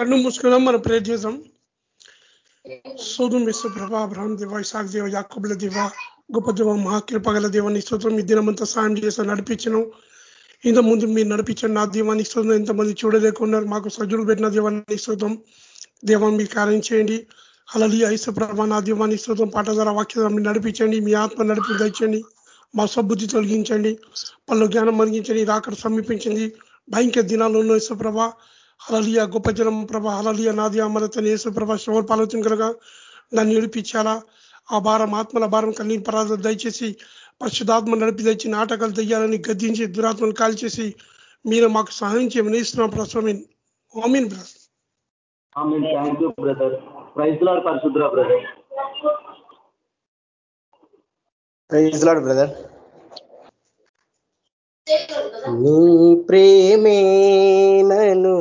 కళ్ళు మూసుకున్నాం మనం ప్రేర్ చేసాం. సోదం విశ్వ ప్రభా అబ్రహం దేవ ఇసాక్ దేవ యాకబుల దేవ గొప్ప దేవ మహాకృపగల దేవాన్ని స్తోత్రం ఈ దినమంతా సాయం చేస్తా నడిపించను. ఇంత ముందు మీరు నడిపించండి నా దీవాన్ని స్తోత్రం ఎంతమంది చూడలేకున్నారు. మాకు సజ్జులు పెట్టిన దీవాన్ని స్తోత్రం. దేవాన్ని మీరు కార్యం చేయండి. అలలి ఐసు ప్రభా నా దీవాన్ని స్తోత్రం పాట ద్వారా వాక్య మీరు నడిపించండి. మీ ఆత్మ నడిపి దండి మా సబ్బుద్ధి తొలగించండి. పళ్ళు జ్ఞానం మరిగించండి. రాకడ సమీపించింది భయంకర దినాల్లో ఉన్న యేసుప్రభ హలలియ గొప్ప జనం ప్రభ హలలియ నాది అమరతని యేసుప్రభ శోర్ పాలవుతుంది కనుక నన్ను ఏడిపించాలా ఆ భారం ఆత్మల భారం కలిగిన పరాధ దయచేసి పరిశుధాత్మ నడిపి తెచ్చి నాటకాలు దయ్యాలని గద్దించి దురాత్మలు కాల్చేసి మీరు మాకు సహాయం చేయమని ఇస్తున్నాం ప్రస్వామిన్ ఓమిన్ బ్రదర్. బ్రదర్. నీ ప్రేమే నను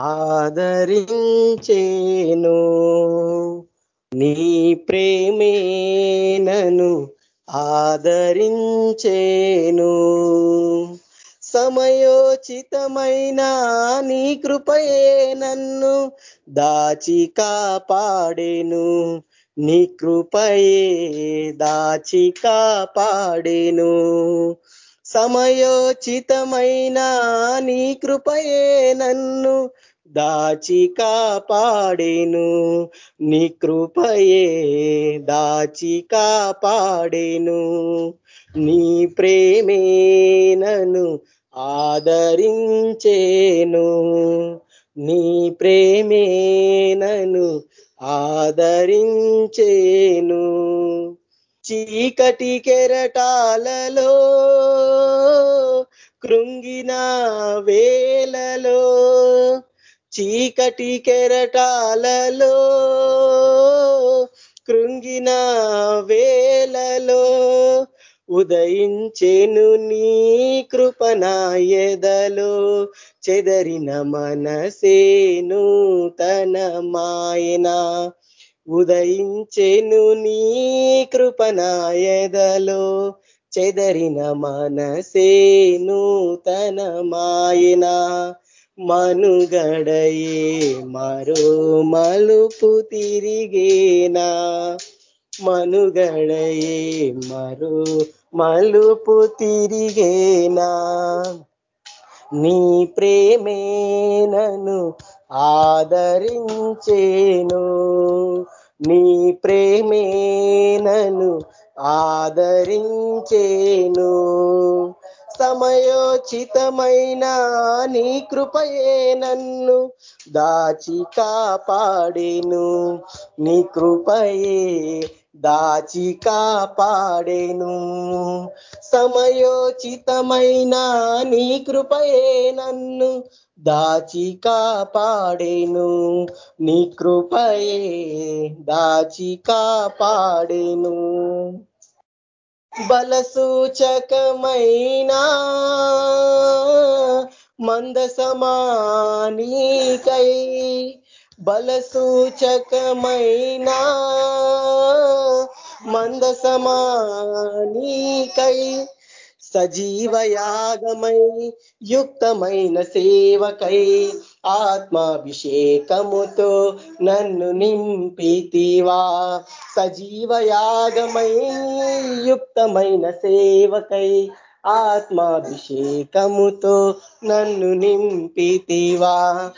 ఆదరించేను. నీ ప్రేమే నను ఆదరించేను. సమయోచితమైన నీ కృపయే నన్ను దాచి కాపాడేను. నీ కృపయే దాచి కాపాడేను. సమయోచితమైన నీ కృపయే నన్ను దాచి కాపాడేను. నీ కృపయే దాచి కాపాడేను. నీ ప్రేమే నన్ను ఆదరించేను. నీ ప్రేమే నన్ను ఆదరించేను. చీకటి కెరటాలలో కృంగిన వేలలో చీకటి కెరటాలలో కృంగిన వేలలో ఉదయించెను నీ కృపనాయదలో. చెదరిన మనసేను తన మాయన ఉదయించెను నీ కృపనాయదలో. చెదరిన మనసేను తన మాయనా మనుగడయే మరో మలుపు తిరిగేనా? మనుగడయే మరో మలుపు తిరిగేనా? నీ ప్రేమే నను ఆదరించేను. నీ ప్రేమే నను ఆదరించేను. సమయోచితమైన నీ కృపయే నన్ను దాచి కాపాడేను. నీ కృపయే దాచి కాపాడేను. సమయోచితమైన నీ కృపయే నన్ను దాచి కాపాడేను. నీ కృపయే దాచి కాపాడేను. బలసూచకమైనా మందసమానీకై బలసూచకమైనా మందసమానీకై సజీవయాగమై యుక్తమైన సేవకై ఆత్మాభిషేకముతో నన్ను నింపితివా. సజీవయాగమై యుక్తమైన సేవకై ఆత్మాభిషేకముతో నన్ను నింపితివా.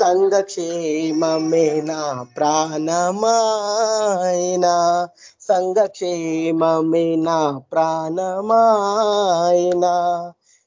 సంఘక్షేమమే నా ప్రాణమాయనా. సంఘక్షేమమే నా ప్రాణమాయనా.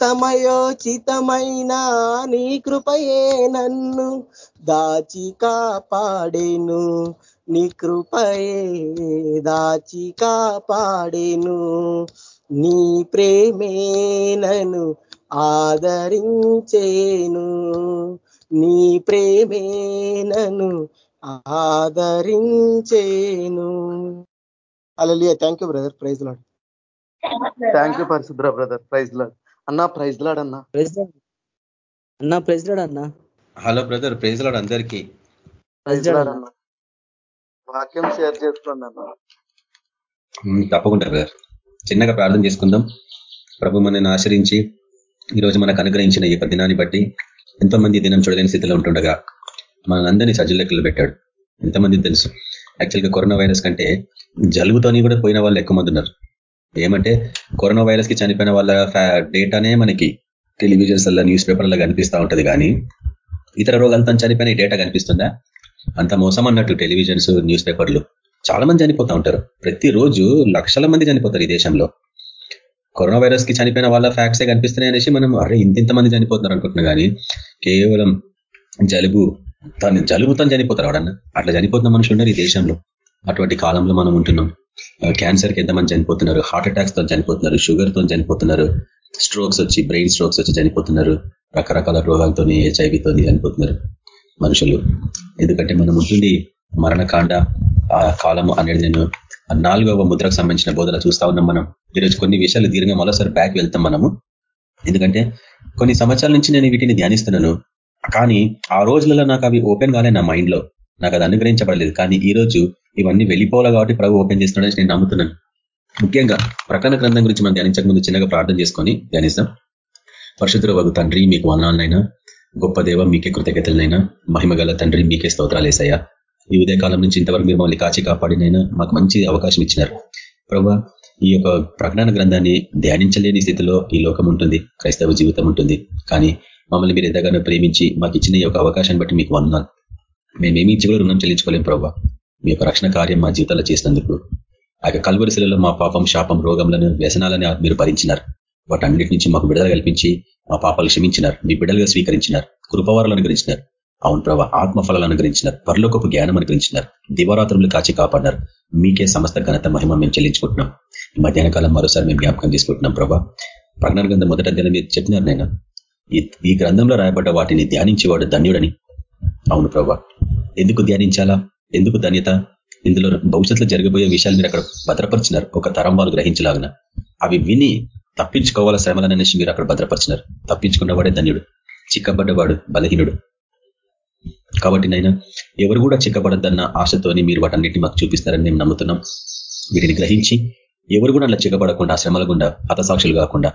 సమయోచితమైన నీ కృపయే నన్ను దాచి కాపాడేను. నీ కృపయే దాచి కాపాడేను. నీ ప్రేమే నన్ను ఆదరించేను. నీ ప్రేమే నన్ను ఆదరించేను. అలా thank you brother praise lord thank you పరిశుద్ర బ్రదర్ ప్రైజ్ లాడ్ అన్నా ప్రైజ్ లాడ్ అన్నా. ప్రైజ్ అన్నా ప్రైజ్ లాడ్ అన్నా. హలో బ్రదర్ ప్రైజ్ లాడ్ అందరికీ. ప్రైజ్ లాడ్ అన్నా. వాక్యం షేర్ చేసుకోండి అన్న. తప్పకుండా బ్రదర్. చిన్నగా ప్రార్థన చేసుకుందాం. ప్రభు మనని ఆశ్రయించి ఈరోజు మనకు అనుగ్రహించిన ఈ యొక్క దినాన్ని బట్టి ఎంతో మంది దినం చూడలేని స్థితిలో ఉంటుండగా మనందరినీ సజ్జల లెక్కలు పెట్టాడు. ఎంతమంది తెలుసు. యాక్చువల్గా కరోనా వైరస్ కంటే జలుబుతోని కూడా పోయిన వాళ్ళు ఎక్కువ మంది ఉన్నారు. ఏమంటే కరోనా వైరస్కి చనిపోయిన వాళ్ళ డేటానే మనకి టెలివిజన్స్ న్యూస్ పేపర్లో కనిపిస్తూ ఉంటది కానీ ఇతర రోగాలతో చనిపోయిన డేటా కనిపిస్తుందా? అంత మోసం అన్నట్టు టెలివిజన్స్ న్యూస్ పేపర్లు. చాలా మంది చనిపోతూ ఉంటారు. ప్రతిరోజు లక్షల మంది చనిపోతారు ఈ దేశంలో. కరోనా వైరస్కి చనిపోయిన వాళ్ళ ఫ్యాక్ట్సే కనిపిస్తున్నాయి అనేసి మనం అరే ఇంత మంది చనిపోతున్నారు అనుకుంటున్నా కానీ కేవలం జలుబు తను జలుబుతో చనిపోతారు ఎవడన్నా. అట్లా చనిపోతున్న మనుషులు ఉన్నారు ఈ దేశంలో. అటువంటి కాలంలో మనం ఉంటున్నాం. క్యాన్సర్కి ఎంతమంది చనిపోతున్నారు? హార్ట్ అటాక్స్తో చనిపోతున్నారు షుగర్తో చనిపోతున్నారు స్ట్రోక్స్ వచ్చి బ్రెయిన్ స్ట్రోక్స్ వచ్చి చనిపోతున్నారు రకరకాల రోగాలతో హెచ్ఐవితో చనిపోతున్నారు మనుషులు. ఎందుకంటే మనం ఉంటుంది మరణకాండ ఆ కాలము అనేది నేను నాలుగవ ముద్రకు సంబంధించిన బోధన చూస్తా ఉన్నాం మనం. ఈరోజు కొన్ని విషయాలు దీర్ఘంగా మరోసారి బ్యాక్ వెళ్తాం మనము. ఎందుకంటే కొన్ని సంవత్సరాల నుంచి నేను వీటిని ధ్యానిస్తున్నాను. కానీ ఆ రోజులలో నాకు అవి ఓపెన్ కాలే నా మైండ్లో. నాకు అది అనుగ్రహించబడలేదు. కానీ ఈ రోజు ఇవన్నీ వెళ్ళిపోవాలి కాబట్టి ప్రభు ఓపెన్ చేస్తున్నాడని నేను నమ్ముతున్నాను. ముఖ్యంగా ప్రకటన గ్రంథం గురించి మనం ధ్యానించక ముందు చిన్నగా ప్రార్థన చేసుకొని ధ్యానిస్తాం. పరిశుద్ధుల వగు తండ్రి మీకు వందనాలనైనా గొప్ప దేవ మీకే కృతజ్ఞతలనైనా మహిమ గల తండ్రి మీకే స్తోత్రాలు వేసాయా ఈ ఉదయకాలం నుంచి ఇంతవరకు మీరు మమ్మల్ని కాచి కాపాడినైనా మాకు మంచి అవకాశం ఇచ్చినారు. ప్రభు ఈ యొక్క ప్రకటన గ్రంథాన్ని ధ్యానించలేని స్థితిలో ఈ లోకం ఉంటుంది క్రైస్తవ జీవితం ఉంటుంది. కానీ మమ్మల్ని మీరు ఎంతగానో ప్రేమించి మాకు ఇచ్చిన ఈ యొక్క అవకాశాన్ని బట్టి మీకు వందనాలు. మేమేమి ఇచ్చి కూడా రుణం చెల్లించుకోలేం ప్రభావ మీ యొక్క రక్షణ కార్యం మా జీవితాల్లో చేసినందుకు ఆ యొక్క కల్వరిశిలలో మా పాపం శాపం రోగంలను వ్యసనాలని మీరు భరించినారు. వాటన్నిటి నుంచి మాకు విడుదల కల్పించి మా పాపాలు క్షమించినారు. మీ బిడ్డలుగా స్వీకరించినారు. కృపవారాలు అనుగ్రహించినారు. అవును ప్రభా ఆత్మఫలాలు అనుగ్రహించినారు. పరలోకపు జ్ఞానం అనుగ్రహించినారు. దివారాత్రులు కాచి కాపాడినారు. మీకే సమస్త ఘనత మహిమ మేము చెల్లించుకుంటున్నాం. ఈ మధ్యాహ్న కాలం మరోసారి మేము జ్ఞాపకం తీసుకుంటున్నాం ప్రభా. ప్రజ్ఞాన గ్రంథం మొదట దిన మీరు చెప్పినారు నేను ఈ గ్రంథంలో రాయబడ్డ వాటిని ధ్యానించేవాడు ధన్యుడని. అవును ప్రభా. ఎందుకు ధ్యానించాలా? ఎందుకు ధన్యత? ఇందులో భవిష్యత్తులో జరగబోయే విషయాలు మీరు అక్కడ భద్రపరిచినారు. ఒక తరం వాళ్ళు గ్రహించలాగిన. అవి విని తప్పించుకోవాల శ్రమలనేసి మీరు అక్కడ భద్రపరిచినారు. తప్పించుకున్నవాడే ధన్యుడు. చిక్కబడ్డవాడు బలహీనుడు. కాబట్టి నైనా ఎవరు కూడా చిక్కబడద్దన్న ఆశతోని మీరు వాటన్నిటిని మాకు చూపిస్తారని మేము నమ్ముతున్నాం. వీటిని గ్రహించి ఎవరు కూడా అలా చిక్కబడకుండా శ్రమల గుండా హతసాక్షులు కాకుండా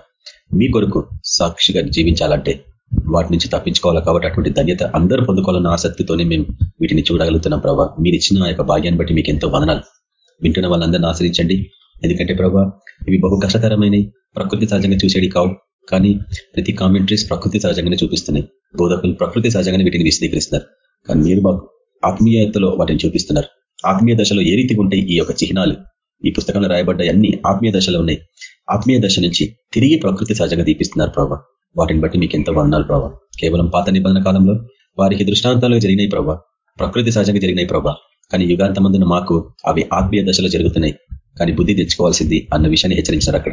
మీ కొరకు సాక్షిగా జీవించాలంటే వాటి నుంచి తప్పించుకోవాలి కాబట్టి అటువంటి ధన్యత అందరూ పొందుకోవాలన్న ఆసక్తితోనే మేము వీటిని చూడగలుగుతున్నాం ప్రభావ మీరు ఇచ్చిన యొక్క భాగ్యాన్ని బట్టి మీకు ఎంతో వదనాలు. వింటున్న వాళ్ళందరినీ ఆశ్రయించండి. ఎందుకంటే ప్రభా ఇవి బహు కష్టతరమైనవి ప్రకృతి సహజంగా చూసేవి కావు. కానీ ప్రతి కామెంటరీస్ ప్రకృతి సహజంగానే చూపిస్తున్నాయి. బోధకులు ప్రకృతి సహజంగానే వీటిని విశదీకరిస్తున్నారు. కానీ మీరు మాకు ఆత్మీయతలో వాటిని చూపిస్తున్నారు. ఆత్మీయ దశలో ఏ రీతిగా ఉంటాయి ఈ యొక్క చిహ్నాలు? ఈ పుస్తకంలో రాయబడ్డ అన్ని ఆత్మీయ దశలో ఉన్నాయి. ఆత్మీయ దశ నుంచి తిరిగి ప్రకృతి సహజంగా దీపిస్తున్నారు ప్రభావ వాటిని బట్టి మీకు ఎంతో వర్ణాలు ప్రభావ కేవలం పాత నిబంధన కాలంలో వారికి దృష్టాంతాలు జరిగినాయి ప్రభా. ప్రకృతి సహజంగా జరిగినాయి ప్రభా. కానీ యుగాంతమందున మాకు అవి ఆత్మీయ దశలో జరుగుతున్నాయి. కానీ బుద్ధి తెచ్చుకోవాల్సింది అన్న విషయాన్ని హెచ్చరించారు అక్కడ.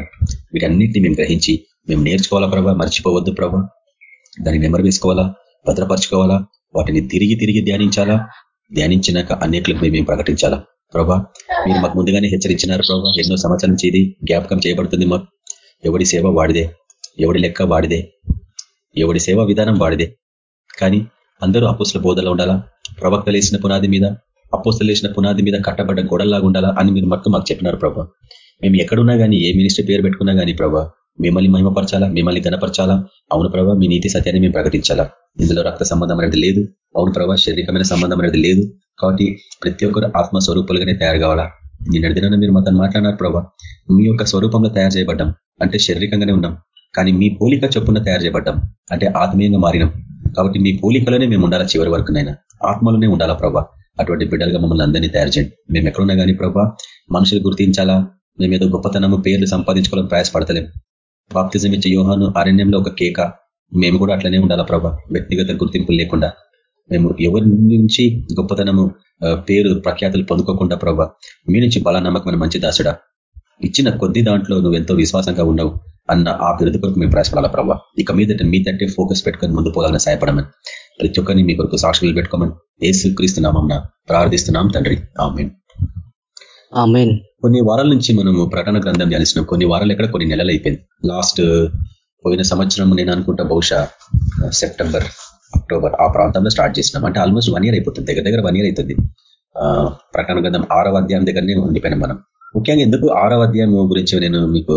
వీటన్నిటిని మేము గ్రహించి మేము నేర్చుకోవాలా ప్రభా? మర్చిపోవద్దు ప్రభా. దాన్ని నెమరు వేసుకోవాలా? భద్రపరచుకోవాలా? వాటిని తిరిగి తిరిగి ధ్యానించాలా? ధ్యానించినాక అనేకులకు మేము ప్రకటించాలా? ప్రభా మీరు మాకు ముందుగానే హెచ్చరించినారు ప్రభా. ఎన్నో సంవత్సరం నుంచి ఇది జ్ఞాపకం చేయబడుతుంది మాకు. ఎవడి సేవ వాడిదే. ఎవడి లెక్క వాడిదే? ఎవడి సేవా విధానం వాడిదే? కానీ అందరూ అప్పుసుల బోధలో ఉండాలా? ప్రవక్తలు వేసిన పునాది మీద అపోస్తలు వేసిన పునాది మీద కట్టబడ్డ గొడవలాగా ఉండాలా అని మీరు మొత్తం మాకు చెప్పినారు ప్రభా. మేము ఎక్కడున్నా కానీ ఏ మినిస్టర్ పేరు పెట్టుకున్నా కానీ ప్రభా మిమ్మల్ని మహిమపరచాలా? మిమ్మల్ని ధనపరచాలా అవును ప్రభా మీ నీతి సత్యాన్ని మేము ప్రకటించాలా? ఇందులో రక్త సంబంధం అనేది లేదు. అవును ప్రభా శారీరకమైన సంబంధం అనేది లేదు. కాబట్టి ప్రతి ఒక్కరు ఆత్మ స్వరూపాలుగానే తయారు కావాలా? నిన్న దినాన మీరు మాతో మాట్లాడినారు ప్రభా. మీ యొక్క స్వరూపంలో తయారు చేయబడ్డాం. అంటే శారీరకంగానే ఉన్నాం. కానీ మీ పోలిక చొప్పున తయారు చేయబడ్డాం. అంటే ఆత్మీయంగా మారినాం. కాబట్టి మీ పోలికలోనే మేము ఉండాలా చివరి వరకు నైనా? ఆత్మలోనే ఉండాలా ప్రభా? అటువంటి బిడ్డలుగా మమ్మల్ని అందరినీ తయారు చేయండి. మేము ఎక్కడున్నా కానీ ప్రభా మనుషులు గుర్తించాలా? మేము ఏదో గొప్పతనము పేర్లు సంపాదించుకోవడం ప్రయాసపడతలేం. బాప్తిజం ఇచ్చే యోహాను అరణ్యంలో ఒక కేక. మేము కూడా అట్లనే ఉండాలా ప్రభా? వ్యక్తిగత గుర్తింపులు లేకుండా. మేము ఎవరి నుంచి గొప్పతనము పేరు ప్రఖ్యాతులు పొందుకోకుండా ప్రభా మీ నుంచి బల నమ్మకమైన మంచి దాసుడా. ఇచ్చిన కొద్ది దాంట్లో నువ్వు ఎంతో విశ్వాసంగా ఉన్నావు. అన్న ఆ బిరుదు కొరకు మేము ప్రయాసపడాలా ప్రభావ ఇక మీద మీ తట్టే ఫోకస్ పెట్టుకొని ముందు పోవాలని సహాయపడమని. ప్రతి ఒక్కరిని మీ కొరకు సాక్షులు పెట్టుకోమని ఏసు క్రీస్తున్నామన్న ప్రార్థిస్తున్నాం తండ్రి. ఆమెన్. కొన్ని వారాల నుంచి మనము ప్రకటన గ్రంథం ధ్యానిస్తున్నాం. కొన్ని వారాలు ఎక్కడ కొన్ని నెలలు అయిపోయింది. లాస్ట్ పోయిన సంవత్సరం నేను అనుకుంటా బహుశా సెప్టెంబర్ అక్టోబర్ ఆ ప్రాంతంలో స్టార్ట్ చేసినాం. అంటే ఆల్మోస్ట్ వన్ ఇయర్ అయిపోతుంది. దగ్గర దగ్గర వన్ ఇయర్ అవుతుంది ప్రకటన గ్రంథం ఆరవ అధ్యాయం దగ్గరనే ఉండిపోయినాం మనం. ముఖ్యంగా ఎందుకు ఆరవ అధ్యాయం గురించి నేను మీకు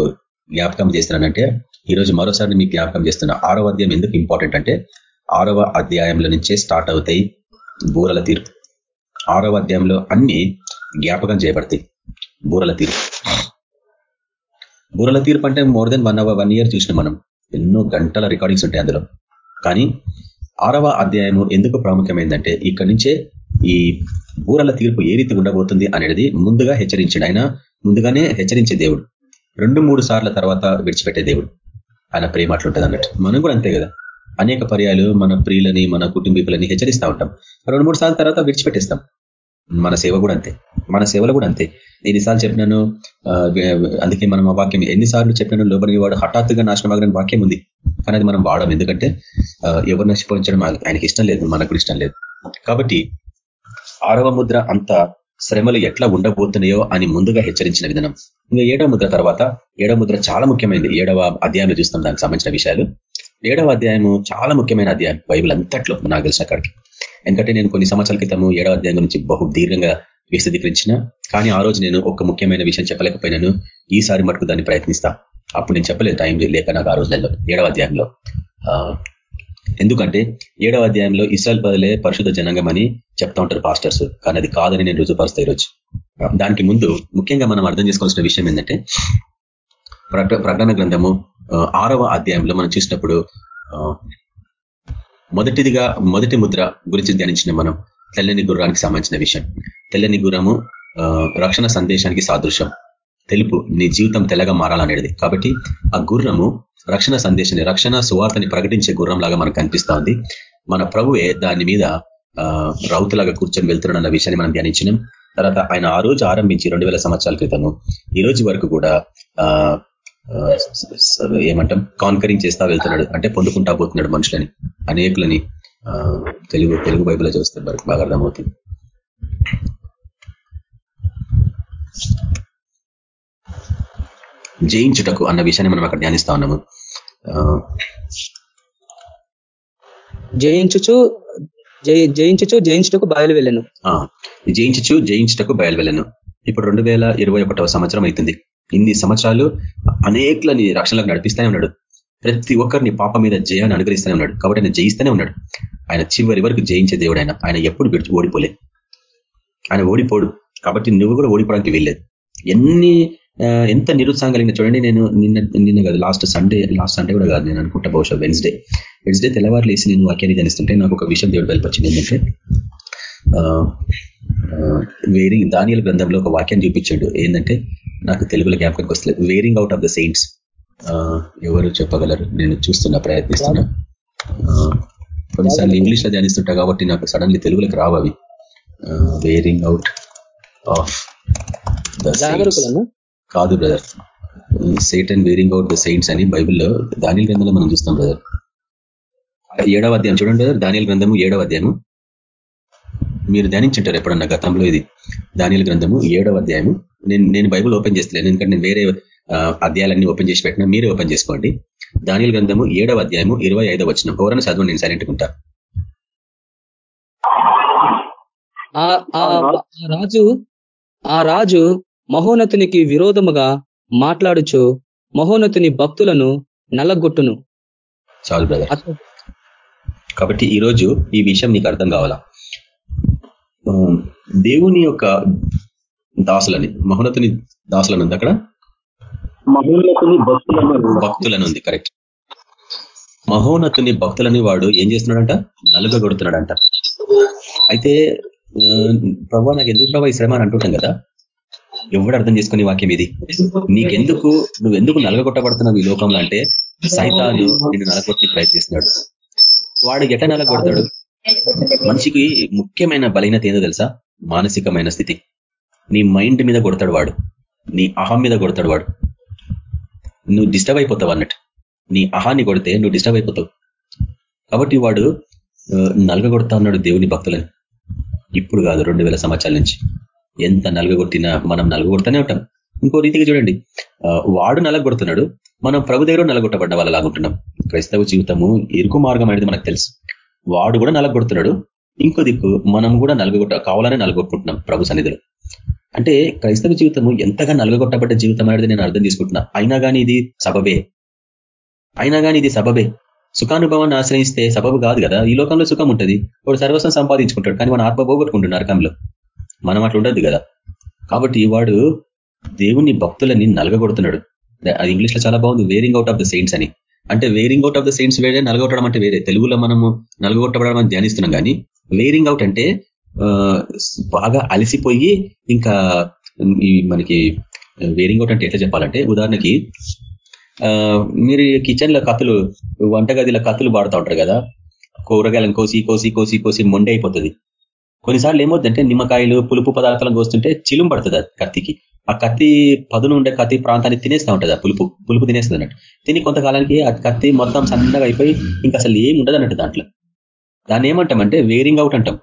జ్ఞాపకం చేస్తున్నానంటే ఈరోజు మరోసారి మీకు జ్ఞాపకం చేస్తున్నా ఆరవ అధ్యాయం ఎందుకు ఇంపార్టెంట్ అంటే ఆరవ అధ్యాయంలో నుంచే స్టార్ట్ అవుతాయి బూరల తీర్పు. ఆరవ అధ్యాయంలో అన్ని జ్ఞాపకం చేయబడతాయి బూరల తీర్పు. బూరల తీర్పు అంటే more than one hour one year చూసిన మనం. ఎన్నో గంటల రికార్డింగ్స్ ఉంటాయి అందులో. కానీ ఆరవ అధ్యాయము ఎందుకు ప్రాముఖ్యమైందంటే ఇక్కడి నుంచే ఈ బూరల తీర్పు ఏ రీతి ఉండబోతుంది అనేది ముందుగా హెచ్చరించాడు. ఆయన ముందుగానే హెచ్చరించే దేవుడు. రెండు మూడు సార్ల తర్వాత విడిచిపెట్టే దేవుడు. ఆయన ప్రేమ అట్లుంటుంది అన్నట్టు. మనం కూడా అంతే కదా. అనేక పర్యాలు మన ప్రియులని మన కుటుంబీకులని హెచ్చరిస్తూ ఉంటాం. రెండు మూడు సార్ల తర్వాత విడిచిపెట్టేస్తాం. మన సేవ కూడా అంతే. మన సేవలు కూడా అంతే. ఎన్నిసార్లు చెప్పినాను అందుకే మనం ఆ వాక్యం ఎన్నిసార్లు చెప్పినాను లోబడి వాడు హఠాత్తుగా నాశనమాగని వాక్యం ఉంది. కానీ అది మనం వాడడం ఎందుకంటే ఎవరు నష్టపోయించడం ఆయనకి ఇష్టం లేదు మనకు ఇష్టం లేదు. కాబట్టి ఆరవ ముద్ర అంతా శ్రమలు ఎట్లా ఉండబోతున్నాయో అని ముందుగా హెచ్చరించిన విధానం. ఇంకా ఏడవ ముద్ర తర్వాత ఏడవ ముద్ర చాలా ముఖ్యమైనది. ఏడవ అధ్యాయంలో చూస్తాం దానికి సంబంధించిన విషయాలు. ఏడవ అధ్యాయము చాలా ముఖ్యమైన అధ్యాయం. బైబిల్ అంతట్లో నాకు తెలిసిన అక్కడికి ఎందుకంటే నేను కొన్ని సంవత్సరాల క్రితము ఏడవ అధ్యాయం గురించి బహు దీర్ఘంగా విశదీకరించిన. కానీ ఆ రోజు నేను ఒక ముఖ్యమైన విషయం చెప్పలేకపోయినాను. ఈసారి మటుకు దాన్ని ప్రయత్నిస్తా. అప్పుడు నేను చెప్పలేదు. టైం లేక నాకు ఆ రోజులలో ఏడవ అధ్యాయంలో. ఎందుకంటే ఏడవ అధ్యాయంలో ఇస్రాయల్ పదలే పరిశుద్ధ జనాంగం అని చెప్తా ఉంటారు పాస్టర్స్. కానీ అది కాదని నేను రుజుపరుస్తా ఈరోజు. దానికి ముందు ముఖ్యంగా మనం అర్థం చేసుకోవాల్సిన విషయం ఏంటంటే ప్రకటన గ్రంథము ఆరవ అధ్యాయంలో మనం చూసినప్పుడు మొదటిదిగా మొదటి ముద్ర గురించి ధ్యానించిన మనం తెల్లని గుర్రానికి సంబంధించిన విషయం. తెల్లని గుర్రము రక్షణ సందేశానికి సాదృశ్యం. తెలుపు నీ జీవితం తెల్లగా మారాలనేది. కాబట్టి ఆ గుర్రము రక్షణ సందేశాన్ని రక్షణ సువార్తని ప్రకటించే గుర్రం లాగా మనకు కనిపిస్తా ఉంది మన ప్రభువే దాని మీద రౌతులాగా కూర్చొని వెళ్తున్నాడు అన్న విషయాన్ని మనం ధ్యానించినాం. తర్వాత ఆయన ఆ రోజు ఆరంభించి రెండు సంవత్సరాల క్రితము ఈ రోజు వరకు కూడా ఏమంటాం కాన్కరింగ్ చేస్తా వెళ్తున్నాడు. అంటే పొందుకుంటా పోతున్నాడు మనుషులని అనేకులని తెలుగు తెలుగు బైబిల్లో చూస్తే బాగా అర్థమవుతుంది. జయించుటకు అన్న విషయాన్ని మనం అక్కడ ధ్యానిస్తా ఉన్నాము. జయించుచు జయించుచు జయించుటకు బయలు వెళ్ళను. జయించుచు జయించుటకు బయలు వెళ్ళను. ఇప్పుడు రెండు వేల ఇరవై ఒకటవ సంవత్సరం అవుతుంది ఇన్ని సంవత్సరాలు అనేకులని రక్షణలకు నడిపిస్తూనే ఉన్నాడు. ప్రతి ఒక్కరిని పాప మీద జయాన్ని అనుగ్రహిస్తూనే ఉన్నాడు. కాబట్టి ఆయన జయిస్తూనే ఉన్నాడు. ఆయన చివరి వరకు జయించే దేవుడు ఆయన. ఆయన ఎప్పుడు విడిచి ఓడిపోలే. ఆయన ఓడిపోడు. కాబట్టి నువ్వు కూడా ఓడిపోవడానికి వెళ్ళలేదు ఎన్ని ఎంత నిరుత్సాహం కలిగిన చూడండి నేను నిన్న నిన్న కాదు లాస్ట్ సండే లాస్ట్ సండే కూడా కాదు నేను అనుకుంటా బహుశా వెన్స్డే వెన్స్డే తెల్లవారు లేసి నేను వాక్యాన్ని ధ్యానిస్తుంటే నాకు ఒక విషయం దేవుడు బయలుపరిచింది ఏంటంటే వేరింగ్ దానియల గ్రంథంలో ఒక వాక్యం చూపించాడు. ఏంటంటే నాకు తెలుగులో జ్ఞాపకానికి వస్తలేదు. Wearing out of the saints ఎవరు చెప్పగలరు? నేను చూస్తున్నా ప్రయత్నిస్తున్నా. కొన్నిసార్లు ఇంగ్లీష్లో ధ్యానిస్తుంటా కాబట్టి నాకు సడన్లీ తెలుగులోకి రావు అవి. వేరింగ్ అవుట్ ఆఫ్ కాదు brother said and wearing out the saints అని బైబిల్లో దానిల గ్రంథంలో మనం చూస్తాం బ్రదర్ ఏడవ అధ్యాయం చూడండి బ్రదర్ దానిల గ్రంథము ఏడవ అధ్యాయము. మీరు ధ్యానించుంటారు ఎప్పుడన్నా గతంలో ఇది? దానిల గ్రంథము ఏడవ అధ్యాయము. నేను నేను బైబుల్ ఓపెన్ చేస్తలేను ఎందుకంటే నేను వేరే అధ్యాయాలన్నీ ఓపెన్ చేసి పెట్టినా మీరే ఓపెన్ చేసుకోండి. దానిల గ్రంథము ఏడవ అధ్యాయము ఇరవై ఐదవ వచ్చిన ఎవరైనా చదువు నేను సైలెంట్ ఉంటా. రాజు ఆ రాజు మహోన్నతునికి విరోధముగా మాట్లాడుచు మహోన్నతుని భక్తులను నల్లగొట్టును. చాలు బ్రదర్. కాబట్టి ఈరోజు ఈ విషయం నీకు అర్థం కావాలా? దేవుని యొక్క దాసులని మహోన్నతుని దాసులను ఉంది అక్కడ? మహోన్నతుని భక్తులను భక్తులను ఉంది కరెక్ట్ మహోన్నతుని భక్తులని వాడు ఏం చేస్తున్నాడంట? నలుగ కొడుతున్నాడంట అయితే ప్రభా నాకు ఎందుకు ప్రభా ఈ శ్రమ అని అంటుంటాం కదా? ఎవడు అర్థం చేసుకునే వాక్యం ఇది? నీకెందుకు నువ్వెందుకు నలగొట్టబడుతున్నావు ఈ లోకంలో అంటే సైతాను నిన్ను నలగొట్టి ప్రయత్నిస్తున్నాడు. వాడు ఎట నలగొడతాడు? మనిషికి ముఖ్యమైన బలహీనత ఏందో తెలుసా? మానసికమైన స్థితి. నీ మైండ్ మీద కొడతాడు వాడు. నీ అహం మీద కొడతాడు వాడు. నువ్వు డిస్టర్బ్ అయిపోతావు అన్నట్టు. నీ అహాన్ని కొడితే నువ్వు డిస్టర్బ్ అయిపోతావు. కాబట్టి వాడు నలగొడతా ఉన్నాడు దేవుని భక్తులని. ఇప్పుడు కాదు రెండు సంవత్సరాల నుంచి. ఎంత నలగొట్టినా మనం నలగొడుతూనే ఉంటాం. ఇంకో రీతిగా చూడండి. వాడు నలగొడుతున్నాడు మనం ప్రభు దగ్గర నలగొట్టబడ్డ వాళ్ళలాగుంటున్నాం క్రైస్తవ జీవితము ఇరుకు మార్గం అనేది మనకు తెలుసు. వాడు కూడా నలగొడుతున్నాడు ఇంకో దిక్కు మనం కూడా నలగొట్ట కావాలనే నలగొట్టుకుంటున్నాం ప్రభు సన్నిధిలో. అంటే క్రైస్తవ జీవితము ఎంతగా నలగొట్టబడ్డ జీవితం అనేది నేను అర్థం చేసుకుంటున్నా. అయినా కానీ ఇది సబబే. అయినా కానీ ఇది సబబే. సుఖానుభవాన్ని ఆశ్రయిస్తే సబబు కాదు కదా. ఈ లోకంలో సుఖం ఉంటుంది. వాడు సర్వస్వం సంపాదించుకుంటాడు కానీ మన ఆత్మ పోగొట్టుకుంటున్నారు నరకంలో మనం అట్లా ఉండదు కదా. కాబట్టి వాడు దేవుని భక్తులని నలగగొడుతున్నాడు. అది ఇంగ్లీష్లో చాలా బాగుంది wearing out of the saints అని. అంటే wearing out of the saints వేరే నలగొట్టడం అంటే వేరే. తెలుగులో మనము నలగొట్టబడడం అని ధ్యానిస్తున్నాం కానీ వేరింగ్ అవుట్ అంటే బాగా అలసిపోయి ఇంకా మనకి వేరింగ్ అవుట్ అంటే ఎట్లా చెప్పాలంటే ఉదాహరణకి మీరు కిచెన్లో కత్తులు వంటగదిలో కత్తులు వాడుతూ ఉంటారు కదా. కూరగాయలను కోసి కోసి కోసి కోసి మొండి అయిపోతుంది. కొన్నిసార్లు ఏమవుతుందంటే నిమ్మకాయలు పులుపు పదార్థాలను కోస్తుంటే చిలుం పడుతుంది కత్తికి. ఆ కత్తి పదును ఉండే కత్తి ప్రాంతాన్ని తినేస్తూ ఉంటుంది ఆ పులుపు పులుపు తినేస్తుంది అన్నట్టు. తిని కొంతకాలానికి ఆ కత్తి మొత్తం సన్నగా అయిపోయి ఇంకా అసలు ఏమి ఉండదు అన్నట్టు దాంట్లో. దాన్ని ఏమంటామంటే వేరింగ్ అవుట్ అంటాం.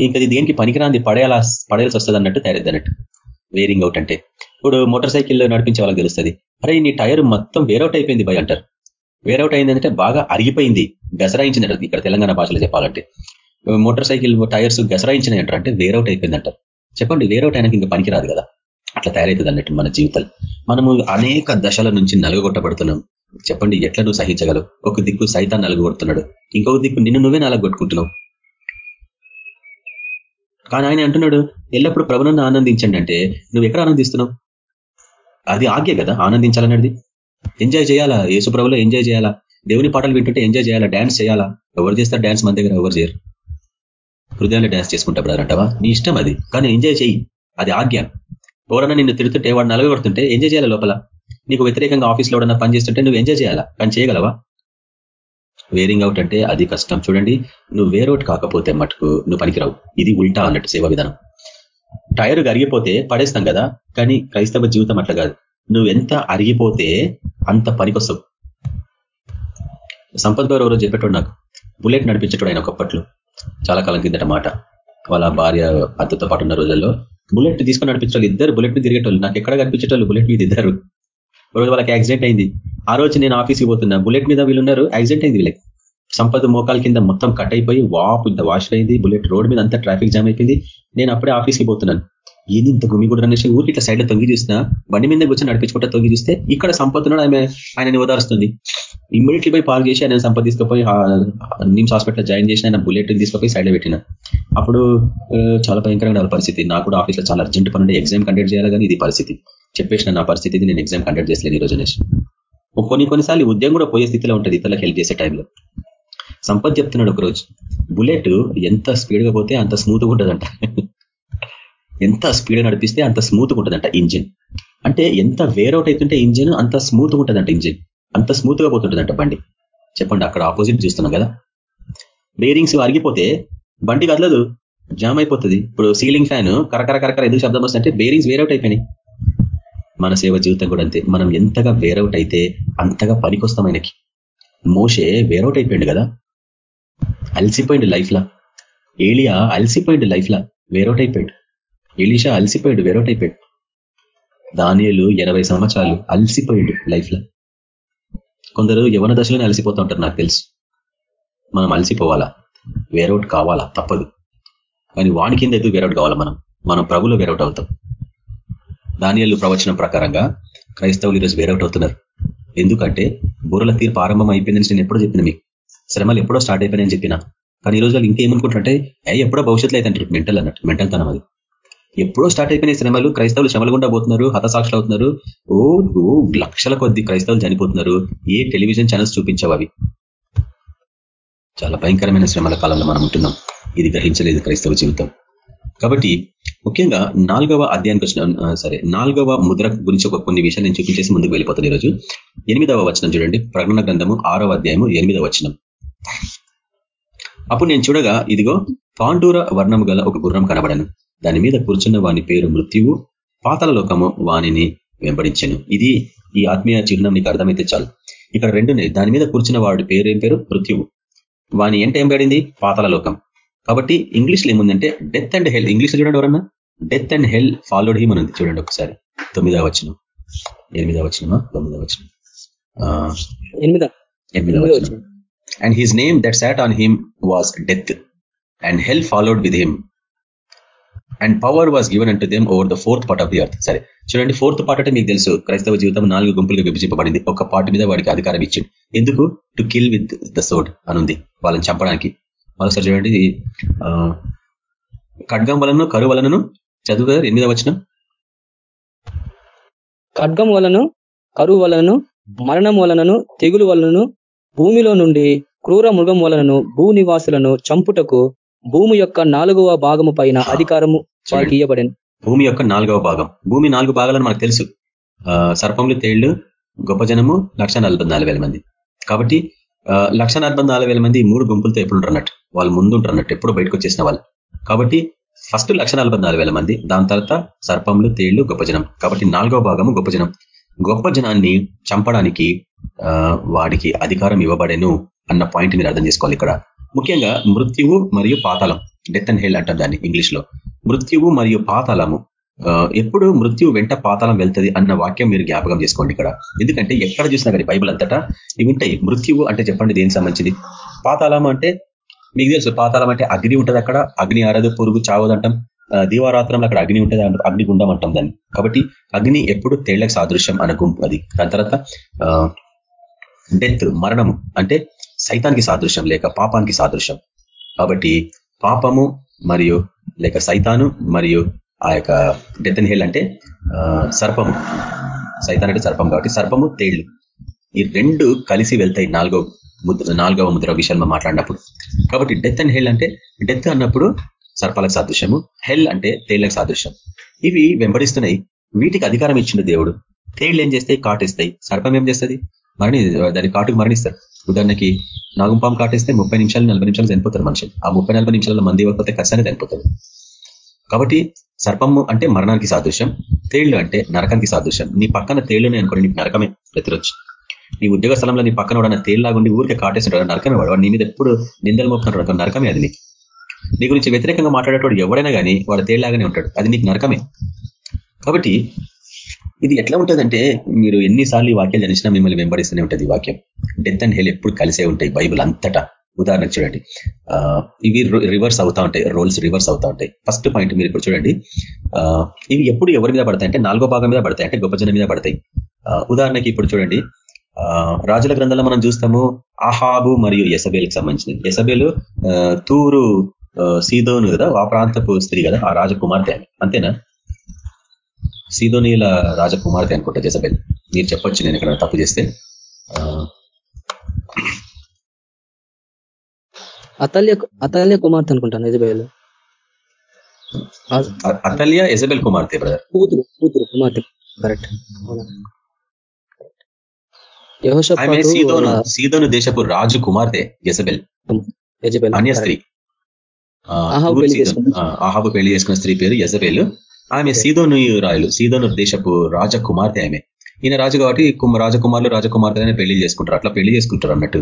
ఇంకా దేనికి పనికిరాంది? పడేయాల పడేయాల్సి వస్తుంది అన్నట్టు తయారైంది అన్నట్టు. వేరింగ్ అవుట్ అంటే. ఇప్పుడు మోటార్ సైకిల్ నడిపించే వాళ్ళకి తెలుస్తుంది. అరే నీ టైర్ మొత్తం వేరౌట్ అయిపోయింది బై అంటారు. వేరౌట్ అయిందంటే బాగా అరిగిపోయింది. గసరాయించినట్టు ఇక్కడ తెలంగాణ భాషలో చెప్పాలంటే. మోటార్ సైకిల్ టైర్స్ గసరాయించినాయంటారు. అంటే వేరౌట్ అయిపోయింది అంటారు చెప్పండి వేరౌట్ అయినాక ఇంకా పనికిరాదు కదా. అట్లా తయారవుతుంది అన్నట్టు మన జీవితాలు. మనము అనేక దశల నుంచి నలగొట్టబడుతున్నాం చెప్పండి ఎట్లా నువ్వు సహించగలవు? ఒక దిక్కు సైతాన్ని నలగొడుతున్నాడు ఇంకొక దిక్కు నిన్ను నువ్వే నలగొట్టుకుంటున్నావు. కానీ ఆయన అంటున్నాడు ఎల్లప్పుడు ప్రభుత్వం ఆనందించండి అంటే నువ్వు ఎక్కడ ఆనందిస్తున్నావు? అది ఆజ్ఞ కదా ఆనందించాలన్నది ఎంజాయ్ చేయాలా? యేసు ప్రభులో ఎంజాయ్ చేయాలా? దేవుని పాటలు వింటుంటే ఎంజాయ్ చేయాలా? డ్యాన్స్ చేయాలా? ఎవరు చేస్తారు డ్యాన్స్ మన దగ్గర? ఎవరు చేయరు. హృదయాలు డ్యాన్స్ చేసుకుంటా అంటావా నీ ఇష్టం అది. కానీ ఎంజాయ్ చేయి అది ఆజ్ఞ. ఎవరన్నా నిన్ను తిరుగుతుంటే వాడు నలగొడుతుంటే ఎంజాయ్ చేయాలి లోపల. నీకు వ్యతిరేకంగా ఆఫీస్లో ఎవరన్నా పని చేస్తుంటే నువ్వు ఎంజాయ్ చేయాలా? కానీ చేయగలవా? వేరింగ్ అవుట్ అంటే అది కష్టం. చూడండి నువ్వు వేరౌట్ కాకపోతే మటుకు నువ్వు పనికిరావు. ఇది ఉల్టా అన్నట్టు సేవా విధానం. టైర్ అరిగిపోతే పడేస్తాం కదా కానీ క్రైస్తవ జీవితం అట్లా కాదు. నువ్వు ఎంత అరిగిపోతే అంత పనికొస్తావు. సంపత్ గారు ఎవరో చెప్పేటోడు నాకు బుల్లెట్ నడిపించేటోడు ఆయన ఒకప్పట్లో చాలా కాలం కిందట మాట. వాళ్ళ భార్య అత్తతో పాటు ఉన్న రోజుల్లో బుల్లెట్ తీసుకొని నడిపించాలి ఇద్దరు బుల్లెట్ మీద తిరిగేటోళ్ళు. నాకు ఎక్కడ కనిపించేటోళ్ళు బుల్లెట్ మీద ఇద్దరు? రోజు వాళ్ళకి యాక్సిడెంట్ అయింది. ఆ రోజు నేను ఆఫీస్కి పోతున్నా. బుల్లెట్ మీద వీళ్ళున్నారు యాక్సిడెంట్ అయింది వీళ్ళకి. సంపద మోకాల కింద మొత్తం కట్ అయిపోయి వాపు ఇంత వాష్ అయింది బుల్లెట్ రోడ్ మీద అంతా ట్రాఫిక్ జామ్ అయిపోయింది. నేను అప్పుడే ఆఫీస్కి పోతున్నాను. ఏంది ఇంత గుమిగూడు అనేసి ఊరికి ఇట్లా సైడ్లో తొంగి చూసినా? బండి మీద కూర్చొని నడిపించుకుంటా తొంగి చూస్తే ఇక్కడ సంపత్తున్నాడు ఆమె ఆయనని ఓదారుస్తుంది ఇమ్మీడియట్లీ పోయి పాలు చేసి ఆయన సంపద తీసుకుపోయి నిమ్స్ హాస్పిటల్ జాయిన్ చేసి ఆయన బుల్లెట్ తీసుకుపోయి సైడ్ పెట్టిన. అప్పుడు చాలా భయంకరమైన పరిస్థితి. నాకు కూడా ఆఫీస్లో చాలా అర్జెంట్ పనుండే ఎగ్జామ్ కండక్ట్ చేయాలి కానీ ఇది పరిస్థితి. చెప్పేసిన నా పరిస్థితి నేను ఎగ్జామ్ కండక్ట్ చేసలేను ఈ రోజు అనేసి. కొన్ని కొన్నిసార్లు ఉద్యోగం కూడా పోయే స్థితిలో ఉంటుంది ఇతరులకు హెల్ప్ చేసే టైంలో సంపత్ చెప్తున్నాడు ఒకరోజు. బుల్లెట్ ఎంత స్పీడ్గా పోతే అంత స్మూత్గా ఉంటుందంట. ఎంత స్పీడ్ నడిపిస్తే అంత స్మూత్గా ఉంటుందంట ఇంజిన్ అంటే ఎంత వేరౌట్ అవుతుంటే ఇంజిన్ అంత స్మూత్గా ఉంటుందంట ఇంజిన్ అంత స్మూత్గా పోతుంటుందంట బండి. చెప్పండి అక్కడ ఆపోజిట్ చూస్తున్నాం కదా. బేరింగ్స్ అరిగిపోతే బండి కదలదు జామ్ అయిపోతుంది. ఇప్పుడు సీలింగ్ ఫ్యాన్ కరకర కరకర ఎందుకు శబ్దం వస్తుందంటే బేరింగ్స్ వేరౌట్ అయిపోయినాయి. మన సేవ జీవితం కూడా అంతే. మనం ఎంతగా వేరౌట్ అయితే అంతగా పనికొస్తాం ఆయనకి. మోసే వేరౌట్ అయిపోయింది కదా. అలసిపోయింది లైఫ్లా. ఏలియా అలసిపోయింది లైఫ్లా. వేరౌట్ అయిపోయాడు. ఎలీషా అలసిపోయాడు వేరౌట్ అయిపోయాడు దానియలు ఎనభై సంవత్సరాలు అలసిపోయాడు లైఫ్లో. కొందరు యవన దశలోనే అలసిపోతూ ఉంటారు నాకు తెలుసు. మనం అలసిపోవాలా? వేరౌట్ కావాలా? తప్పదు. కానీ వాణి కింద అయితే వేరౌట్ కావాలా మనం? మనం ప్రభులో వేరౌట్ అవుతాం. దానియలు ప్రవచనం ప్రకారంగా క్రైస్తవులు ఈరోజు వేరౌట్ అవుతున్నారు. ఎందుకంటే బుర్రల తీర్పు ఆరంభం అయిపోయిందని నేను ఎప్పుడో చెప్పిన మీకు. శ్రమలు ఎప్పుడో స్టార్ట్ అయిపోయినాయని చెప్పిన. కానీ ఈ రోజు వాళ్ళు ఇంకేమనుకుంటారంటే ఎప్పుడో భవిష్యత్తులో అయితే అంటారు మెంటల్ అన్నట్టు మెంటల్ తనం అది. ఎప్పుడో స్టార్ట్ అయిపోయిన శ్రమలు క్రైస్తవులు శ్రమలు గుండా పోతున్నారు హతసాక్షులు అవుతున్నారు. ఓ లక్షల కొద్ది క్రైస్తవులు చనిపోతున్నారు. ఏ టెలివిజన్ ఛానల్స్ చూపించవు అవి చాలా భయంకరమైన శ్రమల కాలంలో మనం ఉంటున్నాం. ఇది గ్రహించలేదు క్రైస్తవ జీవితం. కాబట్టి ముఖ్యంగా నాలుగవ అధ్యాయానికి వచ్చిన సరే నాలుగవ ముద్ర గురించి ఒక కొన్ని విషయాలు నేను చూపించేసి ముందుకు వెళ్ళిపోతాను ఈరోజు. ఎనిమిదవ వచనం చూడండి. ప్రకటన గ్రంథము ఆరవ అధ్యాయము ఎనిమిదవ వచనం. అప్పుడు నేను చూడగా ఇదిగో పాండూర వర్ణము గల ఒక గుర్రం కనబడను. దాని మీద కూర్చున్న వాని పేరు మృత్యువు పాతల లోకము వానిని వెంబడించను. ఇది ఈ ఆత్మీయ చిహ్నం నీకు అర్థమైతే చాలు. ఇక్కడ రెండు దాని మీద కూర్చున్న వాడి పేరు ఏం పేరు? మృత్యువు. వాని ఏంట ఏం పడింది? పాతల లోకం. కాబట్టి ఇంగ్లీష్లో ఏముందంటే డెత్ అండ్ హెల్ ఇంగ్లీష్లో చూడండి ఎవరన్నా? Death and hell followed him అని చూడండి ఒకసారి. తొమ్మిదవ వచనం. ఎనిమిదవ వచనమా? తొమ్మిదవ ఎనిమిదవ. వచనం. And his name that sat on him was death and hell followed with him and power was given unto them over the fourth part of the earth సరే చూడండి ఫోర్త్ పార్ట్ అంటే మీకు తెలుసు. క్రైస్తవ జీవితం నాలుగు గుంపులుగా విభజింపబడింది. ఒక పార్ట్ మీద వాడికి అధికారం ఇచ్చింది. ఎందుకు? To kill with the sword అనుంది వాళ్ళని చంపడానికి. మరోసారి చూడండి ఖడ్గం వలన కరు వలనను చదువు ఎనిమిదవ వచనం? ఖడ్గం వలన కరువు వలనను మరణం వలనను తెగులు వలనను భూమిలో నుండి క్రూర మృగం వలనను భూ నివాసులను చంపుటకు భూమి యొక్క నాలుగవ భాగము పైన అధికారము ఇవ్వబడను భూమి యొక్క నాలుగవ భాగం. భూమి నాలుగు భాగాలని మనకు తెలుసు. ఆ, సర్పములు తేళ్ళు గొప్ప జనము లక్ష మంది. కాబట్టి లక్ష మంది మూడు గుంపులతో ఎప్పుడు ఉంటారు అన్నట్టు వాళ్ళు ముందు ఉంటారు అన్నట్టు ఎప్పుడు బయటకు వచ్చేసిన వాళ్ళు. కాబట్టి ఫస్ట్ లక్ష మంది. దాని తర్వాత సర్పములు తేళ్ళు గొప్ప జనం. కాబట్టి నాలుగవ భాగము గొప్ప జనం. గొప్ప జనాన్ని చంపడానికి వాడికి అధికారం ఇవ్వబడేను అన్న పాయింట్ మీరు అర్థం చేసుకోవాలి ఇక్కడ. ముఖ్యంగా మృత్యువు మరియు పాతాళం. డెత్ అండ్ హెల్ అంటాం దాన్ని ఇంగ్లీష్లో మృత్యువు మరియు పాతాళము. ఎప్పుడు మృత్యు వెంట పాతాళం వెళ్తుంది అన్న వాక్యం మీరు జ్ఞాపకం చేసుకోండి ఇక్కడ. ఎందుకంటే ఎక్కడ చూసినా కానీ బైబుల్ అంతటా ఇవి ఉంటాయి. మృత్యువు అంటే చెప్పండి దేనికి సంబంధించింది? పాతాళం అంటే మీకు తెలుసు పాతాళం అంటే అగ్ని ఉంటుంది అక్కడ. అగ్ని ఆరదు పురుగు చావదంటాం. దీవారాత్రంలో అక్కడ అగ్ని ఉంటుంది అగ్ని అగ్నిగుండం అంటాం దాన్ని. కాబట్టి అగ్ని ఎప్పుడు తేళ్ళకు సాదృశ్యం అన్న గుంపు అది. దాని తర్వాత డెత్ మరణము. అంటే సైతానికి సాదృశ్యం లేక పాపానికి సాదృశ్యం. కాబట్టి పాపము మరియు లేక సైతాను మరియు ఆ యొక్క డెత్ అండ్ హెల్ అంటే ఆ, సర్పము. సైతాన్ అంటే సర్పం కాబట్టి సర్పము తేళ్ళు. ఈ రెండు కలిసి వెళ్తాయి నాలుగో ముద్ర నాలుగవ ముద్ర విషయంలో మాట్లాడినప్పుడు. కాబట్టి డెత్ అండ్ హెల్ అంటే డెత్ అన్నప్పుడు సర్పాలకు సాదృశ్యము హెల్ అంటే తేళ్ళకు సాదృశ్యం. ఇవి వెంబడిస్తున్నాయి. వీటికి అధికారం ఇచ్చిండు దేవుడు. తేళ్ళు ఏం చేస్తాయి? కాటేస్తాయి సర్పం ఏం చేస్తుంది? మరణి దాని కాటుకు మరణిస్తారు. ఉదాహరణకి నాగుపాం కాటేస్తే ముప్పై నిమిషాలు నలభై నిమిషాలు చనిపోతారు మనుషులు. ఆ ముప్పై నలభై నిమిషాల మంది ఇవ్వకపోతే ఖచ్చితంగా చనిపోతారు. కాబట్టి సర్పము అంటే మరణానికి సాదృశ్యం తేళ్ళు అంటే నరకానికి సాదృశ్యం. నీ పక్కన తేళ్ళునే అనుకోండి నీకు నరకమే ప్రతిరోజు. నీ ఉద్యోగ స్థలంలో నీ పక్కన వాడన్న తేళ్ళాగుండి ఊరికే కాటేస్తుంటాడు నరకమే వాడు. వాడు నీ మీద ఎప్పుడు నిందలు మోపుతున్నాడు నరకమే అది నీకు. నీ గురించి వ్యతిరేకంగా మాట్లాడేటోడు ఎవడైనా కానీ వాడు తేళ్ళాగానే ఉంటాడు అది నీకు నరకమే. కాబట్టి ఇది ఎట్లా ఉంటుందంటే మీరు ఎన్నిసార్లు ఈ వాక్యాలు జరిచినా మిమ్మల్ని వెంబడిస్తూనే ఉంటుంది ఈ వాక్యం. డెత్ అండ్ హెల్ ఎప్పుడు కలిసే ఉంటాయి బైబుల్ అంతటా. ఉదాహరణకు చూడండి. ఆ, ఇవి రివర్స్ అవుతా ఉంటాయి రోల్స్ రివర్స్ అవుతా ఉంటాయి. ఫస్ట్ పాయింట్ మీరు ఇప్పుడు చూడండి. ఆ, ఇవి ఎప్పుడు ఎవరి మీద పడతాయి అంటే నాలుగో భాగం మీద పడతాయి అంటే గొప్ప మీద పడతాయి. ఆ, ఉదాహరణకి ఇప్పుడు చూడండి. ఆ, రాజుల గ్రంథంలో మనం చూస్తాము ఆహాబు మరియు ఎసబేల్కి సంబంధించింది ఎసబేలు ఆ, తూరు సీదోను కదా ఆ ప్రాంతపు స్త్రీ కదా ఆ రాజకుమార్తె. అంతేనా? సీదోనీల రాజకుమార్తె అనుకుంటా జెసబెల్ మీరు చెప్పొచ్చు నేను ఇక్కడ తప్పు చేస్తే. అతల్య అతల్య కుమార్తె అనుకుంటాను నిజబేలు అ- అతల్య ఎజబెల్ కుమార్తె బ్రదర్. కూతురు కూతురు కుమార్తె. కరెక్ట్. సీదోను దేశపు రాజు కుమార్తె యజబెల్. అన్య స్త్రీ. ఆహాబు పెళ్ళి ఆహాబు చేసుకున్న స్త్రీ పేరు యజబేలు. ఆమె సీదోను రాయలు సీదోను దేశపు రాజ కుమార్తె ఆమె. ఈయన రాజు కాబట్టి కుమ- రాజకుమారులు రాజకుమార్తెనే పెళ్ళి చేసుకుంటారు. అట్లా పెళ్ళి చేసుకుంటారు అన్నట్టు.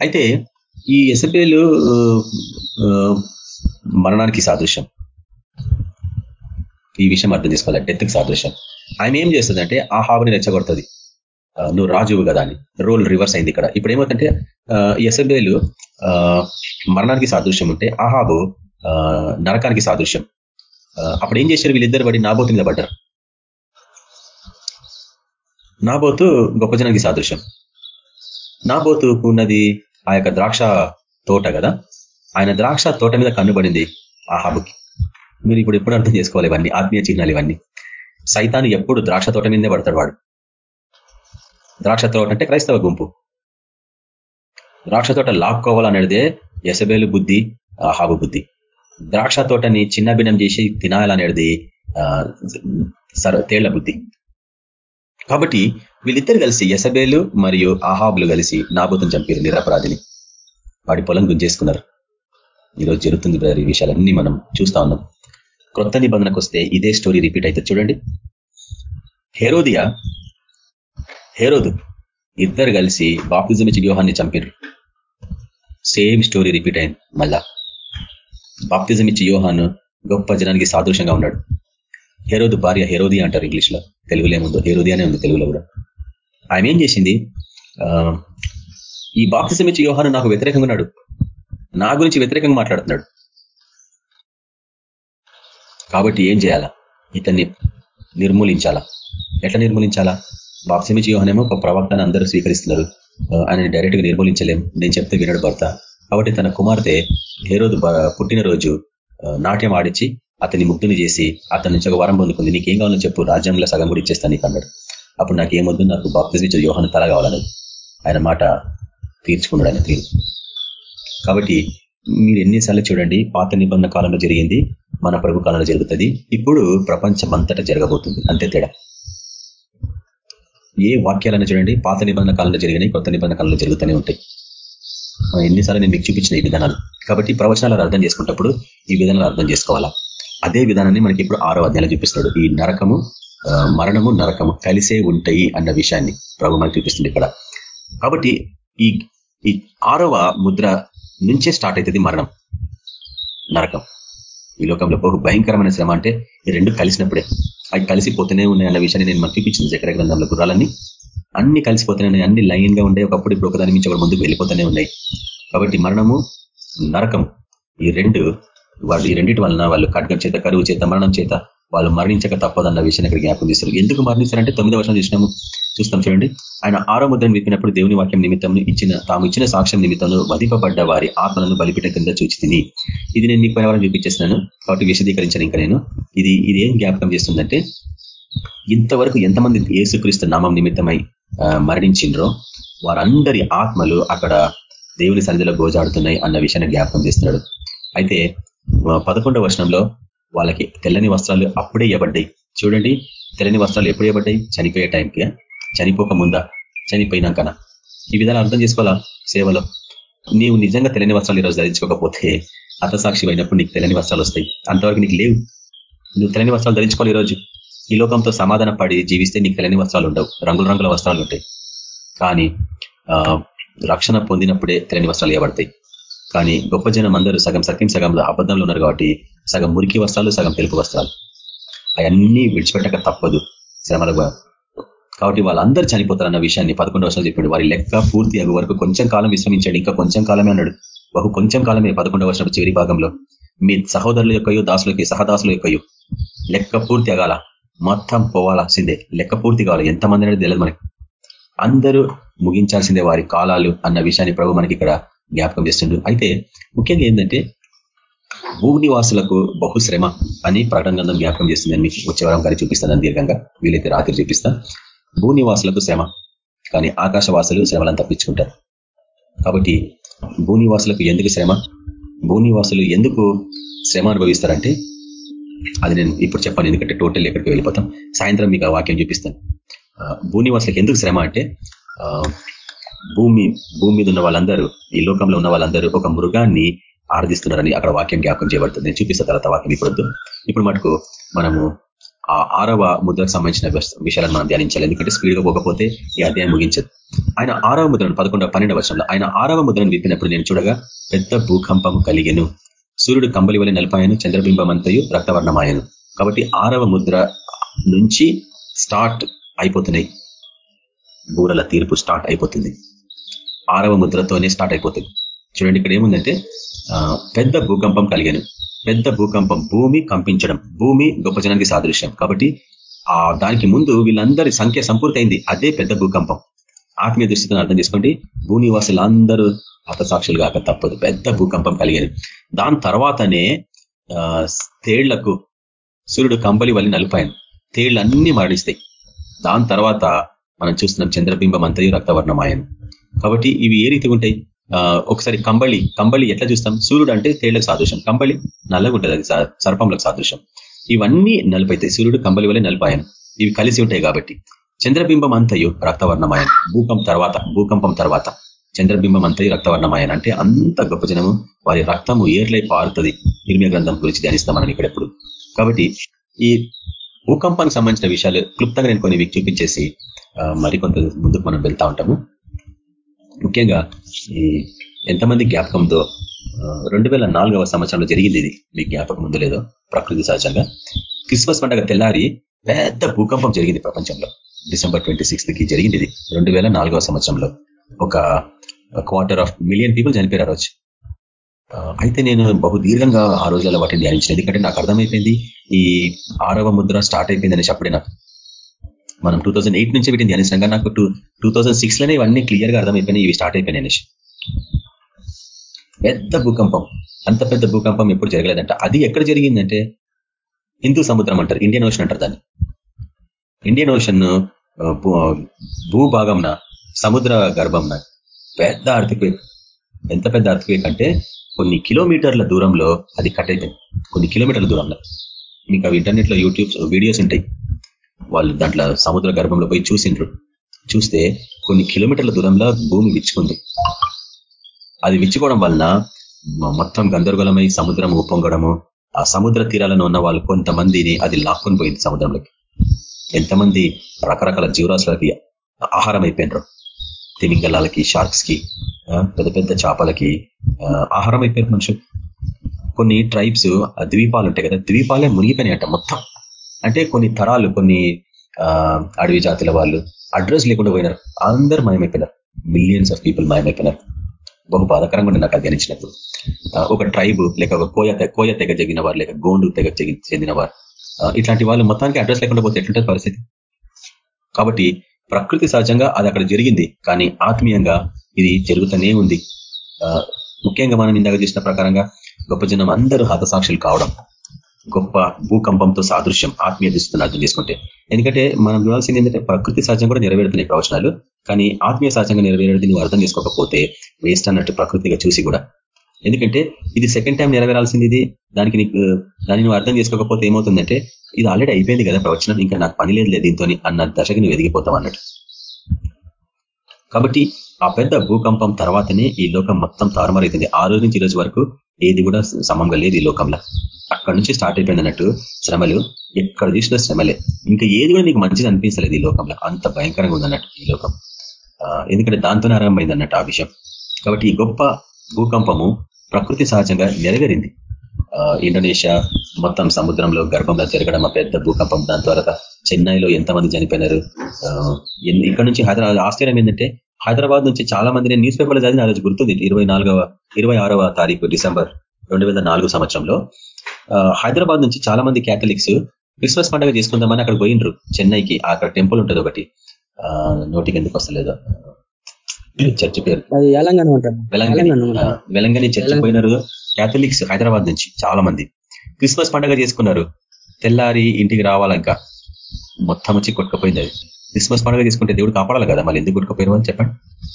అయితే ఈ ఎసబేలు ఆ, మరణానికి సాదృశ్యం. ఈ విషయం అర్థం చేసుకోవాలి డెత్కి సాదృశ్యం. ఆమె ఏం చేస్తుందంటే ఆహాబుని రెచ్చగొడుతుంది. ఆ, నువ్వు రాజువు కదా అని. రోల్ రివర్స్ అయింది ఇక్కడ. ఇప్పుడు ఏమవుతుందంటే ఎసబేలు మరణానికి సాదృశ్యం ఉంటే ఆహాబు ఆ, నరకానికి సాదృశ్యం. ఆ, అప్పుడు ఏం చేశారు? వీళ్ళిద్దరు పడి నాబోతు మీద పడ్డారు. నాబోతు గొప్ప జనానికి సాదృశ్యం. నాబోతు ఉన్నది ఆ యొక్క ద్రాక్ష తోట కదా? ఆయన ద్రాక్ష తోట మీద కన్నుబడింది ఆహాబుకి మీరు ఇప్పుడు ఎప్పుడు అర్థం చేసుకోవాలి ఇవన్నీ? ఆత్మీయ చిహ్నాలు ఇవన్నీ. సైతాను ఎప్పుడు ద్రాక్ష తోట మీదే పడతాడు వాడు. ద్రాక్ష తోట అంటే క్రైస్తవ గుంపు. ద్రాక్ష తోట లాక్కోవాలనేదే ఎసబేలు బుద్ధి ఆహాబు బుద్ధి. ద్రాక్ష తోటని చిన్నభిన్నం చేసి తినాలనేది సర- తేళ్ళ బుద్ధి. కాబట్టి వీళ్ళిద్దరు కలిసి ఎసబేలు మరియు ఆహాబులు కలిసి నాబోతుని చంపారు నిరపరాధిని. వాడి పొలం గుంజేసుకున్నారు. ఈరోజు జరుగుతుంది బ్రదర్ ఈ విషయాలన్నీ మనం చూస్తా ఉన్నాం. క్రొత్త నిబంధనకు వస్తే ఇదే స్టోరీ రిపీట్ అయితే చూడండి. హెరోదియా హెరోదు ఇద్దరు కలిసి బాప్తిజం ఇచ్చి వ్యూహాన్ని చంపారు. సేమ్ స్టోరీ రిపీట్ అయింది మళ్ళా. బాప్తిజం ఇచ్చి యోహాను గొప్ప జనానికి సాదృశ్యంగా ఉన్నాడు. హెరోదు భార్య హెరోది అంటారు ఇంగ్లీష్లో తెలుగులో ఏముందో? హెరోది అనే ఉంది తెలుగులో కూడా. ఆమె ఏం చేసింది? ఈ బాప్తిజం ఇచ్చి యోహాను నాకు వ్యతిరేకంగా ఉన్నాడు. నా గురించి వ్యతిరేకంగా మాట్లాడుతున్నాడు. కాబట్టి ఏం చేయాలా? ఇతన్ని నిర్మూలించాలా? ఎట్లా నిర్మూలించాలా? బాప్సమిచి యోహనేమో ఒక ప్రవక్తను అందరూ స్వీకరిస్తున్నారు. ఆయన డైరెక్ట్గా నిర్మూలించలేం. నేను చెప్తే వినడు భర్త. కాబట్టి తన కుమార్తె హేరోదు పుట్టినరోజు నాట్యం ఆడించి అతని ముగ్ధుని చేసి అతని నుంచి ఒక వరం పొందుకుంది. నీకేం కావాలో చెప్పు రాజ్యంలో సగం కూడా ఇచ్చేస్తాను నీకు అన్నాడు. అప్పుడు నాకు ఏమొద్దు నాకు బాప్తిజం యోహన తల కావాలన్నది ఆయన మాట తీర్చుకున్నాడు ఆయన తీర్చు కాబట్టి మీరు ఎన్నిసార్లు చూడండి పాత నిబంధన కాలంలో జరిగింది మన ప్రభు కాలంలో జరుగుతుంది. ఇప్పుడు ప్రపంచమంతటా జరగబోతుంది. అంతే తేడా. ఏ వాక్యాలన్నా చూడండి పాత నిబంధన కాలంలో జరిగినాయి కొత్త నిబంధన కాలంలో జరుగుతూనే ఉంటాయి. ఎన్నిసార్లు నేను మీకు చూపించిన ఈ విధానాలు. కాబట్టి ప్రవచనాలు అర్థం చేసుకున్నప్పుడు ఈ విధానాలు అర్థం చేసుకోవాలా? అదే విధానాన్ని మనకి ఇప్పుడు ఆరో అధ్యాయంలో చూపిస్తున్నాడు. ఈ నరకము మరణము నరకము కలిసే ఉంటాయి అన్న విషయాన్ని ప్రభు మనకి చూపిస్తుంది ఇక్కడ. కాబట్టి ఈ ఈ ఆరవ ముద్ర నుంచే స్టార్ట్ అవుతుంది మరణం నరకం. ఈ లోకంలో బహు భయంకరమైన శ్రమ అంటే ఈ రెండు కలిసినప్పుడే. అవి కలిసిపోతూనే ఉన్నాయి అన్న విషయాన్ని నేను మనకి చూపించింది చక్ర గ్రంథంలో గుర్రాలన్నీ. అన్ని కలిసిపోతున్నాయి అన్ని లైన్గా ఉండే ఒకప్పుడు ఇప్పుడు ఒకదాని నుంచి ఒకటి ముందుకు వెళ్ళిపోతూనే ఉన్నాయి. కాబట్టి మరణము నరకం ఈ రెండు వాళ్ళు ఈ రెండింటి వలన వాళ్ళు ఖడ్గం చేత కరువు చేత మరణం చేత వాళ్ళు మరణించక తప్పదన్న విషయాన్ని ఇక్కడ జ్ఞాపకం చేస్తారు ఎందుకు మరణిస్తారంటే తొమ్మిదో వర్షం చూసినాము? చూస్తాం చూడండి. ఆయన ఆరో ముద్రను విప్పినప్పుడు దేవుని వాక్యం నిమిత్తం ఇచ్చిన తాము ఇచ్చిన సాక్ష్యం నిమిత్తం వధిపబడ్డ వారి ఆత్మలను బలిపిట కింద చూచి ఇది నేను మీకు పరివారం చూపించేస్తున్నాను. కాబట్టి విశదీకరించాను ఇంకా నేను. ఇది ఇది ఏం జ్ఞాపకం చేస్తుందంటే ఇంతవరకు ఎంతమంది ఏసుక్రీస్తు నామం నిమిత్తమై మరణించిండ్రో వారందరి ఆత్మలు అక్కడ దేవుని సన్నిధిలో గోజాడుతున్నాయి అన్న విషయాన్ని జ్ఞాపకం చేస్తున్నాడు. అయితే పదకొండవ వర్షంలో వాళ్ళకి తెల్లని వస్త్రాలు అప్పుడే ఇవ్వబడ్డాయి. చూడండి తెల్లని వస్త్రాలు ఎప్పుడు ఇవ్వబడ్డాయి? చనిపోయే టైంకి. చనిపోక ముందా? చనిపోయినాకన? ఈ విధాలు అర్థం చేసుకోవాలా? సేవలో. నీవు నిజంగా తెల్లని వస్త్రాలు ఈరోజు ధరించుకోకపోతే అతసాక్షి అయినప్పుడు నీకు తెల్లని వస్త్రాలు వస్తాయి. అంతవరకు నీకు లేవు. నువ్వు తెల్లని వస్త్రాలు ధరించుకోవాలి ఈరోజు. ఈ లోకంతో సమాధాన పడి జీవిస్తే నీకు తెలియని వస్త్రాలు ఉండవు రంగుల రంగుల వస్త్రాలు ఉంటాయి కానీ రక్షణ పొందినప్పుడే తెలియని వస్త్రాలు ఇవ్వబడతాయి కానీ గొప్ప జనం అందరూ సగం సత్యం సగం అబద్ధంలో ఉన్నారు కాబట్టి సగం మురికి వస్త్రాలు సగం తెలుపు వస్త్రాలు. అవన్నీ విడిచిపెట్టక తప్పదు. శ్రమల కాబట్టి వాళ్ళందరూ చనిపోతారన్న విషయాన్ని పదకొండు వర్షాలు చెప్పాడు. వారి లెక్క పూర్తి అగు వరకు కొంచెం కాలం విశ్రమించాడు. ఇంకా కొంచెం కాలమే అన్నాడు. బహు కొంచెం కాలమే పదకొండవ వర్షం చివరి భాగంలో. మీ సహోదరుల యొక్కయో దాసులకి సహదాసుల యొక్కయో లెక్క పూర్తి అగాల. మొత్తం పోవాల్సిందే. లెక్క పూర్తి కావాలి. ఎంతమంది అనేది తెలియదు మనకి. అందరూ ముగించాల్సిందే వారి కాలాలు అన్న విషయాన్ని ప్రభు మనకి ఇక్కడ జ్ఞాపకం చేస్తుండ్రు అయితే ముఖ్యంగా ఏంటంటే భూనివాసులకు బహుశ్రమ అని ప్రకటన గ్రంథం జ్ఞాపకం చేస్తుందని మీకు వచ్చే వారం కానీ చూపిస్తాను. దీర్ఘంగా వీలైతే రాత్రి చూపిస్తా. భూనివాసులకు శ్రమ. కానీ ఆకాశవాసులు శ్రమలను తప్పించుకుంటారు. కాబట్టి భూనివాసులకు ఎందుకు శ్రమ? భూనివాసులు ఎందుకు శ్రమ అనుభవిస్తారంటే అది నేను ఇప్పుడు చెప్పాను ఎందుకంటే టోటల్ ఎక్కడికి వెళ్ళిపోతాం. సాయంత్రం మీకు ఆ వాక్యం చూపిస్తాను. భూనివాసులకు ఎందుకు శ్రమ అంటే భూమి భూమి మీద ఉన్న వాళ్ళందరూ ఈ లోకంలో ఉన్న వాళ్ళందరూ ఒక మృగాన్ని ఆరాధిస్తున్నారని అక్కడ వాక్యం జ్ఞాపకం చేయబడుతుంది. నేను చూపిస్తా తర్వాత వాక్యం ఇప్పుడు ఇప్పుడు మటుకు మనము ఆ ఆరవ ముద్రకు సంబంధించిన విషయాలను మనం ధ్యానించాలి. ఎందుకంటే స్పీడ్గా పోకపోతే ఈ అధ్యాయం ముగించదు. ఆయన ఆరవ ముద్రను పదకొండవ పన్నెండవ వర్షంలో ఆయన ఆరవ ముద్రను విప్పినప్పుడు నేను చూడగా పెద్ద భూకంపం కలిగెను. సూర్యుడు కంబలి వలె నలిపాయను చంద్రబింబమంతయు రక్తవర్ణమాయను. కాబట్టి ఆరవ ముద్ర నుంచి స్టార్ట్ అయిపోతున్నాయి. బూరల తీర్పు స్టార్ట్ అయిపోతుంది. ఆరవ ముద్రతోనే స్టార్ట్ అయిపోతుంది. చూడండి ఇక్కడ ఏముందంటే పెద్ద భూకంపం కలిగాను. పెద్ద భూకంపం భూమి కంపించడం. భూమి గొప్ప జనానికి సాదృశ్యం. కాబట్టి ఆ దానికి ముందు వీళ్ళందరి సంఖ్య సంపూర్తయింది. అదే పెద్ద భూకంపం. ఆత్మీయ దృష్టితో అర్థం చేసుకోండి. భూనివాసులందరూ హతసాక్షులు కాక తప్పదు. పెద్ద భూకంపం కలిగేది. దాని తర్వాతనే తేళ్ళకు సూర్యుడు కంబలి వల్లి నలిపాయను. తేళ్ళు అన్ని మరణిస్తాయి. దాని తర్వాత మనం చూస్తున్నాం చంద్రబింబం అంతయు రక్తవర్ణమాయను. కాబట్టి ఇవి ఏ రీతిగా ఉంటాయి? ఒకసారి కంబళి కంబళి ఎట్లా చూస్తాం? సూర్యుడు అంటే తేళ్ళకు సాదృశ్యం. కంబళి నల్లగా ఉంటుంది అది సర్పంలకు సాదృశ్యం. ఇవన్నీ నలుపైతాయి. సూర్యుడు కంబలి వల్లే నలిపాయను. ఇవి కలిసి ఉంటాయి కాబట్టి. చంద్రబింబం అంతయు రక్తవర్ణమాయన. భూకంపం తర్వాత భూకంపం తర్వాత. చంద్రబింబం అంతయు రక్తవర్ణమాయన అంటే అంత గొప్ప జనము. వారి రక్తము ఏర్లై పారుతుంది. నిర్మయ గ్రంథం గురించి ధ్యానిస్తాం మనం ఇక్కడ ఎప్పుడు కాబట్టి ఈ భూకంపానికి సంబంధించిన విషయాలు క్లుప్తంగా నేను కొన్ని చూపించేసి మరికొంత ముందుకు మనం వెళ్తా ఉంటాము. ముఖ్యంగా ఈ ఎంతమంది జ్ఞాపకంతో రెండు వేల నాలుగవ సంవత్సరంలో జరిగింది ఇది. మీ జ్ఞాపకం ముందు లేదో ప్రకృతి సహజంగా. క్రిస్మస్ పండుగ తెల్లారి పెద్ద భూకంపం జరిగింది ప్రపంచంలో. డిసెంబర్ ట్వంటీ కి జరిగింది ఇది. రెండు వేల నాలుగవ సంవత్సరంలో. ఒక క్వార్టర్ ఆఫ్ మిలియన్ పీపుల్ చనిపోయారు ఆ రోజు. అయితే నేను బహు దీర్ఘంగా ఆ రోజుల్లో వాటిని ధ్యానించిన. ఎందుకంటే నాకు అర్థమైపోయింది ఈ ఆరవ ముద్ర స్టార్ట్ అయిపోయింది అనేసి అప్పుడే నాకు. మనం టూ థౌసండ్ ఎయిట్ నుంచి వీటిని ధ్యానించినాక నాకు టూ టూ థౌసండ్ సిక్స్లోనే ఇవన్నీ క్లియర్గా అర్థమైపోయినాయి ఇవి స్టార్ట్ అయిపోయినాయి అనేసి. పెద్ద భూకంపం. అంత పెద్ద భూకంపం ఎప్పుడు జరగలేదంట. అది ఎక్కడ జరిగిందంటే హిందూ సముద్రం అంటారు ఇండియన్ ఓషన్ అంటారు దాన్ని. ఇండియన్ ఓషన్ భూభాగంన సముద్ర గర్భంన పెద్ద అర్థక్వేక్ ఎంత పెద్ద అర్థక్వేక్ అంటే కొన్ని కిలోమీటర్ల దూరంలో అది కట్ అయిపోయింది. కొన్ని కిలోమీటర్ల దూరంలో. మీకు అవి ఇంటర్నెట్లో యూట్యూబ్ వీడియోస్ ఉంటాయి. వాళ్ళు దాంట్లో సముద్ర గర్భంలో పోయి చూసిండ్రు. చూస్తే కొన్ని కిలోమీటర్ల దూరంలో భూమి విచ్చుకుంది. అది విచ్చుకోవడం వలన మొత్తం గందరగోళమై సముద్రం ఉప్పొంగడము ఆ సముద్ర తీరాలను ఉన్న వాళ్ళు కొంతమందిని అది లాక్కొని పోయింది సముద్రంలోకి. ఎంతమంది రకరకాల జీవరాశులకి ఆహారం అయిపోయినరు తిమింగళాలకి షార్క్స్కి పెద్ద పెద్ద చేపలకి ఆహారం అయిపోయారు మనుషులు. కొన్ని ట్రైబ్స్ ద్వీపాలు ఉంటాయి కదా ద్వీపాలే మునిగిపోయినాయట మొత్తం. అంటే కొన్ని తరాలు కొన్ని ఆ, అడవి జాతుల వాళ్ళు అడ్రస్ లేకుండా పోయినారు. అందరు మాయమైపోయినారు. మిలియన్స్ ఆఫ్ పీపుల్ మాయమైపోయినారు. బహు బాధాకరంగా ఉండే నాకు ధ్యానించినప్పుడు. ఒక ట్రైబ్ లేక ఒక కోయ తె- కోయ తెగ జగిన వారు లేక గోండు తెగ చెందిన వారు. ఇట్లాంటి వాళ్ళు మొత్తానికి అడ్రస్ లేకుండా పోతే ఎట్లుంటుంది పరిస్థితి? కాబట్టి ప్రకృతి సహజంగా అది అక్కడ జరిగింది కానీ ఆత్మీయంగా ఇది జరుగుతూనే ఉంది. ఆ, ముఖ్యంగా మనం ఇందాక చేసిన ప్రకారంగా గొప్ప జనం అందరూ హతసాక్షులు కావడం. గొప్ప భూకంపంతో సాదృశ్యం ఆత్మీయ దృష్టిని అర్థం చేసుకుంటే. ఎందుకంటే మనం చూడాల్సింది ఏంటంటే ప్రకృతి సహజం కూడా నెరవేరుతున్నాయి ప్రవచనాలు. కానీ ఆత్మీయ సహజంగా నెరవేరేది నువ్వు అర్థం చేసుకోకపోతే వేస్ట్ అన్నట్టు ప్రకృతిగా చూసి కూడా. ఎందుకంటే ఇది సెకండ్ టైం నెరవేరాల్సింది ఇది. దానికి నీకు దాన్ని నువ్వు అర్థం చేసుకోకపోతే ఏమవుతుందంటే ఇది ఆల్రెడీ అయిపోయింది కదా ప్రవచనం. ఇంకా నాకు పని లేదు దీంతో అన్న దశకి నువ్వు ఎదిగిపోతావు అన్నట్టు. కాబట్టి ఆ పెద్ద భూకంపం తర్వాతనే ఈ లోకం మొత్తం తారుమారైతుంది ఆ రోజు నుంచి ఈ రోజు వరకు ఏది కూడా సమంగా లేదు ఈ లోకంలో. అక్కడి నుంచి స్టార్ట్ అయిపోయింది అన్నట్టు శ్రమలు ఎక్కడ చూసినా శ్రమలే. ఇంకా ఏది కూడా నీకు మంచిది అనిపించలేదు ఈ లోకంలో. అంత భయంకరంగా ఉందన్నట్టు ఈ లోకం. ఆ, ఎందుకంటే దాంతోనే ఆరంభమైంది అన్నట్టు ఆ విషయం. కాబట్టి ఈ గొప్ప భూకంపము ప్రకృతి సహజంగా నెరవేరింది. ఆ, ఇండోనేషియా మొత్తం సముద్రంలో గర్భంలో జరగడం ఆ పెద్ద భూకంపం దాని తర్వాత చెన్నైలో ఎంతమంది చనిపోయినారు? ఆ, ఇక్కడ నుంచి హైదరాబాద్ ఆశ్చర్యం ఏంటంటే హైదరాబాద్ నుంచి చాలా మంది నేను న్యూస్ పేపర్లో చదివిన ఆ రోజు గుర్తుంది. ఇరవై నాలుగవ ఇరవై ఆరవ తారీఖు డిసెంబర్ రెండు వేల నాలుగు సంవత్సరంలో హైదరాబాద్ నుంచి చాలా మంది క్యాథలిక్స్ క్రిస్మస్ పండుగ చేసుకుందామని అక్కడ పోయినరు చెన్నైకి అక్కడ టెంపుల్ ఉంటుంది ఒకటి. నోటికి ఎందుకు వస్తలేదు? చర్చ్ పేరు. వెలంగని చర్చ్ పోయినారు క్యాథలిక్స్ హైదరాబాద్ నుంచి చాలా మంది క్రిస్మస్ పండుగ చేసుకున్నారు. తెల్లారి ఇంటికి రావాలా ఇంకా మొత్తం వచ్చి కొట్టుకుపోయింది అది. క్రిస్మస్ పండుగ చేసుకుంటే దేవుడు కాపాడాలి కదా. మళ్ళీ ఎందుకు కొట్టుకుపోయారు అని చెప్పండి.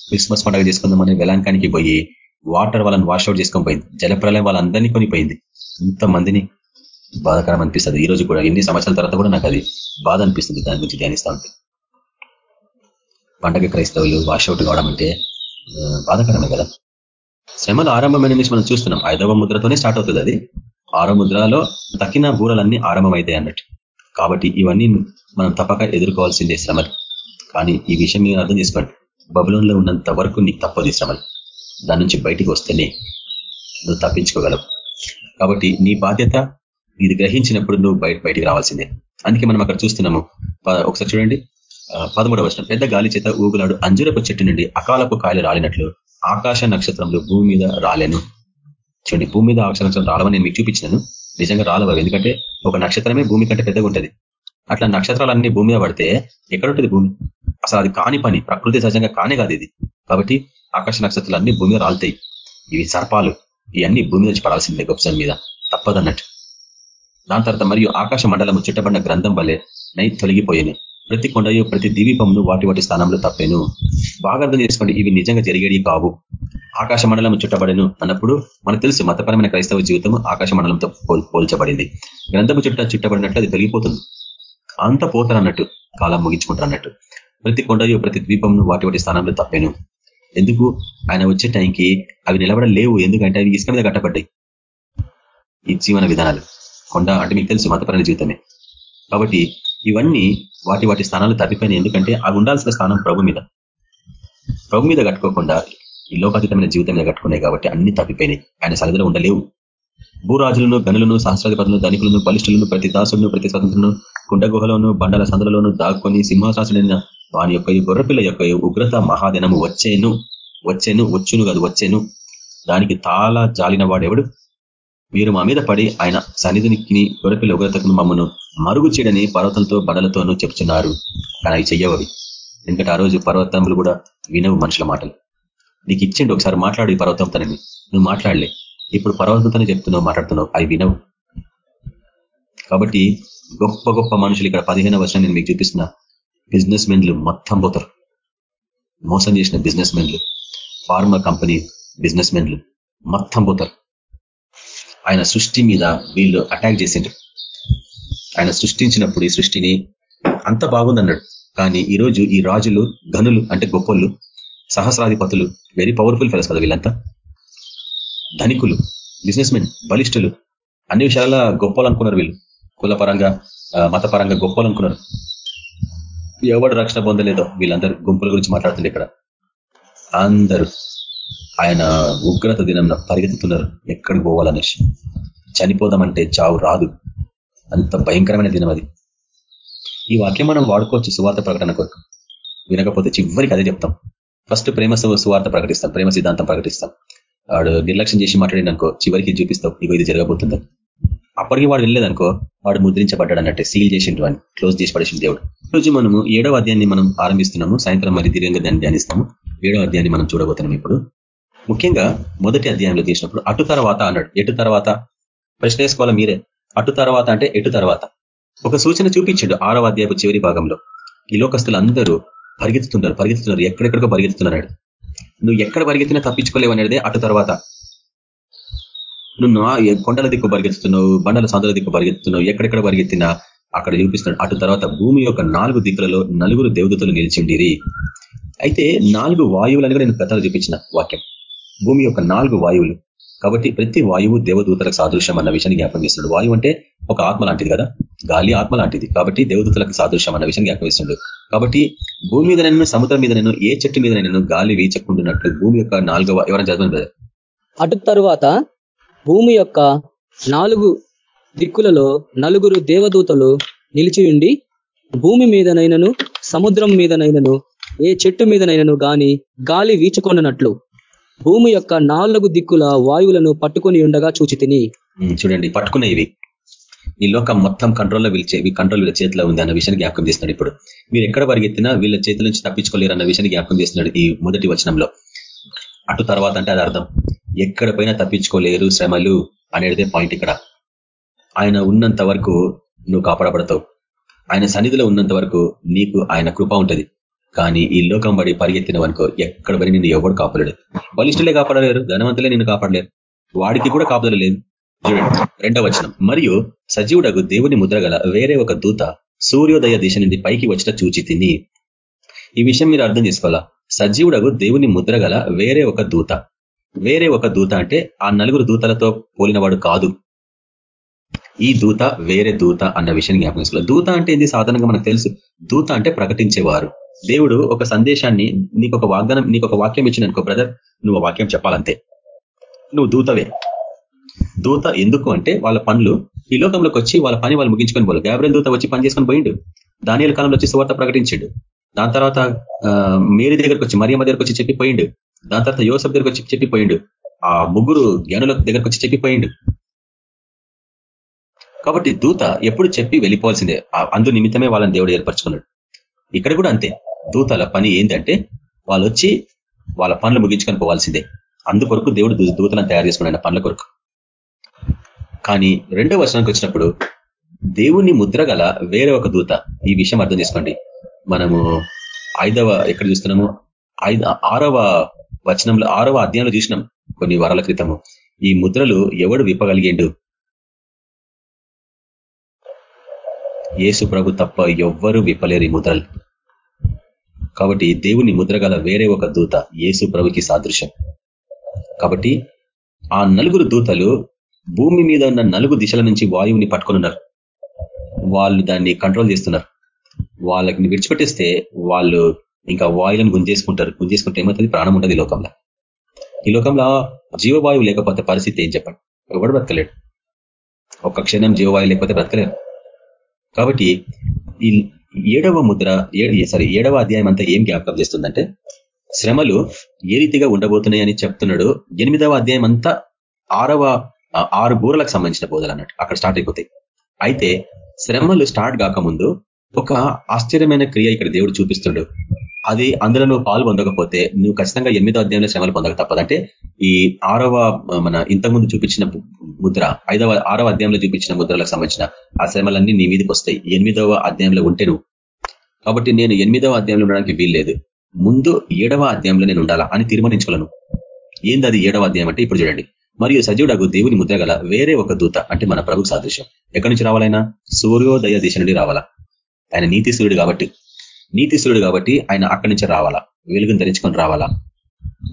క్రిస్మస్ పండుగ చేసుకుందామని వెలాంకానికి పోయి వాటర్ వాళ్ళని వాష్అవుట్ చేసుకొని పోయింది. జలప్రలయం వాళ్ళందరినీ కొనిపోయింది. ఇంత మందిని అనిపిస్తుంది. ఈ రోజు కూడా ఎన్ని సంవత్సరాల తర్వాత కూడా నాకు అది బాధ అనిపిస్తుంది దాని గురించి ధ్యానిస్తూ ఉంటే. పండగ క్రైస్తవులు వాష్అవుట్ కావడం అంటే బాధకరమే కదా? శ్రమల ఆరంభమైన నుంచి మనం చూస్తున్నాం. ఐదవ ముద్రతోనే స్టార్ట్ అవుతుంది అది. ఆరో ముద్రలో తక్కిన బూరలన్నీ ఆరంభమవుతాయి అన్నట్టు. కాబట్టి ఇవన్నీ మనం తప్పక ఎదుర్కోవాల్సిందే శ్రమలు. కానీ ఈ విషయం మీరు అర్థం చేసుకోండి. బబులంలో ఉన్నంత వరకు నీకు తప్పదు శ్రమలు. దాని నుంచి బయటికి వస్తేనే నువ్వు తప్పించుకోగలవు. కాబట్టి నీ బాధ్యత ఇది గ్రహించినప్పుడు నువ్వు బయట బయటికి రావాల్సిందే. అందుకే మనం అక్కడ చూస్తున్నాము ప- ఒకసారి చూడండి. పదమూడవ వచనం. పెద్ద గాలి చేత ఊగులాడు అంజురపు చెట్టు నుండి అకాలపు కాయలు రాలినట్లు ఆకాశ నక్షత్రంలో భూమి మీద రాలేను. చూడండి భూమి మీద ఆకాశ నక్షత్రం రాలవని నేను మీకు చూపించినాను. నిజంగా రాలవు? ఎందుకంటే ఒక నక్షత్రమే భూమి కంటే పెద్దగా ఉంటుంది అట్లా నక్షత్రాలన్నీ భూమి మీద పడితే ఎక్కడుంటుంది భూమి? అసలు అది కాని పని ప్రకృతి సహజంగా కానే కాదు ఇది. కాబట్టి ఆకాశ నక్షత్రాలు అన్ని భూమి మీద రాలుతాయి. ఇవి సర్పాలు. ఇవన్నీ భూమి నుంచి పడాల్సిందే గొప్ప మీద. తప్పదన్నట్టు. దాని తర్వాత మరియు ఆకాశ మండలము చుట్టబడిన గ్రంథం వల్లే నై తొలగిపోయాను. ప్రతి కొండయు ప్రతి దీపమును వాటి వాటి స్థానంలో తప్పేను. బాగా అర్థం చేసుకోండి. ఇవి నిజంగా జరిగేవి కావు. ఆకాశ మండలం చుట్టబడను అన్నప్పుడు మనకు తెలుసు మతపరమైన క్రైస్తవ జీవితం ఆకాశ మండలంతో పోల్- పోల్చబడింది. గ్రంథము చుట్ట చుట్టబడినట్లు అది తొలగిపోతుంది. అంత పోతారు అన్నట్టు కాలం ముగించుకుంటారు అన్నట్టు ప్రతి కొండయు ప్రతి ద్వీపంను వాటి వాటి స్థానంలో తప్పేను. ఎందుకు? ఆయన వచ్చే టైంకి అవి నిలబడలేవు. ఎందుకంటే అవి ఇసుక మీద కట్టబడ్డాయి. ఈ జీవన విధానాలు. కొండ అంటే మీకు తెలుసు మతపరమైన జీవితమే. కాబట్టి ఇవన్నీ వాటి వాటి స్థానాలు తప్పిపోయినాయి. ఎందుకంటే అవి ఉండాల్సిన స్థానం ప్రభు మీద. ప్రభు మీద కట్టుకోకుండా ఈ లోకాతీతమైన జీవితం మీద కట్టుకున్నాయి కాబట్టి అన్ని తప్పిపోయినాయి. ఆయన సరిధిలో ఉండలేవు. భూరాజులను గనులను సహస్రాధిపతులను ధనికులను బలిష్ఠులను ప్రతి దాసులను ప్రతి స్వతంత్రులను కుండగుహలోను బండల సందులలోను దాక్కొని సింహాసాసుడైన వాని యొక్క ఈ గొర్రెపిల్ల యొక్క ఉగ్రత మహాదినము వచ్చేను వచ్చేను వచ్చును కాదు వచ్చేను. దానికి తాళ జాలిన వాడెవడు? మీరు మా మీద పడి ఆయన సన్నిధిని గొర్రెపిల్ల ఉగ్రతకు మమ్మను మరుగు చేయడని పర్వతంతో బండలతోనూ చెప్తున్నారు కానీ అవి చెయ్యవవి. ఎందుకంటే ఆ రోజు పర్వతములు కూడా వినవు మనుషుల మాటలు. నీకు ఇచ్చిండు ఒకసారి మాట్లాడు ఈ పర్వతంతోనని నువ్వు మాట్లాడలే. ఇప్పుడు పర్వతంతోనే చెప్తున్నావు మాట్లాడుతున్నావు. అవి వినవు. కాబట్టి గొప్ప గొప్ప మనుషులు ఇక్కడ పదిహేను వర్షం నేను మీకు చూపిస్తున్న. బిజినెస్ మెన్లు మొత్తం పోతారు. మోసం చేసిన బిజినెస్ మెన్లు ఫార్మా కంపెనీ బిజినెస్ మెన్లు మొత్తం పోతారు. ఆయన సృష్టి మీద వీళ్ళు అటాక్ చేసిండ్రు. ఆయన సృష్టించినప్పుడు ఈ సృష్టిని అంత బాగుందన్నాడు. కానీ ఈరోజు ఈ రాజులు గనులు అంటే గొప్పలు సహస్రాధిపతులు వెరీ పవర్ఫుల్ ఫెలస్ కదా వీళ్ళంతా. ధనికులు బిజినెస్ మెన్ బలిష్ఠులు అన్ని విషయాల గొప్పలు అనుకున్నారు వీళ్ళు. కులపరంగా మతపరంగా గొప్పలు అనుకున్నారు ఎవడు రక్షణ పొందలేదో వీళ్ళందరూ గుంపుల గురించి మాట్లాడుతుంది ఇక్కడ. అందరూ ఆయన ఉగ్రత దినం పరిగెత్తుతున్నారు. ఎక్కడికి పోవాలనేసి చనిపోదామంటే చావు రాదు. అంత భయంకరమైన దినం అది. ఈ వాక్యం మనం వాడుకోవచ్చు సువార్త ప్రకటన కొరకు. వినకపోతే చివరికి అదే చెప్తాం. ఫస్ట్ ప్రేమ సువార్త ప్రకటిస్తాం. ప్రేమ సిద్ధాంతం ప్రకటిస్తాం. వాడు నిర్లక్ష్యం చేసి మాట్లాడింది అనుకో చివరికి చూపిస్తావు ఇగో ఇది జరగబోతుందని అప్పటికి వాడు వెళ్ళలేదనుకో వాడు ముద్రించబడ్డాడు అన్నట్టు సీల్ చేసిండు అని క్లోజ్ చేసి పడేసింది దేవుడు. రోజు మనము ఏడవ అధ్యాయాన్ని మనం ఆరంభిస్తున్నాము సాయంత్రం మరి దీర్ఘంగా దాన్ని ధ్యానిస్తాము. ఏడవ అధ్యాయాన్ని మనం చూడబోతున్నాం ఇప్పుడు. ముఖ్యంగా మొదటి అధ్యాయంలో తీసినప్పుడు అటు తర్వాత అన్నాడు ఎటు తర్వాత? ప్రశ్న వేసుకోవాలి మీరే? అటు తర్వాత అంటే ఎటు తర్వాత? ఒక సూచన చూపించాడు ఆరవ అధ్యాయపు చివరి భాగంలో. ఈ లోకస్తులు అందరూ పరిగెత్తుతున్నారు పరిగెత్తుతున్నారు ఎక్కడెక్కడికో పరిగెత్తుతున్నాడు నువ్వు ఎక్కడ పరిగెత్తినా తప్పించుకోలేవు అనేది అటు తర్వాత. నువ్వు కొండల దిక్కు పరిగెత్తుతున్నావు బండల సందుల దిక్కు పరిగెత్తుతున్నావు ఎక్కడెక్కడ పరిగెత్తినా అక్కడ చూపిస్తున్నాడు అటు తర్వాత భూమి యొక్క నాలుగు దిక్కులలో నలుగురు దేవతలు నిలిచిండిరి. అయితే నాలుగు వాయువులని కూడా నేను గతాలు చూపించిన వాక్యం. భూమి యొక్క నాలుగు వాయువులు. కాబట్టి ప్రతి వాయువు దేవదూతలకు సాదృశ్యం అన్న విషయాన్ని జ్ఞాపకం చేస్తున్నాడు. వాయువు అంటే ఒక ఆత్మ లాంటిది కదా? గాలి ఆత్మ లాంటిది. కాబట్టి దేవదూతలకు సాదృశ్యం అన్న విషయం జ్ఞాపకం చేస్తున్నాడు. కాబట్టి భూమి మీద నేను సముద్రం మీద నేను ఏ చెట్టు మీద నేను గాలి వీచకుంటున్నట్లు భూమి యొక్క నాలుగవ ఎవరైనా చదవండి అటు తరువాత భూమి యొక్క నాలుగు దిక్కులలో నలుగురు దేవదూతలు నిలిచి ఉండి భూమి మీదనైనను సముద్రం మీదనైనను ఏ చెట్టు మీదనైనను గాని గాలి వీచుకొనట్లు భూమి యొక్క నాలుగు దిక్కుల వాయువులను పట్టుకొని ఉండగా చూచి తిని చూడండి పట్టుకునే ఇవి ఈ లోకం మొత్తం కంట్రోల్లో వీళ్ళ కంట్రోల్ వీళ్ళ చేతిలో ఉంది అన్న విషయాన్ని జ్ఞాపకం చేస్తున్నాడు ఇప్పుడు. మీరు ఎక్కడ పరిగెత్తినా వీళ్ళ చేతుల నుంచి తప్పించుకోలేరు అన్న విషయాన్ని జ్ఞాపకం చేస్తున్నాడు ఈ మొదటి వచనంలో. అటు తర్వాత అంటే అది అర్థం. ఎక్కడ పోయినా తప్పించుకోలేరు శ్రమలు అనేదే పాయింట్ ఇక్కడ. ఆయన ఉన్నంత వరకు నువ్వు కాపాడబడతావు. ఆయన సన్నిధిలో ఉన్నంత వరకు నీకు ఆయన కృప ఉంటది. కానీ ఈ లోకం పడి పరిగెత్తిన వనుకో ఎక్కడ పడి నిన్ను ఎవడు కాపలేడు బలిష్ఠులే కాపాడలేరు ధనవంతులే నిన్ను కాపాడలేరు. వాడికి కూడా కాపుదల లేదు. చూడండి రెండవ వచనం. మరియు సజీవుడగు దేవుని ముద్రగల వేరే ఒక దూత సూర్యోదయ దిశ నుండి పైకి వచ్చిన చూచి తిని. ఈ విషయం మీరు అర్థం చేసుకోవాలా? సజీవుడగు దేవుని ముద్రగల వేరే ఒక దూత. వేరే ఒక దూత అంటే ఆ నలుగురు దూతలతో పోలినవాడు కాదు. ఈ దూత వేరే దూత అన్న విషయాన్ని జ్ఞాపకం దూత అంటే ఏంది? సాధారణంగా మనకు తెలుసు. దూత అంటే ప్రకటించేవారు. దేవుడు ఒక సందేశాన్ని నీకు ఒక వాగ్దానం నీకు ఒక వాక్యం ఇచ్చిన బ్రదర్ నువ్వు వాక్యం చెప్పాలంతే. నువ్వు దూతవే. దూత ఎందుకు అంటే వాళ్ళ పనులు ఈ లోకంలోకి వచ్చి వాళ్ళ పని వాళ్ళు ముగించుకొని పోలు గాబ్రెల్ దూత వచ్చి పని చేసుకొని పోయిండు. దానియల కాలంలో వచ్చి సువార్త ప్రకటించాడు. దాని తర్వాత మేరీ దగ్గరకు వచ్చి మరియమ్మ దగ్గరకు వచ్చి చెప్పిపోయిండు దాని తర్వాత యోసఫ్ దగ్గరకు వచ్చి చెప్పిపోయిండు ఆ ముగ్గురు జ్ఞానుల దగ్గరకు వచ్చి చెప్పిపోయిండు కాబట్టి దూత ఎప్పుడు చెప్పి వెళ్ళిపోవాల్సిందే. అందు నిమిత్తమే వాళ్ళని దేవుడు ఏర్పరచుకున్నాడు. ఇక్కడ కూడా అంతే. దూతల పని ఏంటంటే వాళ్ళు వచ్చి వాళ్ళ పనులు ముగించుకొని పోవాల్సిందే. అందుకొరకు దేవుడు దూతలను తయారు చేసుకున్నాడు పనుల కొరకు. కానీ రెండో వర్షానికి వచ్చినప్పుడు దేవుని ముద్ర గల వేరే ఒక దూత ఈ విషయం అర్థం చేసుకోండి. మనము ఐదవ ఎక్కడ చూస్తున్నాము? ఐదు ఆరవ వచనంలో ఆరవ అధ్యాయంలో చూసినాం కొన్ని వారాల క్రితము. ఈ ముద్రలు ఎవడు విప్పగలిగిండు? ఏసు ప్రభు తప్ప ఎవ్వరూ విప్పలేరు ఈ ముద్రలు. కాబట్టి దేవుని ముద్రగల వేరే ఒక దూత యేసు ప్రభుకి సాదృశ్యం. కాబట్టి ఆ నలుగురు దూతలు భూమి మీద ఉన్న నలుగు దిశల నుంచి వాయువుని పట్టుకున్నారు వాళ్ళు దాన్ని కంట్రోల్ చేస్తున్నారు. వాళ్ళకి విడిచిపెట్టేస్తే వాళ్ళు ఇంకా వాయులను గుంజేసుకుంటారు. గుంజేసుకుంటే ఏమవుతుంది? ప్రాణం ఉంటుంది లోకంలో. ఈ లోకంలో జీవవాయువు లేకపోతే పరిస్థితి ఏం చెప్పండి? ఎవడు బ్రతకలేడు. ఒక్క క్షణం జీవవాయువు లేకపోతే బ్రతకలేరు కాబట్టి ఈ ఏడవ ముద్ర సారీ ఏడవ అధ్యాయం అంతా ఏం జ్ఞాపకం చేస్తుందంటే శ్రమలు ఏ రీతిగా ఉండబోతున్నాయని చెప్తున్నాడు. ఎనిమిదవ అధ్యాయం అంతా ఆరవ ఆరు బూరలకు సంబంధించిన బోధలు అన్నట్టు అక్కడ స్టార్ట్ అయిపోతాయి. అయితే శ్రమలు స్టార్ట్ కాకముందు ఒక ఆశ్చర్యమైన క్రియ ఇక్కడ దేవుడు చూపిస్తుండు అది అందులో నువ్వు పాలు పొందకపోతే నువ్వు ఖచ్చితంగా ఎనిమిదో అధ్యాయంలో శ్రమలు పొందక తప్పదంటే ఈ ఆరవ మన ఇంతకుముందు చూపించిన ముద్ర ఐదవ ఆరవ అధ్యాయంలో చూపించిన ముద్రలకు సంబంధించిన ఆ శ్రమలన్నీ నీ మీదకి వస్తాయి. ఎనిమిదవ అధ్యాయంలో ఉంటే నువ్వు కాబట్టి నేను ఎనిమిదవ అధ్యాయంలో ఉండడానికి వీల్లేదు. ముందు ఏడవ అధ్యాయంలో నేను ఉండాలా అని తీర్మానించగలను ఏంది అది ఏడవ అధ్యాయం అంటే ఇప్పుడు చూడండి. మరియు సజీవుడకు దేవుని ముద్రగల వేరే ఒక దూత అంటే మన ప్రభుకు సాదృశ్యం. ఎక్కడి నుంచి రావాలైనా? సూర్యోదయ దిశ నుండి రావాలా? ఆయన నీతి సూర్యుడు కాబట్టి. నీతి సూర్యుడు కాబట్టి ఆయన అక్కడి నుంచి రావాలా? వెలుగును ధరించుకొని రావాలా?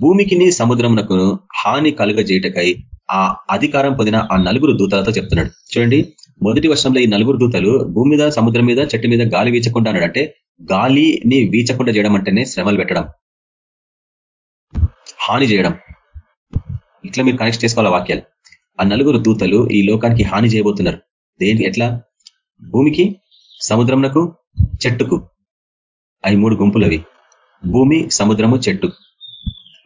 భూమికిని సముద్రమునకు హాని కలుగజేయటకై ఆ అధికారం పొందిన ఆ నలుగురు దూతలతో చెప్తున్నాడు. చూడండి. మొదటి వర్షంలో ఈ నలుగురు దూతలు భూమి మీద సముద్రం మీద చెట్టు మీద గాలి వీచకుండా అంటే గాలిని వీచకుండా చేయడం అంటేనే శ్రమలు పెట్టడం హాని చేయడం. ఇట్లా మీరు కనెక్ట్ చేసుకోవాలి వాక్యాలు? ఆ నలుగురు దూతలు ఈ లోకానికి హాని చేయబోతున్నారు. దేని ఎట్లా? భూమికి సముద్రంకు చెట్టుకు. అవి మూడు గుంపులు అవి భూమి సముద్రము చెట్టు.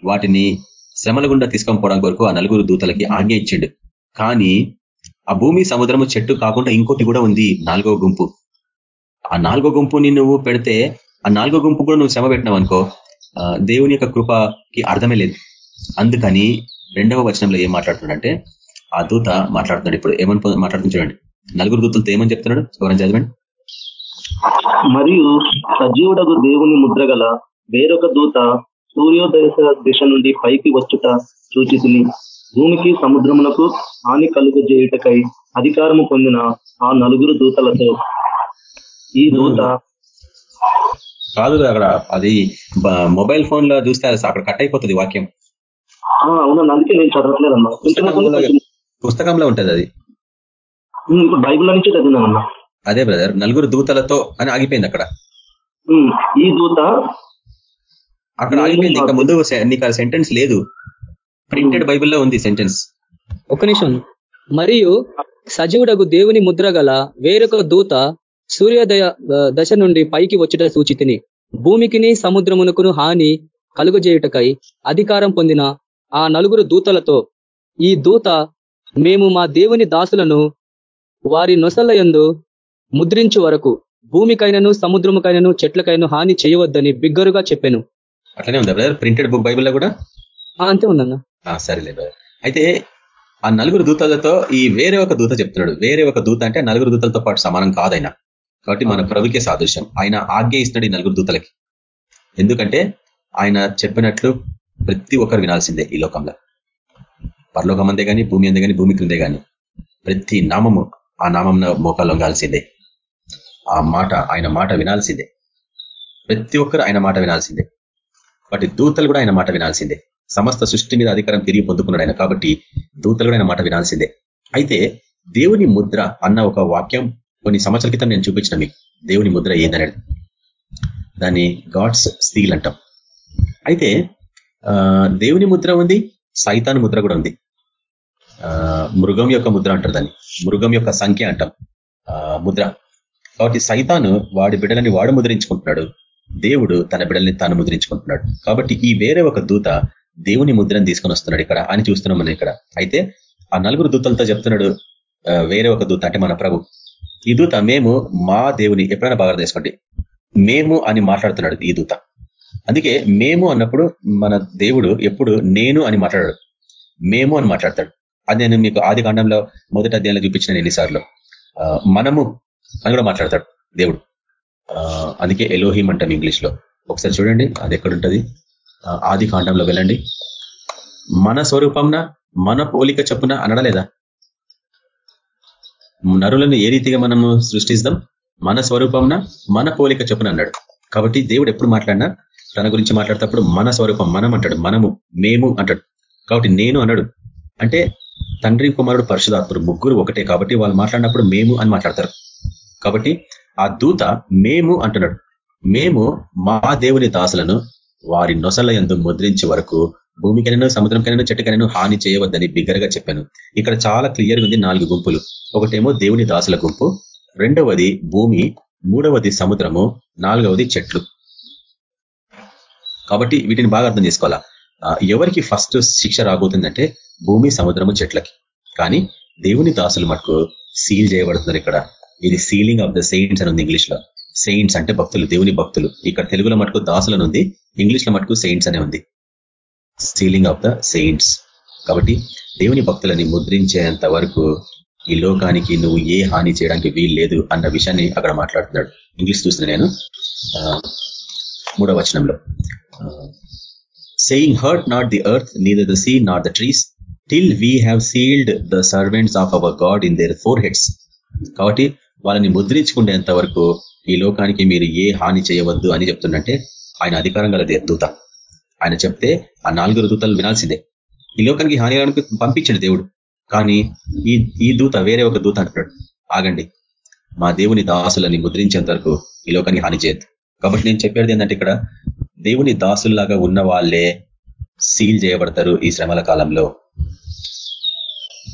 వాటిని శ్రమల గుండా తీసుకొని పోవడం కొరకు ఆ నలుగురు దూతలకి ఆజ్ఞ ఇచ్చిండు. కానీ ఆ భూమి సముద్రము చెట్టు కాకుండా ఇంకోటి కూడా ఉంది నాలుగో గుంపు. ఆ నాలుగో గుంపుని నువ్వు పెడితే ఆ నాలుగో గుంపు కూడా నువ్వు శ్రమ పెట్టినావు అనుకో దేవుని యొక్క కృపకి అర్థమే లేదు. అందుకని రెండవ వచనంలో ఏం మాట్లాడుతున్నాడంటే ఆ దూత మాట్లాడుతున్నాడు. ఇప్పుడు ఏమని మాట్లాడుతుంది చూడండి. నలుగురు దూతలతో ఏమని చెప్తున్నాడు? ఎవరైనా చదవండి. మరియు సజీవుడకు దేవుని ముద్ర గల వేరొక దూత సూర్యోదయ దిశ నుండి పైకి వచ్చుట సూచితుని. భూమికి సముద్రములకు హాని కలుగు చేయుటకై అధికారము పొందిన ఆ నలుగురు దూతలతో ఈ దూత కాదు అక్కడ అది మొబైల్ ఫోన్లో చూస్తే అక్కడ కట్ అయిపోతుంది వాక్యం. అవునా అందుకే నేను చదవట్లేదన్నా పుస్తకంలో ఉంటది అది. బైబుల్ నుంచి చదివినానన్నా అదే బ్రదర్ నలుగురు దూతలతో అని ఆగిపోయింది అక్కడ. ఈ దూత అక్కడ ఆగిపోయింది ఇంకా ముందు నీకు ఆ సెంటెన్స్ లేదు. ప్రింటెడ్ బైబిల్లో ఉంది సెంటెన్స్. ఒక నిమిషం. మరియు సజీవుడకు దేవుని ముద్ర గల వేరొక దూత సూర్యోదయ దశ నుండి పైకి వచ్చుట సూచితిని. భూమికిని సముద్రమునకును హాని కలుగజేయుటకై అధికారం పొందిన ఆ నలుగురు దూతలతో ఈ దూత మేము మా దేవుని దాసులను వారి నొసల యందు ముద్రించు వరకు భూమికైనను సముద్రముకైనను చెట్లకైనా హాని చేయవద్దని బిగ్గరుగా చెప్పాను. అట్లనే ఉందా బ్రదర్? ప్రింటెడ్ బుక్ బైబిల్లో కూడా? అంతే ఉందన్న. సరేలే బ్రదర్. అయితే ఆ నలుగురు దూతలతో ఈ వేరే ఒక దూత చెప్తున్నాడు. వేరే ఒక దూత అంటే నలుగురు దూతలతో పాటు సమానం కాదైనా. కాబట్టి మన ప్రభుకే సాదృశ్యం. ఆయన ఆజ్ఞ ఇస్తున్నాడు ఈ నలుగురు దూతలకి. ఎందుకంటే ఆయన చెప్పినట్లు ప్రతి ఒక్కరు వినాల్సిందే ఈ లోకంలో. పరలోకం అందే కానీ భూమి అందే కానీ భూమి క్రిందే కానీ ప్రతి నామము ఆ నామం మోకాల్లో ఉండాల్సిందే ఆ మాట ఆయన మాట వినాల్సిందే. ప్రతి ఒక్కరు ఆయన మాట వినాల్సిందే. వాటి దూతలు కూడా ఆయన మాట వినాల్సిందే. సమస్త సృష్టి మీద అధికారం తిరిగి పొందుకున్నాడు ఆయన కాబట్టి దూతలు కూడా ఆయన మాట వినాల్సిందే. అయితే దేవుని ముద్ర అన్న ఒక వాక్యం కొన్ని సంవత్సరాల క్రితం నేను చూపించిన మీకు. దేవుని ముద్ర ఏందనేది. దాన్ని గాడ్స్ సీల్ అంటాం. అయితే దేవుని ముద్ర ఉంది సైతాన్ ముద్ర కూడా ఉంది. మృగం యొక్క ముద్ర అంటారు దాన్ని. మృగం యొక్క సంఖ్య అంటాం. ముద్ర. కాబట్టి సైతాను వాడి బిడ్డలని వాడు ముద్రించుకుంటున్నాడు. దేవుడు తన బిడ్డల్ని తాను ముద్రించుకుంటున్నాడు. కాబట్టి ఈ వేరే ఒక దూత దేవుని ముద్రను తీసుకొని వస్తున్నాడు ఇక్కడ. అని చూస్తున్నాం మనం ఇక్కడ. అయితే ఆ నలుగురు దూతలతో చెప్తున్నాడు వేరే ఒక దూత అంటే మన ప్రభు. ఈ దూత మేము మా దేవుని ఎప్పుడైనా బాగా తీసుకోండి మేము అని మాట్లాడుతున్నాడు ఈ దూత. అందుకే మేము అన్నప్పుడు మన దేవుడు ఎప్పుడు నేను అని మాట్లాడాడు. మేము అని మాట్లాడతాడు. అది నేను మీకు ఆది కాండంలో మొదటి అధ్యాయంలో చూపించిన ఎన్నిసార్లు. మనము అని కూడా మాట్లాడతాడు దేవుడు. అందుకే ఎలోహిం అంటాం ఇంగ్లీష్లో. ఒకసారి చూడండి అది ఎక్కడుంటది ఆది కాండంలో వెళ్ళండి. మన స్వరూపంన మన పోలిక చెప్పున అనడలేదా? నరులను ఏ రీతిగా మనము సృష్టిస్తాం? మన స్వరూపంన మన పోలిక చెప్పున అన్నాడు. కాబట్టి దేవుడు ఎప్పుడు మాట్లాడినా తన గురించి మాట్లాడేటప్పుడు మన స్వరూపం మనం అంటాడు. మనము మేము అంటాడు. కాబట్టి నేను అన్నాడు. అంటే తండ్రి కుమారుడు పరిశుధాత్ముడు ముగ్గురు ఒకటే కాబట్టి వాళ్ళు మాట్లాడినప్పుడు మేము అని మాట్లాడతారు. కాబట్టి ఆ దూత మేము అంటున్నాడు. మేము మా దేవుని దాసులను వారి నొసల ఎందు ముద్రించి వరకు భూమికైనా సముద్రంకైనా చెట్టుకైనా హాని చేయవద్దని బిగ్గరగా చెప్పాను. ఇక్కడ చాలా క్లియర్ ఉంది నాలుగు గుంపులు. ఒకటేమో దేవుని దాసుల గుంపు. రెండవది భూమి. మూడవది సముద్రము. నాలుగవది చెట్లు. కాబట్టి వీటిని బాగా అర్థం చేసుకోవాలా? ఎవరికి ఫస్ట్ శిక్ష రాబోతుందంటే భూమి సముద్రము చెట్లకి. కానీ దేవుని దాసులు మటుకు సీల్ చేయబడుతున్నారు ఇక్కడ. ఇది సీలింగ్ ఆఫ్ ద సెయింట్స్ అని ఉంది ఇంగ్లీష్లో సెయింట్స్ అంటే భక్తులు దేవుని భక్తులు. ఇక్కడ తెలుగులో మటుకు దాసులను ఉంది ఇంగ్లీష్లో మటుకు సెయింట్స్ అనే ఉంది. సీలింగ్ ఆఫ్ ద సెయింట్స్ కాబట్టి దేవుని భక్తులని ముద్రించేంత వరకు ఈ లోకానికి నువ్వు ఏ హాని చేయడానికి వీలు లేదు అన్న విషయాన్ని అక్కడ మాట్లాడుతున్నాడు. ఇంగ్లీష్ చూసిన నేను. మూడవ వచనంలో. Saying hurt not the earth neither the sea not the trees till we have sealed the servants of our God in their foreheads కాబట్టి వాళ్ళని ముద్రించుకునేంత వరకు ఈ లోకానికి మీరు ఏ హాని చేయవద్దు అని చెప్తుందంటే ఆయన అధికారం గల దూత. ఆయన చెప్తే ఆ నాలుగు దూతలు వినాల్సిందే. ఈ లోకానికి హాని పంపించండి దేవుడు. కానీ ఈ ఈ దూత వేరే ఒక దూత అంటున్నాడు. ఆగండి. మా దేవుని దాసులని ముద్రించేంత వరకు ఈ లోకానికి హాని చేయద్దు. కాబట్టి నేను చెప్పేది ఏంటంటే ఇక్కడ దేవుని దాసుల్లాగా ఉన్న వాళ్ళే సీల్ చేయబడతారు ఈ శ్రమల కాలంలో.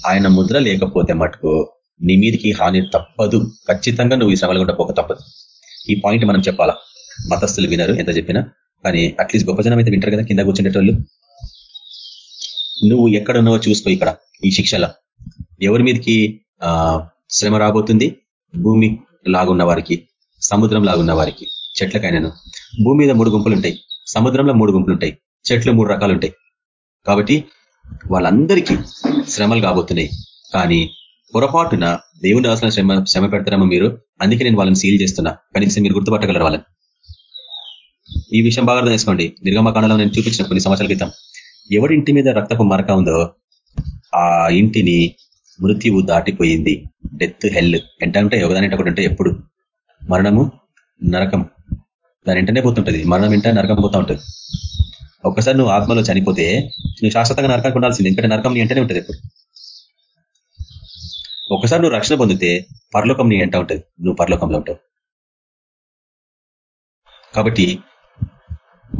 ఆయన ముద్ర లేకపోతే మటుకు నీ మీదకి హాని తప్పదు. ఖచ్చితంగా నువ్వు ఈ శ్రమలు గుండా పోక తప్పదు. ఈ పాయింట్ మనం చెప్పాలా? మతస్థులు వినరు ఎంత చెప్పినా. కానీ అట్లీస్ట్ గొప్ప జనం అయితే వింటారు కదా కింద కూర్చుండేటోళ్ళు. నువ్వు ఎక్కడ ఉన్నావో చూసుకో ఇక్కడ ఈ శిక్షల. ఎవరి మీదకి శ్రమ రాబోతుంది? భూమి లాగున్న వారికి సముద్రం లాగున్న వారికి చెట్లకైనాను. భూమి మీద మూడు గుంపులు ఉంటాయి సముద్రంలో మూడు గుంపులు ఉంటాయి చెట్లు మూడు రకాలు ఉంటాయి కాబట్టి వాళ్ళందరికీ శ్రమలు కాబోతున్నాయి. కానీ పొరపాటున దేవుని ఆసన శ్రమ శ్రమ పెడతారేమో మీరు? అందుకే నేను వాళ్ళని సీల్ చేస్తున్నా. కనీసం మీరు గుర్తుపట్టగలరు వాళ్ళని? ఈ విషయం బాగా అర్థం చేసుకోండి. నిర్గమకాండలో నేను చూపించిన కొన్ని సంవత్సరాల క్రితం. ఎవడింటి మీద రక్తపు మరక ఉందో ఆ ఇంటిని మృత్యువు దాటిపోయింది. Death hell. ఎంట ఉంటే ఒకదాని ఒకటి ఉంటే ఎప్పుడు? మరణము నరకం. దాని వెంటనే పోతుంటది. మరణం వెంట నరకం పోతూ ఉంటుంది. ఒక్కసారి నువ్వు ఆత్మలో చనిపోతే నువ్వు శాశ్వతంగా నరకానికి ఉండాల్సింది. ఎందుకంటే నరకం నీ వెంటనే ఉంటుంది ఎప్పుడు? ఒకసారి నువ్వు రక్షణ పొందితే పరలోకం నీ ఎంట ఉంటుంది. నువ్వు పరలోకంలో ఉంటావు. కాబట్టి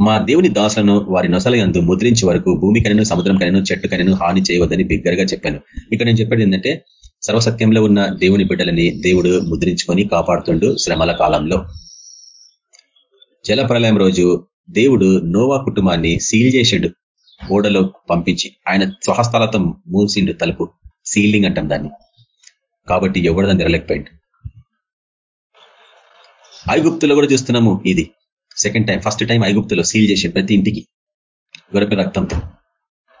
మా దేవుని దాసులను వారి నొసల యందు ముద్రించి వరకు భూమి కనను సముద్రం కనను చెట్టు కనను హాని చేయవద్దని బిగ్గరగా చెప్పాను. ఇక్కడ నేను చెప్పేది ఏంటంటే సర్వసత్యంలో ఉన్న దేవుని బిడ్డలని దేవుడు ముద్రించుకొని కాపాడుతుండు శ్రమల కాలంలో. జల ప్రళయం రోజు దేవుడు నోవా కుటుంబాన్ని సీల్ చేసిండు ఓడలో పంపించి. ఆయన స్వహస్థలతో మూసిండు తలుపు సీలింగ్ అంటాం దాన్ని. కాబట్టి ఎవరు దాన్ని నిరలేకపోయింది ఐగుప్తులో కూడా చూస్తున్నాము ఇది. సెకండ్ టైం ఫస్ట్ టైం ఐగుప్తులో సీల్ చేసి ప్రతి ఇంటికి గొరపిల రక్తంతో.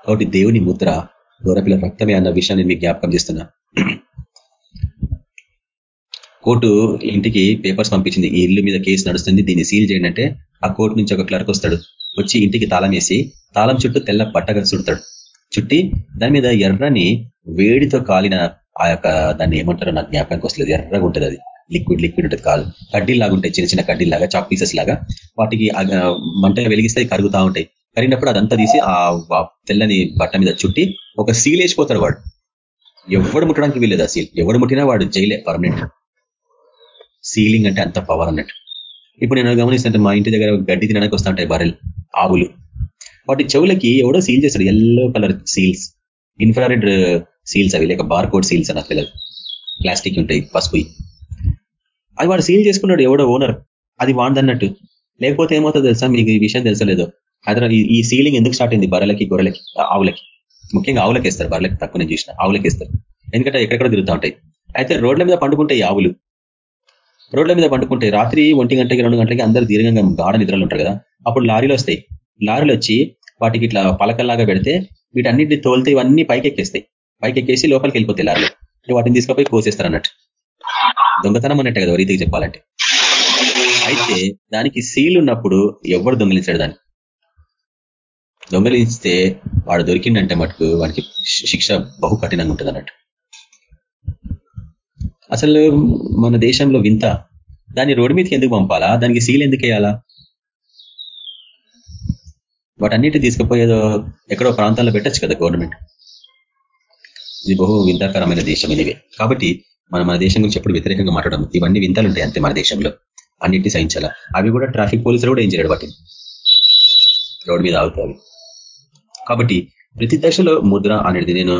కాబట్టి దేవుని ముద్ర గొరపిల రక్తమే అన్న విషయాన్ని మీకు జ్ఞాపకం చేస్తున్నా. కోర్టు ఇంటికి పేపర్స్ పంపించింది. ఈ ఇల్లు మీద కేసు నడుస్తుంది. దీన్ని సీల్ చేయండి అంటే ఆ కోర్టు నుంచి ఒక క్లర్క్ వస్తాడు. వచ్చి ఇంటికి తాళం వేసి తాళం చుట్టూ తెల్ల పట్టగా చుడతాడు. చుట్టి దాని మీద ఎర్రని వేడితో కాలిన ఆ యొక్క దాన్ని ఏమంటారో నాకు జ్ఞాపకానికి వస్తుంది ఎర్రగా ఉంటుంది అది. లిక్విడ్ లిక్విడ్ ఉంటుంది కాదు. కడ్డీలాగా ఉంటాయి చిన్న చిన్న కడ్డీలాగా చాక్ పీసెస్ లాగా. వాటికి మంట వెలిగిస్తే కరుగుతూ ఉంటాయి. కరిగినప్పుడు అదంతా తీసి ఆ తెల్లని బట్ట మీద చుట్టి ఒక సీల్ వేసిపోతాడు వాడు. ఎవడు ముట్టడానికి వీలేదు ఆ సీల్ ఎవడు ముట్టినా వాడు జైలే పర్మనెంట్ సీలింగ్ అంటే అంత పవర్ అన్నట్టు. ఇప్పుడు నేను గమనిస్తుంటే మా ఇంటి దగ్గర గడ్డి తినడానికి వస్తూ ఉంటాయి బర్రెలు ఆవులు. వాటి చెవులకి ఎవడో సీల్ చేస్తాడు yellow colour seals infrared seals అవి లేక బార్ కోడ్ సీల్స్ అని తెలియదు ప్లాస్టిక్ ఉంటాయి పసుపు అది వాడు సీల్ చేసుకున్నాడు ఎవడో ఓనర్. అది వాడిదన్నట్టు లేకపోతే ఏమవుతుందో తెలుసా? మీకు ఈ విషయం తెలుసలేదు? హైదరాబాద్ ఈ సీలింగ్ ఎందుకు స్టార్ట్ అయింది? బర్రెలకి గొర్రెలకి ఆవులకి. ముఖ్యంగా ఆవులకి వేస్తారు బర్రెలకి తక్కువ నేను చూసిన. ఆవులకి వేస్తారు ఎందుకంటే ఎక్కడెక్కడ తిరుగుతూ ఉంటాయి? అయితే రోడ్ల మీద పండుకుంటాయి ఆవులు. రోడ్ల మీద పండుకుంటాయి. రాత్రి ఒంటి గంటకి రెండు గంటలకి అందరు దీర్ఘంగా గాఢ నిద్రలు ఉంటారు కదా? అప్పుడు లారీలు వస్తాయి. లారీలు వచ్చి వాటికి ఇట్లా పలకల్లాగా పెడితే వీటన్నిటిని తోలితే ఇవన్నీ పైకెక్కేస్తాయి. పైకెక్కేసి లోపలికి వెళ్ళిపోతాయి లారీలు. వాటిని తీసుకుపోయి కోసేస్తారు అన్నట్టు. దొంగతనం అన్నట్టే కదా రీతికి చెప్పాలంటే. అయితే దానికి సీల్ ఉన్నప్పుడు ఎవరు దొంగిలించాడు దాన్ని? దొంగలిస్తే వాడు దొరికిందంటే మటుకు వాడికి శిక్ష బహు కఠినంగా ఉంటుంది అన్నట్టు. అసలు మన దేశంలో వింత. దాన్ని రోడ్డు మీదకి ఎందుకు పంపాలా? దానికి సీల్ ఎందుకు వేయాలా? వాటన్నిటి తీసుకుపోయేదో ఎక్కడో ప్రాంతాల్లో పెట్టచ్చు కదా గవర్నమెంట్. ఇది బహు వింతాకరమైన దేశం ఇదివే కాబట్టి మనం మన దేశం గురించి ఎప్పుడు వ్యతిరేకంగా మాట్లాడడం ఇవన్నీ వింతలు ఉంటాయి అంతే మన దేశంలో. అన్నింటినీ సహించాలా? అవి కూడా ట్రాఫిక్ పోలీసులు కూడా ఏం చేయడు వాటిని. రోడ్ మీద ఆగుతాయి కాబట్టి ప్రతి దశలో ముద్ర అనేది నేను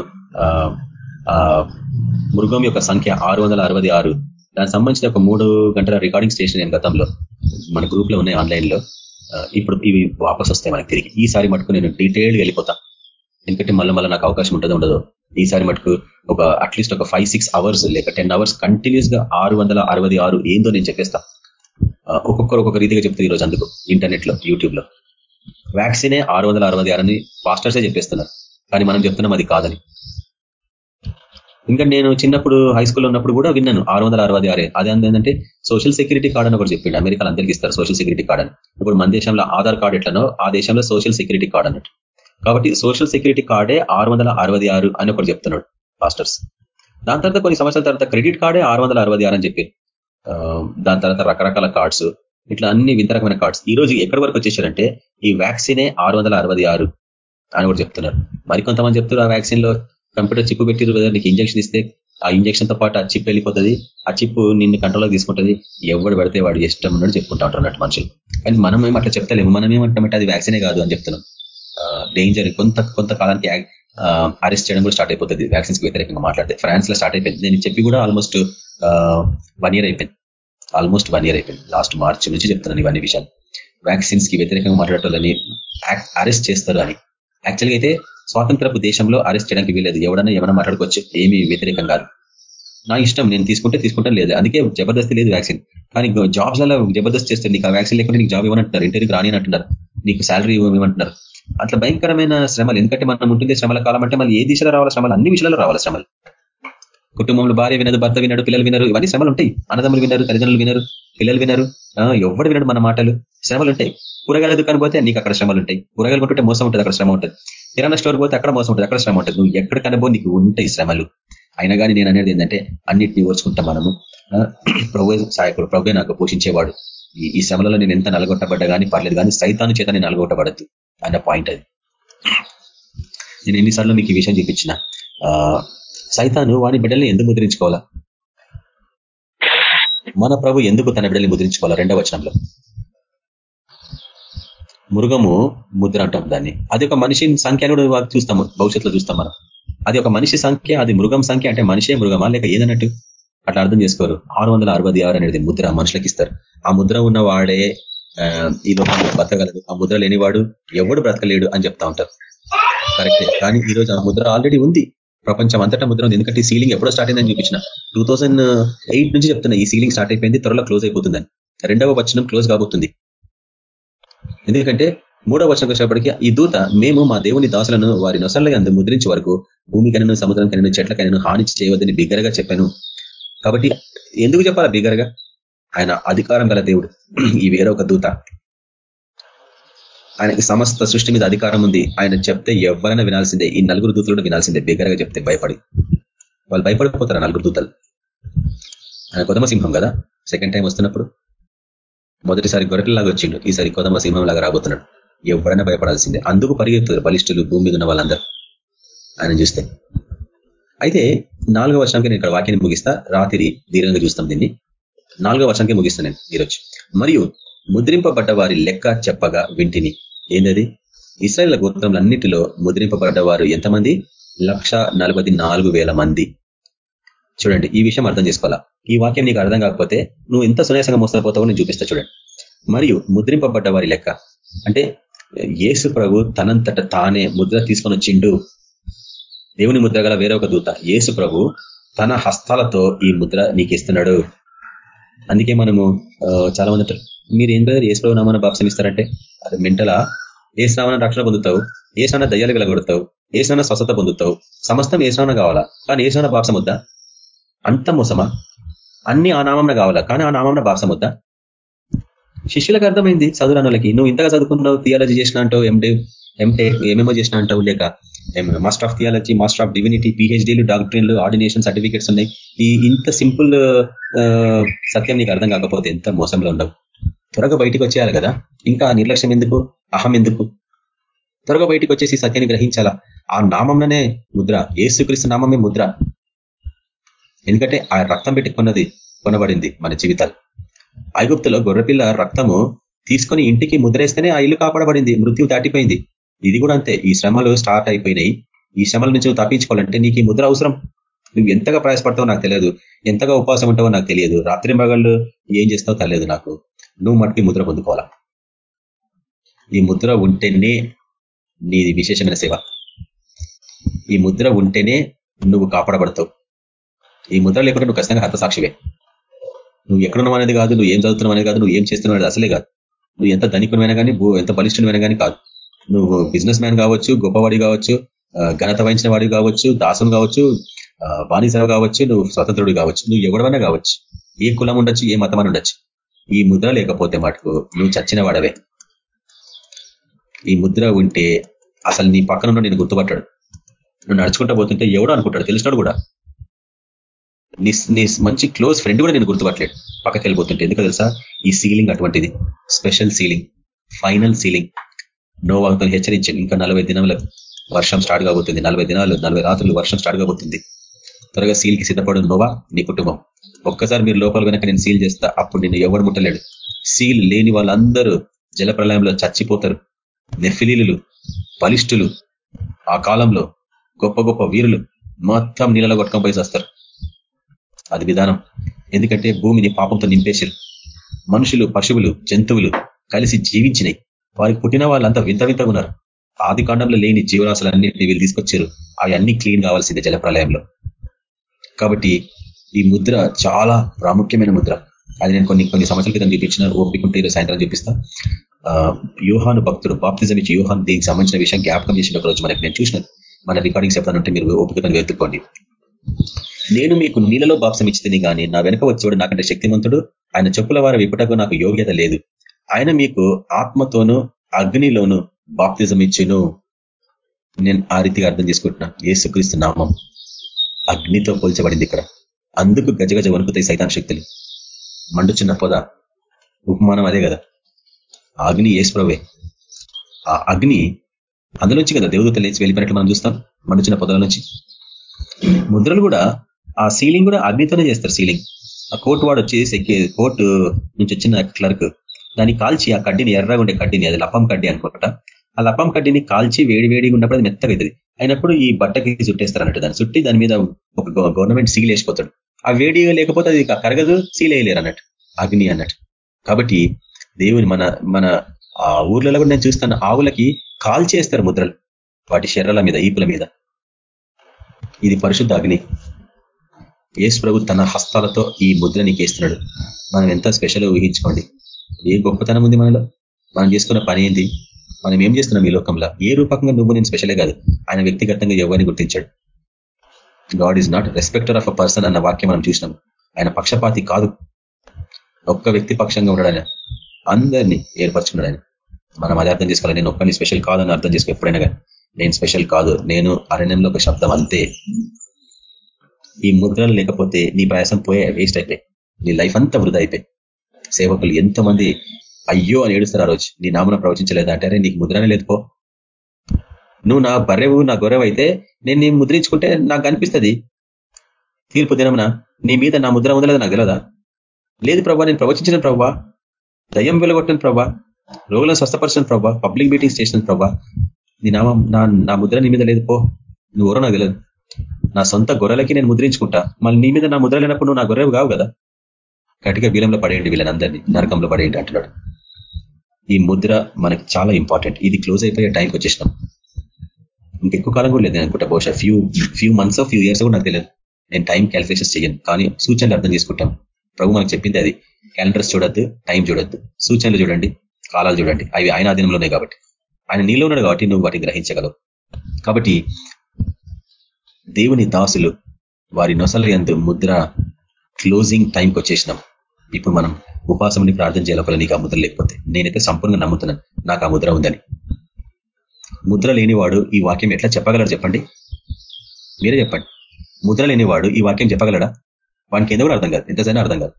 మృగం యొక్క సంఖ్య ఆరు. దానికి సంబంధించిన ఒక మూడు గంటల రికార్డింగ్ స్టేషన్ నేను గతంలో మన గ్రూప్లో ఉన్నాయి ఆన్లైన్లో ఇప్పుడు ఇవి వాపస్ వస్తాయి మనకి తిరిగి. ఈసారి మటుకు నేను డీటెయిల్డ్ వెళ్ళిపోతా. ఎందుకంటే మళ్ళీ మళ్ళీ నాకు అవకాశం ఉంటుందో ఉండదో. ఈసారి మటుకు ఒక అట్లీస్ట్ ఒక ఫైవ్ సిక్స్ అవర్స్ లేక టెన్ అవర్స్ కంటిన్యూస్గా ఆరు వందల అరవై ఆరు ఏందో నేను చెప్పేస్తా. ఒక్కొక్కరు ఒక్కొక్క రీతిగా చెప్తారు ఈరోజు అందుకు ఇంటర్నెట్లో యూట్యూబ్లో వ్యాక్సినే ఆరు వందల అరవై ఆరని పాస్టర్సే చెప్పేస్తున్నారు. కానీ మనం చెప్తున్నాం అది కాదని. ఇంకా నేను చిన్నప్పుడు హై స్కూల్లో ఉన్నప్పుడు కూడా విన్నాను ఆరు వందల అరవై ఆరే. అదే ఏంటంటే సోషల్ సెక్యూరిటీ కార్డ్ అని ఒకటి చెప్పిండు. అమెరికాలో అందరికీ ఇస్తారు సోషల్ సెక్యూరిటీ కార్డ్ అని. ఇప్పుడు మన దేశంలో ఆధార్ కార్డ్ ఎట్లనో ఆ దేశంలో సోషల్ సెక్యూరిటీ కార్డ్ అన్నట్టు. కాబట్టి సోషల్ సెక్యూరిటీ కార్డే ఆరు అని ఒకటి చెప్తున్నాడు మాస్టర్స్ దాని తర్వాత కొన్ని సంవత్సరాల తర్వాత క్రెడిట్ కార్డే ఆరు అని చెప్పి దాని తర్వాత రకరకాల కార్డ్స్ ఇట్లా అన్ని వింత రకమైన కార్డ్స్ ఈ రోజు ఎక్కడి వరకు వచ్చేసారంటే ఈ వ్యాక్సినే ఆరు అని కూడా చెప్తున్నారు. మరికొంతమంది చెప్తున్నారు ఆ వ్యాక్సిన్లో కంప్యూటర్ చిప్ పెట్టి నీకు ఇంజక్షన్ ఇస్తే ఆ ఇంజక్షన్తో పాటు ఆ చిప్ వెళ్ళిపోతుంది ఆ చిప్ నిన్ను కంట్రోల్లో తీసుకుంటుంది. ఎవడు పెడితే వాడు ఇష్టం ఉన్నట్టు చెప్పుకుంటా ఉంటారు అన్నట్టు మనుషులు. కానీ మనం ఏం అట్లా చెప్తలేము. మనం ఏమంటామంటే అది వ్యాక్సినే కాదు అని చెప్తున్నాం. డేంజర్ కొంత కొంతకాలానికి అరెస్ట్ చేయడం కూడా స్టార్ట్ అయిపోతుంది. వ్యాక్సిన్స్ వ్యతిరేకంగా మాట్లాడితే. ఫ్రాన్స్లో స్టార్ట్ అయిపోయింది. నేను చెప్పి కూడా ఆల్మోస్ట్ వన్ ఇయర్ అయిపోయింది. ఆల్మోస్ట్ వన్ ఇయర్ అయిపోయింది. లాస్ట్ మార్చ్ నుంచి చెప్తున్నాను ఇవన్నీ విషయాలు. వ్యాక్సిన్స్కి వ్యతిరేకంగా మాట్లాడటం అరెస్ట్ చేస్తారు అని. యాక్చువల్గా అయితే స్వాతంత్రపు దేశంలో అరెస్ట్ చేయడానికి వీలేదు ఎవడన్నా ఏమైనా మాట్లాడుకోవచ్చు. ఏమి వ్యతిరేకం కాదు. నా ఇష్టం. నేను తీసుకుంటే తీసుకుంటాను. లేదు. అందుకే జబర్దస్తి లేదు వ్యాక్సిన్ కానీ జాబ్స్ అలా జబర్దస్త్ చేస్తారు నీకు ఆ వ్యాక్సిన్ లేకుంటే నీకు జాబ్ ఇవ్వనంటున్నారు. ఇంటర్వ్యూకి రాని అంటున్నారు నీకు శాలరీ ఇవ్వమంటున్నారు. అట్లా భయంకరమైన శ్రమలు. ఎందుకంటే మనం ఉంటుంది శ్రమల కాలం అంటే మళ్ళీ ఏ దిశలో రావాలి శ్రమలు అన్ని విషయాల్లో రావాలి శ్రమలు. కుటుంబంలో భార్య వినదు భర్త వినడు పిల్లలు వినరు ఇవన్నీ శ్రమలు ఉంటాయి. అన్నదమ్ములు వినరు తల్లిదండ్రులు వినరు పిల్లలు వినరు ఎవడు వినడు మన మాటలు. శ్రమలు ఉంటాయి. కూరగాయల దుకాణం పోతే నీకు అక్కడ శ్రమలు ఉంటాయి. కూరగాయలు కొంటుంటే మోసం ఉంటుంది అక్కడ శ్రమ ఉంటుంది. కిరాణా స్టోర్ పోతే అక్కడ మోసం ఉంటుంది అక్కడ శ్రమ ఉంటుంది. నువ్వు ఎక్కడ కనబో నీకు ఉంటాయి శ్రమలు. అయినా కానీ నేను అనేది ఏంటంటే అన్నిటిని ఓర్చుకుంటాం మనము. ప్రభు సాయకుడు ప్రభు నాకు పోషించేవాడు. ఈ శ్రమలలో నేను ఎంత నలగొట్టబడ్డా కానీ పర్లేదు కానీ సైతాను చేత నేను నలగొట్టబడద్దు. అన్న పాయింట్ అది. నేను ఎన్నిసార్లు మీకు ఈ విషయం చూపించిన. సైతాను వాని బిడ్డల్ని ఎందుకు ముద్రించుకోవాలా? మన ప్రభు ఎందుకు తన బిడ్డల్ని ముద్రించుకోవాలా? రెండవ వచనంలో. మృగము ముద్ర అంటాం దాన్ని. అది ఒక మనిషి సంఖ్య కూడా చూస్తాము భవిష్యత్తులో చూస్తాం మనం. అది ఒక మనిషి సంఖ్య అది మృగం సంఖ్య అంటే మనిషే మృగమా? లేక ఏదన్నట్టు? అట్లా అర్థం చేసుకోరు. ఆరు వందల అరవై ఆరు అనేది ముద్ర మనుషులకి ఇస్తారు ఆ ముద్ర ఉన్న వాడే ఈ లోకంలో బతకగలడు ఆ ముద్ర లేనివాడు ఎవడు బ్రతకలేడు అని చెప్తా ఉంటారు. కరెక్టే కానీ ఈ రోజు ఆ ముద్ర ఆల్రెడీ ఉంది. ప్రపంచం అంతటా ముద్ర ఉంది. ఎందుకంటే సీలింగ్ ఎప్పుడో స్టార్ట్ అయిందని చూపించిన. టూ నుంచి చెప్తున్నా ఈ సీలింగ్ స్టార్ట్ అయిపోయింది త్వరలో క్లోజ్ అయిపోతుందని. రెండవ వచనం క్లోజ్ కాబోతుంది. ఎందుకంటే మూడవ వచనం వచ్చేప్పటికీ ఈ దూత మేము మా దేవుని దాసులను వారి నొసళ్ళగా అందు ముద్రించే వరకు భూమి కనను సముద్రం చెట్ల హాని చేయవద్దని బిగ్గరగా చెప్పాను. కాబట్టి ఎందుకు చెప్పాలా బిగ్గరగా? ఆయన అధికారం గల దేవుడు. ఈ వేరొక దూత. ఆయనకి సమస్త సృష్టి మీద అధికారం ఉంది. ఆయన చెప్తే ఎవరైనా వినాల్సిందే. ఈ నలుగురు దూతలు వినాల్సిందే. బిగ్గరగా చెప్తే భయపడి. వాళ్ళు భయపడిపోతారు నలుగురు దూతలు. ఆయన కొదమ సింహం కదా? సెకండ్ టైం వస్తున్నప్పుడు మొదటిసారి గొర్రెలాగా వచ్చిండు. ఈసారి కొదమ సింహం లాగా రాబోతున్నాడు. ఎవరైనా భయపడాల్సిందే. అందుకు పరిగెత్తుతారు బలిష్ఠులు భూమి మీద ఉన్న వాళ్ళందరూ. ఆయన చూస్తే. అయితే నాలుగో వర్షానికి నేను ఇక్కడ వాక్యాన్ని ముగిస్తా. రాత్రి దీర్ఘంగా చూస్తాం దీన్ని. నాలుగో వర్షానికి ముగిస్తాను నేను ఈరోజు. మరియు ముద్రింపబడ్డ వారి లెక్క చెప్పగా వింటిని. ఏందది? ఇస్రాయల్ గోత్రములన్నిటిలో ముద్రింపబడ్డ వారు ఎంతమంది? లక్ష మంది. చూడండి ఈ విషయం అర్థం చేసుకోవాలా? ఈ వాక్యం నీకు అర్థం కాకపోతే నువ్వు ఎంత సునాయాసంగా మోసపోతావో నేను చూపిస్తా చూడండి. మరియు ముద్రింపబడ్డ వారి లెక్క. అంటే యేసు ప్రభు తనంతట తానే ముద్ర తీసుకొని వచ్చిండు. దేవుని ముద్ర గల వేరొక దూత. యేసు ప్రభు తన హస్తాలతో ఈ ముద్ర నీకు ఇస్తున్నాడు. అందుకే మనము చాలా మంది మీరు ఏం బ్రదర్ ఏ ప్రభు నామాన బాప్సం ఇస్తారంటే? అది మెంటలా? ఏ స్నామన రక్షణ పొందుతావు ఏ స్నాన దయ్యాలు వెలగొడతావు ఏ స్నాన స్వస్థత పొందుతావు సమస్తం ఏ కావాలా? కానీ ఏ స్నాన బాప్సం వద్దా? అంత మోసమా? అన్ని ఆ నామం కావాలా? కానీ ఆ నామం బాప్సం వద్దా? శిష్యులకు అర్థమైంది చదువురానులకి నువ్వు ఇంతగా చదువుకున్నావు థియాలజీ చేసిన అంటావు ఎండే ఎంటే ఏమేమో చేసిన అంటావు లేక master of theology master of divinity పిహెచ్డీలు డాక్టరీలు ఆర్డినేషన్ సర్టిఫికేట్స్ ఉన్నాయి. ఈ ఇంత సింపుల్ సత్యం నీకు అర్థం కాకపోతే ఎంత మోసంలో ఉండవు. త్వరగా బయటికి వచ్చేయాలి కదా. ఇంకా నిర్లక్ష్యం ఎందుకు? అహం ఎందుకు? త్వరగా బయటికి వచ్చేసి సత్యాన్ని గ్రహించాలా? ఆ నామంలోనే ముద్ర ఏసుక్రీస్తు నామమే ముద్ర. ఎందుకంటే ఆ రక్తం పెట్టి కొన్నది కొనబడింది మన జీవితాలు. ఐగుప్తులో గొర్రెపిల్ల రక్తము తీసుకొని ఇంటికి ముద్రేస్తేనే ఆ ఇల్లు కాపాడబడింది మృత్యు దాటిపోయింది. ఇది కూడా అంతే. ఈ శ్రమలు స్టార్ట్ అయిపోయినాయి. ఈ శ్రమల నుంచి తప్పించుకోవాలంటే నీకు ఈ ముద్ర అవసరం. నువ్వు ఎంతగా ప్రయాసపడతావో నాకు తెలియదు. ఎంతగా ఉపవాసం ఉంటావో నాకు తెలియదు. రాత్రి మగళ్ళు ఏం చేస్తావో తెలియదు నాకు. నువ్వు మట్టి ముద్ర పొందుకోవాలా? ఈ ముద్ర ఉంటేనే నీది విశేషమైన సేవ. ఈ ముద్ర ఉంటేనే నువ్వు కాపాడబడతావు. ఈ ముద్ర లేకుండా నువ్వు ఖచ్చితంగా హతసాక్షివే. నువ్వు ఎక్కడున్నావు అనేది కాదు నువ్వు ఏం చదువుతున్నావు అనేది కాదు నువ్వు ఏం చేస్తున్నావు అనేది అసలే కాదు. నువ్వు ఎంత ధనికునమైనా కానీ ఎంత బలిష్ఠమైనా కానీ కాదు. నువ్వు బిజినెస్ మ్యాన్ కావచ్చు గొప్పవాడి కావచ్చు ఘనత వహించిన వాడి కావచ్చు దాసం కావచ్చు బానిస కావచ్చు నువ్వు స్వతంత్రుడు కావచ్చు నువ్వు ఎవడవైనా కావచ్చు ఏ కులం ఉండొచ్చు ఏ మతం ఉండొచ్చు. ఈ ముద్ర లేకపోతే మటుకు నువ్వు చచ్చిన వాడవే ఈ ముద్ర ఉంటే అసలు నీ పక్కన నేను గుర్తుపట్టాడు. నువ్వు నడుచుకుంటా పోతుంటే ఎవడు అనుకుంటాడు తెలిసినాడు కూడా. నీ నీ మంచి క్లోజ్ ఫ్రెండ్ కూడా నేను గుర్తుపట్టలేడు. పక్కకి వెళ్ళిపోతుంటే ఎందుకు తెలుసా? ఈ సీలింగ్ అటువంటిది. స్పెషల్ సీలింగ్ ఫైనల్ సీలింగ్ నో వాగ్తో హెచ్చరించండి ఇంకా నలభై దినాలకు వర్షం స్టార్ట్ కాబోతుంది. నలభై దినాలు నలభై రాత్రులు వర్షం స్టార్ట్ కాబోతుంది. త్వరగా సీల్కి సిద్ధపడు నోవా నీ కుటుంబం. ఒక్కసారి మీరు లోపల కనుక నేను సీల్ చేస్తా అప్పుడు నిన్ను ఎవడు ముట్టలేడు. సీల్ లేని వాళ్ళందరూ జల ప్రళయంలో చచ్చిపోతారు. నెఫిలీలు బలిష్ఠులు ఆ కాలంలో గొప్ప గొప్ప వీరులు మొత్తం నీళ్ళలో కొట్టుకొని పోయి వస్తారు అది విధానం. ఎందుకంటే భూమిని పాపంతో నింపేశారు. మనుషులు పశువులు జంతువులు కలిసి జీవించినాయి. వారికి పుట్టిన వాళ్ళంతా వింత వింతగా ఉన్నారు. ఆది కాండంలో లేని జీవరాశులన్నింటినీ వీళ్ళు తీసుకొచ్చారు. అవి అన్ని క్లీన్ కావాల్సిందే జలప్రలయంలో. కాబట్టి ఈ ముద్ర చాలా ప్రాముఖ్యమైన ముద్ర. అది నేను కొన్ని కొన్ని సంవత్సరాల క్రితం చూపించిన ఓపికంటే సాయంత్రం చూపిస్తా. యూహాను భక్తుడు బాప్తిజం ఇచ్చి యూహాన్ దీనికి సంబంధించిన విషయం జ్ఞాపకం చేసిన ఒక రోజు మనకి నేను చూసిన మన రికార్డింగ్స్ చెప్తానంటే మీరు ఓపికను వెతుక్కోండి. నేను మీకు నీళ్ళలో బాప్సం ఇచ్చింది కానీ నా వెనక వచ్చేవాడు నాకంటే శక్తివంతుడు ఆయన చెప్పుల వారి విపుటకు నాకు యోగ్యత లేదు. ఆయన మీకు ఆత్మతోనూ అగ్నిలోను బాప్తిజం ఇచ్చిను. నేను ఆ రీతిగా అర్థం చేసుకుంటున్నా. ఏసుక్రీస్తు నామం అగ్నితో పోల్చబడింది ఇక్కడ. అందుకు గజగజ వణుకుతాయి సైతాన్ శక్తులు. మండుచున్న పొద ఉపమానం అదే కదా. అగ్ని ఏసుప్రవే ఆ అగ్ని అందులోంచి కదా దేవదూత లేచి వెళ్ళిపోయినట్లు మనం చూస్తాం. మండుచున్న పొదల నుంచి. ముద్రలు కూడా ఆ సీలింగ్ కూడా అగ్నితోనే చేస్తారు సీలింగ్. ఆ కోర్టు వాడు వచ్చేసి కోర్టు నుంచి వచ్చిన క్లర్క్ దాన్ని కాల్చి ఆ కడ్డీని ఎర్రగా ఉండే కడ్డీని అది లపం కడ్డీ అనుకుంటా. ఆ లపం కడ్డీని కాల్చి వేడి వేడిగా ఉన్నప్పుడు అది మెత్తగా అవుతుంది అయినప్పుడు ఈ బట్టకి చుట్టేస్తారు అన్నట్టు దాన్ని చుట్టి దాని మీద ఒక గవర్నమెంట్ సీల్ వేసిపోతాడు. ఆ వేడి లేకపోతే అది కరగదు సీల్ వేయలేరు అన్నట్టు. అగ్ని అన్నట్టు. కాబట్టి దేవుని మన మన ఆ ఊర్లలో కూడా నేను చూస్తాను ఆవులకి కాల్చేస్తారు ముద్రలు. వాటి శరీరాల మీద ఈపుల మీద. ఇది పరిశుద్ధ అగ్ని. యేసు ప్రభు తన హస్తాలతో ఈ ముద్ర నీకేస్తున్నాడు మనం ఎంత స్పెషల్ ఊహించుకోండి. ఏ గొప్పతనం ఉంది మనలో? మనం చేసుకున్న పని ఏంది? మనం ఏం చేస్తున్నాం ఈ లోకంలో? ఏ రూపకంగా నువ్వు నేను స్పెషలే కాదు. ఆయన వ్యక్తిగతంగా ఎవరిని గుర్తించాడు? God is not respecter of a person అన్న వాక్యం మనం చూసినాం. ఆయన పక్షపాతి కాదు. ఒక్క వ్యక్తి పక్షంగా ఉన్నాడు ఆయన. అందరినీ ఏర్పరచుకున్నాడు ఆయన. మనం అది అర్థం చేసుకోవాలి. నేను ఒక్కరిని స్పెషల్ కాదని అర్థం చేసుకో ఎప్పుడైనా కానీ. నేను స్పెషల్ కాదు. నేను అరణ్యంలో ఒక శబ్దం అంతే. ఈ ముద్రలు లేకపోతే నీ ప్రయాసం పోయే వేస్ట్ అయిపోయి. నీ లైఫ్ అంతా వృధా అయిపోయి. సేవకులు ఎంతమంది అయ్యో అని ఏడుస్తారు ఆ రోజు? నీ నామన ప్రవచించలేదు? అంటారే నీకు ముద్రనే లేదు పో. నువ్వు నా బర్రెవు నా గొర్రెవైతే నేను నీ ముద్రించుకుంటే నాకు అనిపిస్తుంది. తీర్పు దినమున నీ మీద నా ముద్ర ఉందలేదు నాకు తెలియదా లేదు ప్రభా నేను ప్రవచించిన ప్రభా దయ్యం వెలగొట్టిన ప్రభా రోగులను స్వస్థపరిచిన ప్రభా పబ్లిక్ మీటింగ్స్ చేసిన ప్రభా నీ నామం నా నా ముద్ర నీ మీద లేదు పో. నువ్వు ఎవరో నాకు తెలియదు నా సొంత గొర్రెలకి నేను ముద్రించుకుంటా. మళ్ళీ నీ మీద నా ముద్ర లేనప్పుడు నువ్వు నా గొర్రెవు కావు కదా? కటిక వీలంలో పడేయండి వీళ్ళని నరకంలో పడేయండి అంటున్నాడు. ఈ ముద్ర మనకి చాలా ఇంపార్టెంట్ ఇది క్లోజ్ అయిపోయే టైంకి వచ్చేసినాం. ఇంకెక్కువ కాలం కూడా లేదు అనుకుంటా. బహుశా few few months few years కూడా నాకు తెలియదు. నేను టైం క్యాలిక్యులేషన్స్ చేయను కానీ సూచనలు అర్థం చేసుకుంటాం. ప్రభు మనకు చెప్పింది అది. క్యాలెండర్స్ చూడొద్దు టైం చూడొద్దు. సూచనలు చూడండి కాలాలు చూడండి. అవి ఆయన ఆధీనంలోనే కాబట్టి. ఆయన నీలో ఉన్నాడు కాబట్టి నువ్వు వాటిని గ్రహించగలవు. కాబట్టి దేవుని దాసులు వారి నొసలు ఎందు ముద్ర క్లోజింగ్ టైంకి వచ్చేసినాం. ఇప్పుడు మనం ఉపాసం ప్రార్థన చేయాలి నీకు ఆ ముద్ర లేకపోతే. నేనైతే సంపూర్ణంగా నమ్ముతున్నాను. నాకు ఆ ముద్ర ఉందని. ముద్ర లేనివాడు ఈ వాక్యం ఎట్లా చెప్పగలరు చెప్పండి? మీరే చెప్పండి. ముద్ర లేనివాడు ఈ వాక్యం చెప్పగలడా? వానికి ఎందుకు అర్థం కాదు? ఎంతసైనా అర్థం కాదు.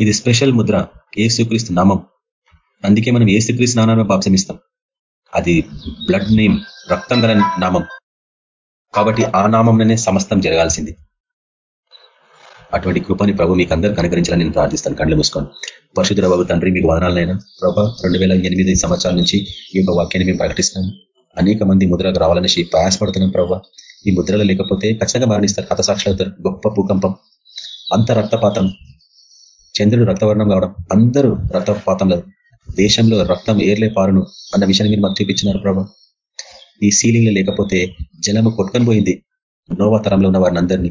ఇది స్పెషల్ ముద్ర. ఏసుక్రీస్తు నామం. అందుకే మనం ఏసుక్రీస్తు నామాన్ని బాప్సమిస్తాం అది బ్లడ్ నేమ్ రక్తం గల నామం. కాబట్టి ఆ నామంలోనే సమస్తం జరగాల్సింది. అటువంటి కృపని ప్రభు మీకు అందరూ కనుగరించాలని నేను ప్రార్థిస్తాను. కండ్లు మూసుకొని పరిశుద్ధుల బాబు తండ్రి మీకు వదనాలైనా ప్రభా రెండు వేల ఎనిమిది సంవత్సరాల నుంచి ఈ యొక్క వాక్యాన్ని మేము ప్రకటిస్తున్నాం. అనేక మంది ముద్రలకు రావాలనేసి ప్రయాసపడుతున్నాం ప్రభావ ఈ ముద్రలు లేకపోతే ఖచ్చితంగా మరణిస్తారు. హతసాక్షి అవుతారు గొప్ప భూకంపం. అంత రక్తపాతం. చంద్రుడు రక్తవర్ణం కావడం. అందరూ రక్తపాతంలో దేశంలో రక్తం ఏర్లే పారును అన్న విషయాన్ని మీరు మాకు చూపించినారు ప్రభా. ఈ సీలింగ్ లేకపోతే జలము కొట్టుకొని పోయింది. నోవా తరంలో ఉన్న వారిని అందరినీ.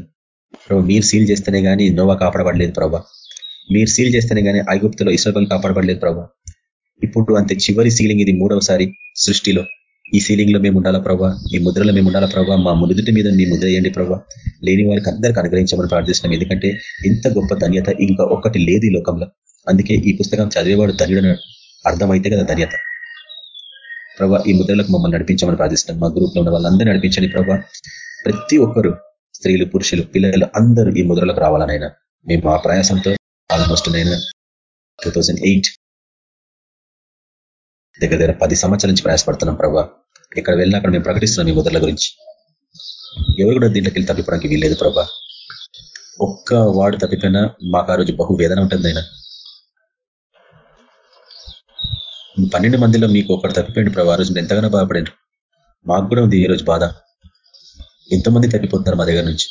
ప్రభు మీరు సీల్ చేస్తేనే కానీ నోవా కాపాడబడలేదు ప్రభా. మీరు సీల్ చేస్తేనే కానీ ఐగుప్తులో ఇసుకలు కాపాడబడలేదు ప్రభా. ఇప్పుడు అంతే చివరి సీలింగ్ ఇది మూడవసారి సృష్టిలో. ఈ సీలింగ్లో మేము ఉండాలా ప్రభా? ఈ ముద్రలో మేము ఉండాలా ప్రభా? మా మునుదుటి మీద మీ ముద్ర వేయండి ప్రభావ లేని వారికి అందరికి అనుగ్రహించమని ప్రార్థిస్తున్నాం. ఎందుకంటే ఇంత గొప్ప ధన్యత ఇంకా ఒక్కటి లేదు ఈ లోకంలో. అందుకే ఈ పుస్తకం చదివేవాడు ధన్యుడని అర్థమైతే కదా ధన్యత. ప్రభా ఈ ముద్రలకు మమ్మల్ని నడిపించమని ప్రార్థిస్తున్నాం. మా గ్రూప్లో ఉన్న వాళ్ళందరూ నడిపించండి ప్రభా. ప్రతి ఒక్కరు స్త్రీలు పురుషులు పిల్లలు అందరూ ఈ ముద్రలకు రావాలనైనా మేము ఆ ప్రయాసంతో ఆల్మోస్ట్ నైనా టూ దగ్గర దగ్గర పది సంవత్సరాల నుంచి ప్రయాసపడుతున్నాం ప్రభా. ఇక్కడ వెళ్ళినా అక్కడ మేము ప్రకటిస్తున్నాం ఈ ముద్రల గురించి. ఎవరు కూడా దీంట్లోకి వెళ్ళి తప్పిపోవడానికి వీల్లేదు ప్రభా. ఒక్క వాడు తప్పిపోయినా మాకు ఆ రోజు బహు వేదన ఉంటుంది ఆయన పన్నెండు మందిలో మీకు ఒకటి తప్పిపోయింది ప్రభా. ఆ రోజు ఎంతగానో బాధపడారు మాకు కూడా ఉంది ఈ రోజు బాధ. ఎంతోమంది తగ్గిపోతున్నారు మా దగ్గర నుంచి?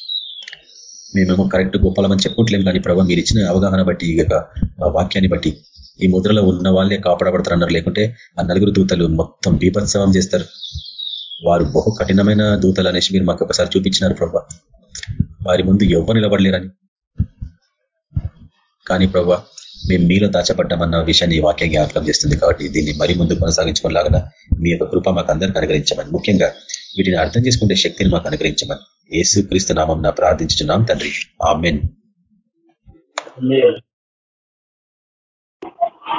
మేమేమో కరెక్ట్ గొప్పలమని చెప్పుకోవట్లేము కానీ ప్రభావ మీరు ఇచ్చిన అవగాహన బట్టి ఈ వాక్యాన్ని బట్టి ఈ ముద్రలో ఉన్న వాళ్ళే కాపాడబడతారు అన్నారు. లేకుంటే ఆ నలుగురు దూతలు మొత్తం బీభత్సవం చేస్తారు. వారు బహు కఠినమైన దూతలు అనేసి మీరు మాకు ఒకసారి చూపించినారు ప్రభా. వారి ముందు ఎవరు నిలబడలేరని. కానీ ప్రభా మేము మీలో దాచబడ్డామన్న విషయాన్ని ఈ వాక్యం జ్ఞాపకం చేస్తుంది కాబట్టి దీన్ని మరి ముందు కొనసాగించుకోలాగా మీ యొక్క కృప మాకు అందరికీ అనుగ్రహించమని. ముఖ్యంగా వీటిని అర్థం చేసుకునే శక్తిని మాకు అనుగ్రహించమని ఏసు క్రీస్తు నామం ప్రార్థించున్నాం తండ్రి. ఆమెన్.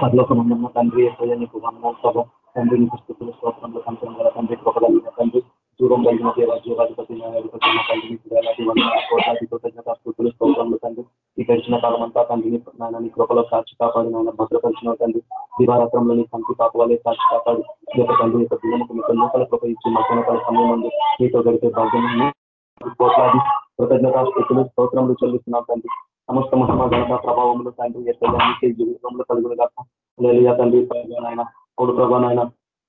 పరలోకమన్న తండ్రి నీకు వందనాలు తండ్రి నీకు స్తోత్రంలో తండ్రి కృపగలిగిన తండ్రి. దూరం దేవ జీవాధిపతి న్యాయాధిపతి తండ్రి వేలాది కృతజ్ఞత స్థుతులు స్తోత్రంలో తండ్రి ఈ గడిచిన కాలం అంతా తండ్రిని నాయన నీ కృపలో సాక్షి కాపాడి నాయన భద్రపరిచిన తండ్రి దివారాత్రంలో నీ కంటి కాపాలే సాక్షి కాపాడి ఈ యొక్క తండ్రి యొక్క దినముకు మీకు లోపల కృప ఇచ్చి మధ్యాహ్న సమయం ఉంది మీతో గడిపే భాగ్యం కోట్లాది కృతజ్ఞత స్థితులు స్తోత్రములు చెల్లిస్తున్నాం తండ్రి సమస్త మహిమ ఘనత ప్రభావములు తండ్రి ఎక్కడ జీవితంలో కలుగులు కాక తండ్రి ఆయన అవుడు ప్రభా నాయన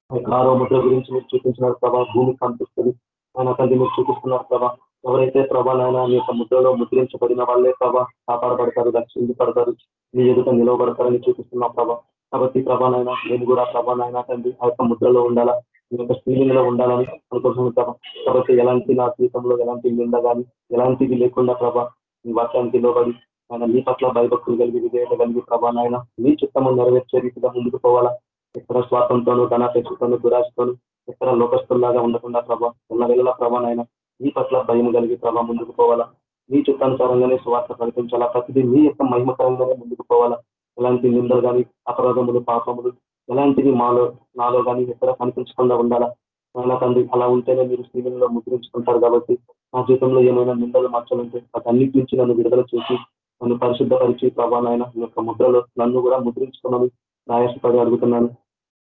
ఆరో ముద్ర గురించి మీరు చూపించినారు ప్రభా భూమి కనిపిస్తుంది ఆయన తండ్రి మీరు చూపిస్తున్నారు ప్రభా. ఎవరైతే ప్రభా నాయన మీ యొక్క ముద్రలో ముద్రించబడిన వాళ్ళే ప్రభా కాపాడబడతారు రక్షించబడతారు మీ ఎదుట నిలవబడతారని చూపిస్తున్నాం ప్రభా. కాబట్టి ప్రభానైనా నేను కూడా ప్రభానైనా తండ్రి ఆ యొక్క ముద్రలో ఉండాలా మీ యొక్క స్త్రీలింగ్లో ఉండాలని అనుకుంటున్నాను ప్రభా. కాబట్టి ఎలాంటి నా జీవితంలో ఎలాంటి నింద కానీ ఎలాంటివి లేకుండా ప్రభా మీ వాక్యానికి లోబడి ఆయన మీ పట్ల భయభక్తులు కలిగి విధేయత కలిగి ప్రభా నాయన మీ చిత్తము నెరవేర్చే రీతిగా ముందుకు పోవాలా ఎక్కడ స్వార్థంతోనూ ధనాపేక్షతోనూ దురాశతోనూ ఎక్కడ లోకస్తుల్లాగా ఉండకుండా ప్రభా ఉన్న వెళ్ళల ప్రభానైనా మీ పట్ల భయం కలిగి ప్రభా ముందుకు పోవాలా? మీ చిత్తానుసారంగానే స్వార్థ ప్రకటించాలా? ప్రతిదీ మీ యొక్క మహిమకరంగానే ముందుకు పోవాలా? ఎలాంటి నిందలు కానీ అపరాధములు పాపములు ఎలాంటివి మాలో నాలో కానీ ఎక్కడ కనిపించకుండా ఉండాలా? అయినా తండ్రి అలా ఉంటేనే మీరు స్త్రీలలో ముద్రించుకుంటారు కాబట్టి నా జీవితంలో ఏమైనా నిందలు మార్చాలంటే అన్నిటి నుంచి నన్ను విడుదల చేసి నన్ను పరిశుద్ధపరిచి ప్రభా నాయన యొక్క ముద్రలో నన్ను కూడా ముద్రించుకున్నాను ప్రయాసపడి అడుగుతున్నాను.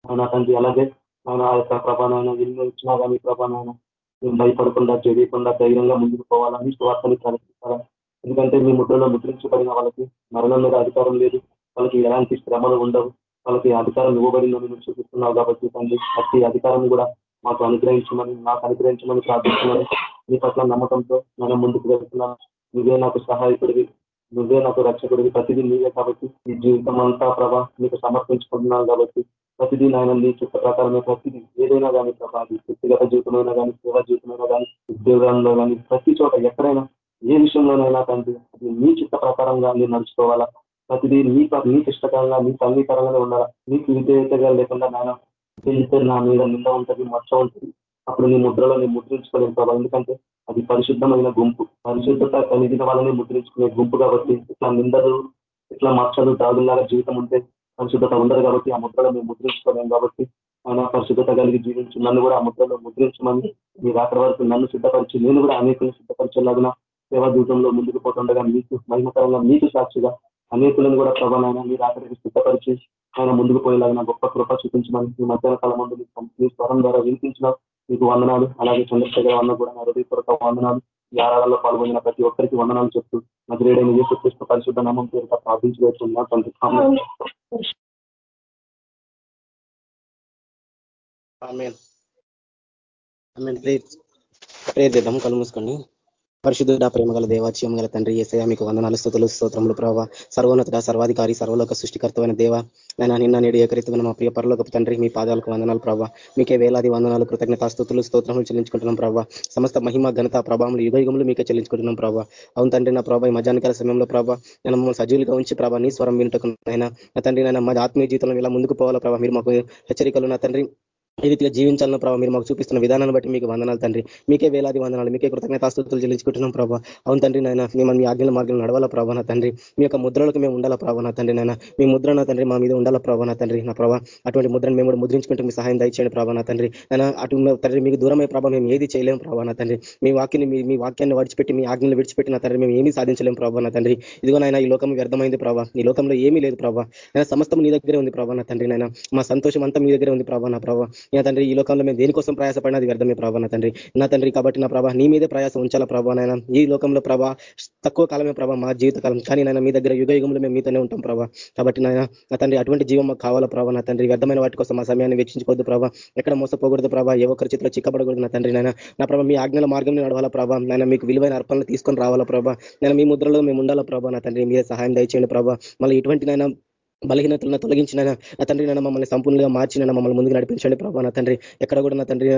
ఆయన తండ్రి అలాగే ఆయన ఆ యొక్క ప్రభానైనా ఎన్నో ఇచ్చినా కానీ ప్రభానైనా మేము భయపడకుండా తెలియకుండా ధైర్యంగా ముందుకు పోవాలని స్వార్థని ప్రదర్శించాలా ఎందుకంటే మీ ముద్రలో ముద్రించబడిన వాళ్ళకి మరణం మీద అధికారం లేదు. వాళ్ళకి ఎలాంటి శ్రమలు ఉండవు. వాళ్ళకి అధికారం ఇవ్వబడిందని నువ్వు చూపిస్తున్నావు కాబట్టి తండ్రి ప్రతి అధికారం కూడా మాకు అనుగ్రహించమని నాకు అనుగ్రహించమని ప్రార్థిస్తున్నాను మీ పట్ల నమ్మకంతో మనం ముందుకు వెళ్తున్నాను నువ్వే నాకు సహాయకుడివి. నువ్వే నాకు రక్షకుడివి. ప్రతిదీ నీవే కాబట్టి ఈ జీవితం అంతా ప్రభా నీకు సమర్పించుకుంటున్నాను కాబట్టి ప్రతిదీ నాయన నీ చుట్ట ప్రకారమే ప్రతిదీ ఏదైనా కానీ ప్రభా వ్యక్తిగత జీవితమైనా కానీ సేవా జీవితమైనా కానీ ఉద్యోగాల్లో కానీ ప్రతి చోట ఎక్కడైనా ఏ విషయంలోనైనా తండ్రి అది నీ చిత్త ప్రకారంగా నేను నడుచుకోవాలా? ప్రతిదీ నీ నీకు ఇష్టకరంగా నీకు అంగీకరంగానే ఉండాలా? నీకు విధేయతగా లేకుండా నాయన తెలిస్తే నా మీద నింద ఉంటుంది మచ్చ ఉంటుంది. అప్పుడు నీ ముద్రలో నేను ముద్రించుకోలేను ప్రభావ ఎందుకంటే అది పరిశుద్ధమైన గుంపు. పరిశుద్ధత కలిగిన వాళ్ళని ముద్రించుకునే గుంపు కాబట్టి ఇట్లా నిందలు ఇట్లా మచ్చలు దాగుల్లాగా జీవితం ఉంటే పరిశుద్ధత ఉండదు కాబట్టి ఆ ముద్రలో మేము ముద్రించుకోలేము కాబట్టి ఆయన పరిశుద్ధత కలిగి జీవించి నన్ను కూడా ఆ ముద్రలో ముద్రించమని మీ రాత్రి వరకు నన్ను సిద్ధపరిచి నేను కూడా అనేకులను సిద్ధపరిచేలాగా సేవా జీవితంలో ముందుకు పోతుండగా మీకు మహిమకరంగా మీకు సాక్షిగా అనేకులను కూడా ప్రభానైనా మీ రాత్రికి సిద్ధపరిచి ఆయన ముందుకు పోయేలాగా గొప్ప కృప చూపించమని మీ మధ్యాహ్న కాలం ముందు మీ స్వరం ద్వారా వినిపించిన మీకు వందనాలు. అలాగే చంద్రశేఖర వన్న కూడా నా హృదయపూర్వక వందనాలు. ఈ ఆరాధనలో పాల్గొన్న ప్రతి ఒక్కరికి వందనాలు చెప్తూ మధురేడైన యేసుకృష్ణ పరిశుద్ధ నామం పేరుట ప్రార్థించబోతున్నా తండ్రి ప్రేర్ చేద్దాం. కళ్ళు పరిశుద్ధుడ ప్రేమ గల దేవాచ్యం గల తండ్రి ఏసయ మీకు వందనాలు స్థుతులు స్తోత్రములు ప్రభావ సర్వోన్నత సర్వాధికారి సర్వలోక సృష్టికర్తమైన దేవ. నేను నిన్న నేడు ఏకరీతమైన మా ప్రియ పరలోక తండ్రి మీ పాదాలకు వందనాలు ప్రభావ మీకే వేలాది వందనాలు కృతజ్ఞత స్థుతులు స్తోత్రములు చెల్లించుకుంటున్నాం ప్రభావ సమస్త మహిమ ఘనత ప్రభావములు యుగయుగములు మీకే చెల్లించుకుంటున్నాం ప్రభావ అవును తండ్రి నా ప్రభావ ఈ మధ్యాహ్నకాల సమయంలో ప్రభావ నేను మమ్మల్ని సజీవులుగా ఉంచి ప్రభావ నీ స్వరం వింటకు నా తండ్రి నేను మా ఆత్మీయ జీవితంలో ఇలా ముందుకు పోవాలా ప్రభావ మీరు మాకు హెచ్చరికలు నా తండ్రి. ఏ రీతిగా జీవించాలన్న ప్రభావ మీరు మాకు చూపిస్తున్న విధానాన్ని బట్టి మీకు వందనాలు తండ్రి. మీకే వేలాది వందనాలు మీకే కృతజ్ఞతాస్తుతులు చెల్లించుకుంటున్నాం ప్రభావ అవును తండ్రి నాయన మేము మీ ఆజ్ఞల మార్గంలో నడవాలా ప్రభావ తండ్రి. మీ యొక్క ముద్రలకు మేము ఉండాలా ప్రభావ తండ్రి నాయన. మీ ముద్ర నా తండ్రి మా మీద ఉండాలా ప్రభావ తండ్రి నా ప్రభావ అటువంటి ముద్రను మేము కూడా ముద్రించుకుంటూ మీ సహాయం దయచేయండి ప్రభావ తండ్రి. నేను అటు తండ్రి మీకు దూరమై ప్రభావ మేము ఏది చేయలేము ప్రభావ తండ్రి. మీ వాక్యాన్ని మీ వాక్యాన్ని విడిచిపెట్టి మీ ఆజ్ఞలు విడిచిపెట్టిన తండ్రి మేము ఏమీ సాధించలేము ప్రభావ తండ్రి. ఇదిగో నాయన ఈ లోకం వ్యర్థమైంది ప్రభావ ఈ లోకంలో ఏమీ లేదు ప్రభావ నేను సమస్తం నీ దగ్గరే ఉంది ప్రభావ తండ్రి నాయన. మా సంతోషం అంతా మీ దగ్గరే ఉంది ప్రభావ నా ప్రభావ నా తండ్రి ఈ లోకంలో మేము దేనికోసం ప్రయాసపడినది వ్యర్థమే ప్రభావ నా తండ్రి. నా తండ్రి కాబట్టి నా ప్రభా నీ మీదే ప్రయాసం ఉంచాల ప్రభా నాయన? ఈ లోకంలో ప్రభా తక్కువ కాలమే ప్రభా మా జీవితకాలం. కానీ నాయన మీ దగ్గర యుగ యుగంలో మేము మీతోనే ఉంటాం ప్రభా. కాబట్టి నాయన నా తండ్రి అటువంటి జీవం మాకు కావాలా ప్రభా నా తండ్రి? వ్యర్థమైన వాటి కోసం మా సమయాన్ని వెచ్చించుకోవద్దు ప్రభా. ఎక్కడ మోసపోకూడదు ప్రభా. ఏ ఒక్కరి చేతిలో చిక్కబడకూడదు నా తండ్రి నాయన. నా ప్రభా మీ ఆజ్ఞల మార్గం నడవాలా ప్రభా. నాయన మీకు విలువైన అర్పణలు తీసుకొని రావాలా ప్రభా. నేను మీ ముద్రలో మేము ఉండాలా ప్రభా నా తండ్రి? మీరే సహాయం దయచేయండి ప్రభా. మళ్ళీ ఇటువంటి నాయన బలహీనతలను తొలగించిన నా తండ్రి నన్ను మమ్మల్ని సంపూర్ణంగా మార్చిన మమ్మల్ని ముందుకు నడిపించండి ప్రభా. నా తండ్రి ఎక్కడ కూడా నా తండ్రి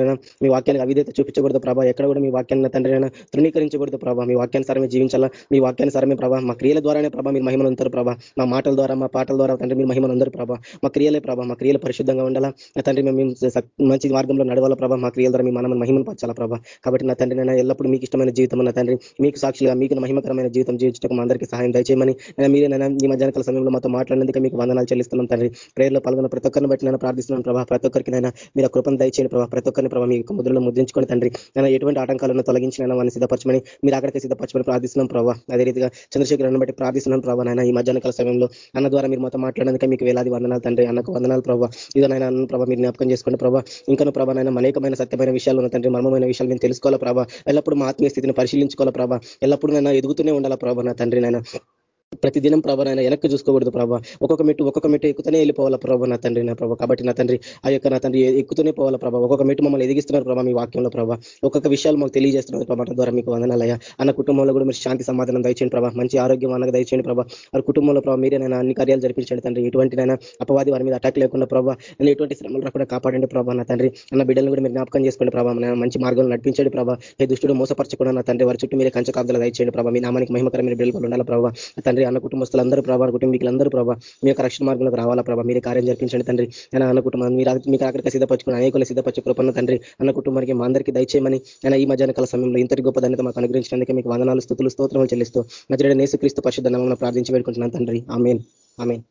మీ వాక్యానికి అవిధేత చూపించకూడదు ప్రభా. ఎక్కడ కూడా మీ వాక్యాన్ని నా తండ్రి తృణీకరించకూడదు ప్రభా. మీ వాక్యానుసారమే జీవించాలా? మీ వాక్యానుసారమే ప్రభా. మా క్రియల ద్వారానే ప్రభా మీరు మహిమలు ఉంటారు ప్రభా. మా మాటల ద్వారా మా పాటల ద్వారా తండ్రి మీరు మహిమలు అందరు ప్రభా. మా క్రియలే ప్రభా మా క్రియలు పరిశుద్ధంగా ఉండాలా? నా తండ్రి మేము మంచి మార్గంలో నడవాల ప్రభా? మా క్రియల ద్వారా మీ మనమని మహిమను పరచాలా ప్రభా? కాబట్టి నా తండ్రి నేను ఎల్లప్పుడు మీకు ఇష్టమైన జీవితం నా తండ్రి. మీకు సాక్షిగా మీకు మహిమకరమైన జీవితం జీవించడం మా అందరికీ సహాయం దయచేయమని. మీరే ఈ మధ్యాహ్నకాల సమయంలో మాతో మాట్లాడినందుకు మీకు వందనాలు చెల్లిస్తున్నాం తండ్రి. ప్రేయర్లో పాల్గొన్న ప్రతి ఒక్కరిని బట్టి నేను ప్రార్థిస్తున్నాను ప్రభావ ప్రతి ఒక్కరికి నైనా మీరు కృపను దయచేయండి ప్రభావ ప్రతి ఒక్కరిని ప్రభావ మీ ముద్రలో ముద్రించుకొని తండ్రి. నేను ఎటువంటి ఆటంకాలను తొలగించిన వాళ్ళని సిద్ధపరచమని మీరు అక్కడికి సిద్ధపరచమని ప్రార్థిస్తున్నాం ప్రభావ అదే రీతిగా చంద్రశేఖరాన్ని బట్టి ప్రార్థిస్తున్నాను ప్రభావ నాయన ఈ మధ్యాహ్నకాల సమయంలో అన్న ద్వారా మీరు మొత్తం మాట్లాడడానికి మీకు వేలాది వందనాలు తండ్రి. అన్నకు వందనాలు ప్రభావ ఇదో నాయన అన్న ప్రభావ మీరు జ్ఞాపకం చేసుకోండి ప్రభావ ఇంకా ప్రభావ నాయన అనేకమైన సత్యమైన విషయాలు ఉన్న తండ్రి మర్మమైన విషయాలు మేము తెలుసుకోవాలా ప్రభావ ఎల్లప్పుడు మా ఆత్మీయ స్థితిని పరిశీలించుకోవాలా ప్రభావ ఎల్లప్పుడు నైనా ఎదుగుతూనే ఉండాలా ప్రభావ నా తండ్రి నాయన. ప్రతిదినం ప్రభా నాయన వెనక్కి చూసుకోకూడదు ప్రభా. ఒక్కొక్క మెట్టు ఒక్కొక్క మెట్టు ఎక్కుతూనే వెళ్ళిపోవాలా ప్రభా నా తండ్రి నా ప్రభా. కాబట్టి నా తండ్రి ఆ యొక్క నా తండ్రి ఎక్కుతూనే పోవాలా ప్రభా. ఒక్కొక్క మెట్టు మమ్మల్ని ఎదిగిస్తున్నారు ప్రభా మీ వాక్యంలో ప్రభా. ఒక్కొక్క విషయాలు మాకు తెలియజేస్తున్నారు ప్రభా ద్వారా మీకు వందనాలయ అన్న కుటుంబంలో కూడా మీరు శాంతి సమాధానం దయచేయండి ప్రభా. మంచి ఆరోగ్యం అన్నకు దయచేయండి ప్రభా. వారి కుటుంబంలో ప్రభావ మీరే నేను అన్ని కార్యాలు జరిపించండి తండ్రి. ఎటువంటినైనా అపవాది వారి మీద అటాక్ లేకుండా ప్రభావ నేను ఎటువంటి శ్రమలు రాకుండా కాపాడండి ప్రభా నా తండ్రి. అన్న బిడ్డలను కూడా మీరు జ్ఞాపకం చేసుకోండి ప్రభావ మంచి మార్గంలో నడిపించండి ప్రభా. ఏ దుష్టుడు మోసపరచకుండా నా తండ్రి వారి చుట్టూ మీరే కంచకాబ్దాలు దయచేయండి ప్రభా. మీ నామానికి మహిమకరమైన బిడ్డలు ఉండాలి ప్రభావ తండ్రి అన్న కుటుంబస్తులందరూ ప్రభావ కుటుంబీకులందరూ ప్రభావ మీ యొక్క రక్షణ మార్గంలోకి రావాలా ప్రభా? మీరు కార్యం జరిపించండి తండ్రి. నేను అన్న కుటుంబం మీరు మీకు అక్కడికి సిద్ధపరచుకుని అనేకులు సిద్ధపరచు కృపన్న తండ్రి అన్న కుటుంబానికి మా అందరికీ దయచేయమని నేను ఈ మధ్యాహ్న కాల సమయంలో ఇంతటి గొప్ప ధన్యత మాకు అనుగ్రహించడానికి మీకు వందనాలు స్థుతులు స్తోత్రములు చెల్లిస్తూ మధ్య నేసుక్రీస్తు పరిశుద్ధ నామం ప్రార్థించి పెట్టుకుంటున్నాను తండ్రి. ఆమెన్. ఆమెన్.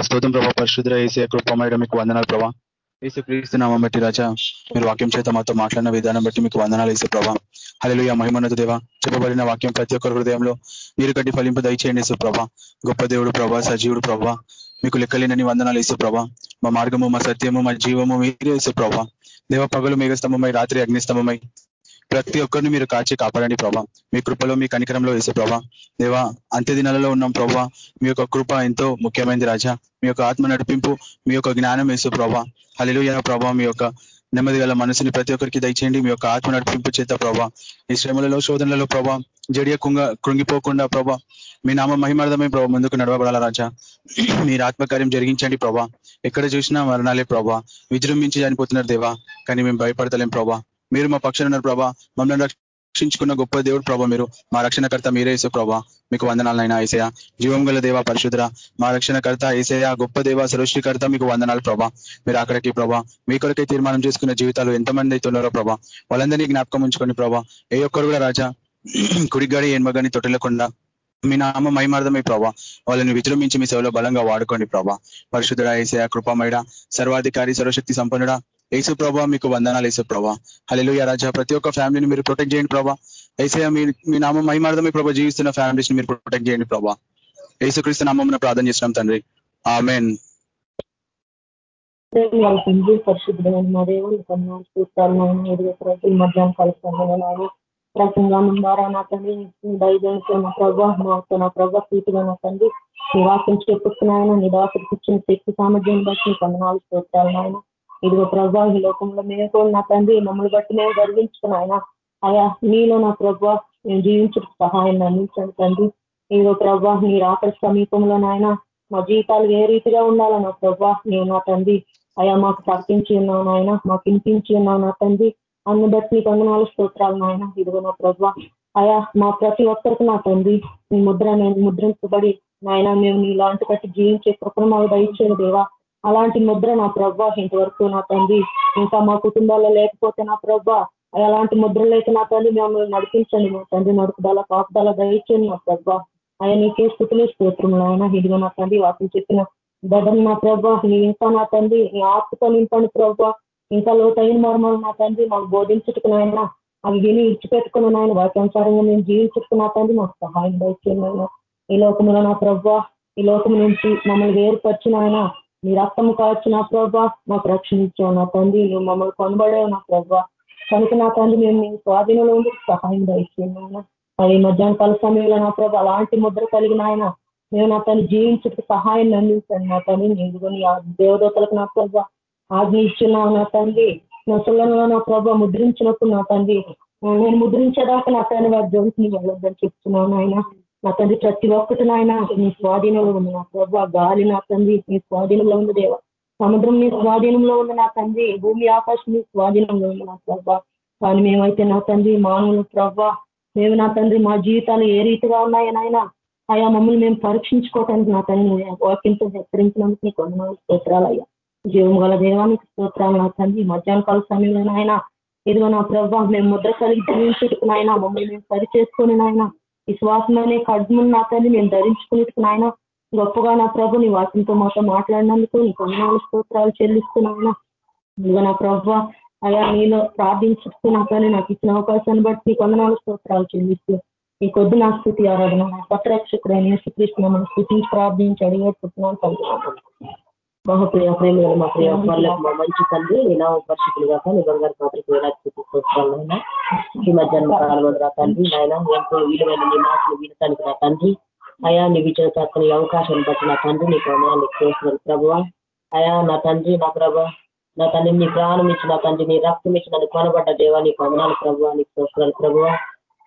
స్తోత్రం ప్రభా. పరిశుద్ధ ఏసీ కృపమయడం మీకు వందనాలు ప్రభా. ఏసు క్రీస్తు నామం బట్టి రాజా మీరు వాక్యం చేత మాతో మాట్లాడిన విధానం బట్టి మీకు వందనాలు వేసే ప్రభా. హలో మహిమన్నత దేవ చెప్పబడిన వాక్యం ప్రతి ఒక్కరి హృదయంలో మీరు కట్టి ఫలింపు దయచేయండి వేసే ప్రభా. గొప్ప దేవుడు ప్రభా సజీవుడు ప్రభా. మీకు లెక్కలేనని వందనాలు వేసే ప్రభా. మా మార్గము మా సత్యము మా జీవము మీరే వేసే ప్రభా. దేవ పగలు మేఘస్తంభమై రాత్రి అగ్నిస్తంభమై ప్రతి ఒక్కరిని మీరు కాచి కాపాడండి ప్రభా. మీ కృపలో మీ కనికరంలో వేసే ప్రభా. దేవా అంత్య దినాలలో ఉన్నాం ప్రభా. మీ యొక్క కృప ఎంతో ముఖ్యమైనది రాజా. మీ యొక్క ఆత్మ నడిపింపు మీ యొక్క జ్ఞానం వేసే ప్రభా. హలిలుయ ప్రభా. మీ యొక్క నెమ్మది గల మనసుని ప్రతి ఒక్కరికి దయచేయండి. మీ యొక్క ఆత్మ నడిపింపు చేత ప్రభా. ఈ శ్రమలలో శోధనలలో ప్రభా జడియ కుంగ కృంగిపోకుండా ప్రభా మీ నామ మహిమార్థమే ప్రభా ముందుకు నడవబడాల రాజా. మీరు ఆత్మకార్యం జరిగించండి ప్రభా. ఎక్కడ చూసినా మరణాలే ప్రభా. విజృంభించి చనిపోతున్నారు దేవా. కానీ మేము భయపడతలేం ప్రభా. మీరు మా పక్షాన ఉన్నారు ప్రభా. మమ్మల్ని రక్షించుకున్న గొప్ప దేవుడు ప్రభా మీరు. మా రక్షణకర్త మీరే వేసే ప్రభా. మీకు వందనాలైనా ఏసయ జీవం గల దేవ పరిశుద్ర మా రక్షణకర్త ఏసయ గొప్ప దేవ సృష్టికర్త మీకు వందనాలు ప్రభా. మీరు అక్కడికి ప్రభా మీ కొరకే తీర్మానం చేసుకున్న జీవితాలు ఎంతమంది అయితే ఉన్నారో ప్రభా వాళ్ళందరినీ జ్ఞాపకం ఉంచుకోండి ప్రభా ఏ ఒక్కరు కూడా రాజా కుడిగాడి ఎన్మగాని తొట్టలకుండా మీ నామ మహిమార్థమే ప్రభా వాళ్ళని విజృంభించి మీ సేవలో బలంగా వాడుకోండి ప్రభా. పరిశుద్ధుడ ఏసయ కృపమైడ సర్వాధికారి సర్వశక్తి సంపన్నుడ ఏసు ప్రభా మీకు వందనాలు వేసే ప్రభా హలో రాజా ప్రతి ఒక్క ఫ్యామిలీని మీరు ప్రొటెక్ట్ చేయండి ప్రభా. ఏసయ మీ మీ నామం మహిమార్థమే ప్రభా జీవిస్తున్న ఫ్యామిలీస్ని మీరు ప్రొటెక్ట్ చేయండి ప్రభా. ఏసుక్రీస్తు నామం ప్రార్థన చేసినాం తండ్రి. ఆమెన్. తండ్రి పరిశుద్ధమైన మా కన్నా చూస్తాను ఇరవై మధ్యాహ్నం కలుస్తాను. ప్రసంగం ద్వారా నా తండ్రి దయచేసిన ప్రభావ నా ప్రభావ సీటుగా నా తండ్రి నీ వాక్యం చెప్పుతున్నాయన ఇచ్చిన శక్తి సామర్థ్యం బట్టి నీకు చూస్తాను నాయన. ఇదిగో ప్రభా ఈ లోకంలో మేము కూడా నా తండ్రి మమ్మల్ని బట్టి మేము గర్వించుకున్నాయన అయ్యా నీలో నా ప్రభా మేము జీవించడం సహాయం అందించండి తండ్రి. ఇదిగో ప్రభా నీ రాకడ సమీపంలో నాయన మా జీవితాలు ఏ రీతిగా ఉండాలో నా ప్రభా నేను నా తండ్రి. అయ్యా మాకు ప్రకటించి ఉన్నావు నాయన మాకు వినిపించి ఉన్నావు నా తండ్రి. అన్ని బట్టి నీకు వందనాలు స్తోత్రాలు నాయన. ఇదిగో నా ప్రభా. అయా మా ప్రతి ఒక్కరికి నా తండ్రి నీ ముద్ర నేను ముద్రించబడి నాయన మేము నీలాంటి బట్టి జీవించే కృపను మాకు దయచేది దేవా. అలాంటి ముద్ర నా ప్రభా ఇంతవరకు నా తండ్రి ఇంకా మా కుటుంబాల్లో లేకపోతే నా ప్రభా అలాంటి అయితే నా తండ్రి మిమ్మల్ని నడిపించండి మా తండ్రి నడుపుదల కాపుదల దయచేయండి నా ప్రభా ఆయన నీకే స్థుతులు స్తోత్రములు ఆయన ఇదిగో నా తండ్రి వాటిని చెప్పిన బిడ్డలు నా ప్రభా నీ ఇంకా నా తండ్రి నీ ఆత్మతో నింపండి ప్రభా ఇంకా లోతైన మర్మాలు నా తండ్రి మాకు బోధించుటకు నాయన. అవి విని ఇచ్చిపెట్టుకున్న నాయన. అనుసారంగా నేను జీవించుకున్న తండ్రి మాకు సహాయం దయచేయండి ఈ లోకములో నా ప్రభా ఈ లోకం నుంచి మమ్మల్ని వేరుపరిచిన ఆయన మీ రక్తము కావచ్చు నా ప్రభా మాకు రక్షణ ఇచ్చావు నా తండ్రి నువ్వు మమ్మల్ని కొనబడేవు నా ప్రభా. కనుక నా తండ్రి మేము నీ స్వాధీనంలో ఉండి సహాయం దయచేయండి అది మధ్యాహ్న కాల సమయంలో నా ప్రభా అలాంటి ముద్ర కలిగిన ఆయన మేము నా తను జీవించడానికి సహాయం అందించాను నా తల్లి నేను దేవదూతలకు నా ప్రభా ఆజ్ఞ ఇచ్చున్నావు నా తండ్రి. నా సుల్లలో నా ప్రభా ముద్రించినప్పుడు నా తండ్రి నేను ముద్రించేదాకా నా తన వారి జోలికి నీ వెళ్ళొద్దని చెప్తున్నాను ఆయన నా తండ్రి ప్రతి ఒక్కటి నాయన నీ స్వాధీనంలో ఉంది. నా ప్రభు గాలి నా తండ్రి నీ స్వాధీనంలో ఉంది దేవ. సముద్రం నీ స్వాధీనంలో ఉంది నా తండ్రి. భూమి ఆకాశం నీ స్వాధీనంలో ఉంది నా ప్రభ. కానీ మేమైతే నా తండ్రి మానవులు ప్రభ. మేము నా తండ్రి మా జీవితాలు ఏ రీతిగా ఉన్నాయో నాయన ఆయా మమ్మల్ని మేము పరీక్షించుకోవటానికి నా తండ్రి వాక్యంతో హెచ్చరించినందుకు నీకు వందనాలు స్తోత్రాలు అయ్యా. జీవం గల దేవానికి స్తోత్రాలు నా తండ్రి. మధ్యాహ్న కాల సమయంలో నాయన ఇదిగో నా ప్రభా మేము ముద్ర కలిగి జీవించుకున్నాయన నాయన మమ్మల్ని మేము సరి చేసుకుని నాయన విశ్వాసంలోనే ఖడ్మును నా తండ్రి మేము ధరించుకునేట్టుకు నాయన గొప్పగా నా ప్రభు నీ వాటితో మాతో మాట్లాడినందుకు నీ వందనాలు స్తోత్రాలు చెల్లిస్తున్నాయన ఇదిగో నా ప్రభు అయా నీలో ప్రార్థించుతూ నా నాకు ఇచ్చిన అవకాశాన్ని బట్టి నీ కొందనాలు స్తోత్రాలు చెల్లిస్తూ నీ కొద్ది నా స్థుతి ఆరాధన నా పత్రక్షకుడైన శ్రీకృష్ణ మనం స్థుతించి ప్రార్థించి అడిగేట్టుకున్నాను తల్లి మహప్రియ ప్రేమ మా ప్రియ వాళ్ళకు మా మంచి తండ్రి నా పరిస్థితులు కాక నీ బంగారు పాత్రకు వేలాది స్తోత్రాలైనా ఈ మధ్యాహ్నం కాలంలో తండ్రి ఆయన ఎంతో విలువైన నీ మాటలు వినటానికి నా తండ్రి. అయా నీ విజయ చక్కని అవకాశాన్ని బట్టి నా తండ్రి నీ వందనాలు చేస్తున్నాను ప్రభువ అయా నా తండ్రి నా ప్రభ. నా తండ్రి నీ ప్రాణం ఇచ్చి నా తండ్రి నీ రక్తం ఇచ్చి నన్ను కొనబడ్డ దేవా నీ వందనాలు ప్రభు నీకు చూస్తున్నాను ప్రభువ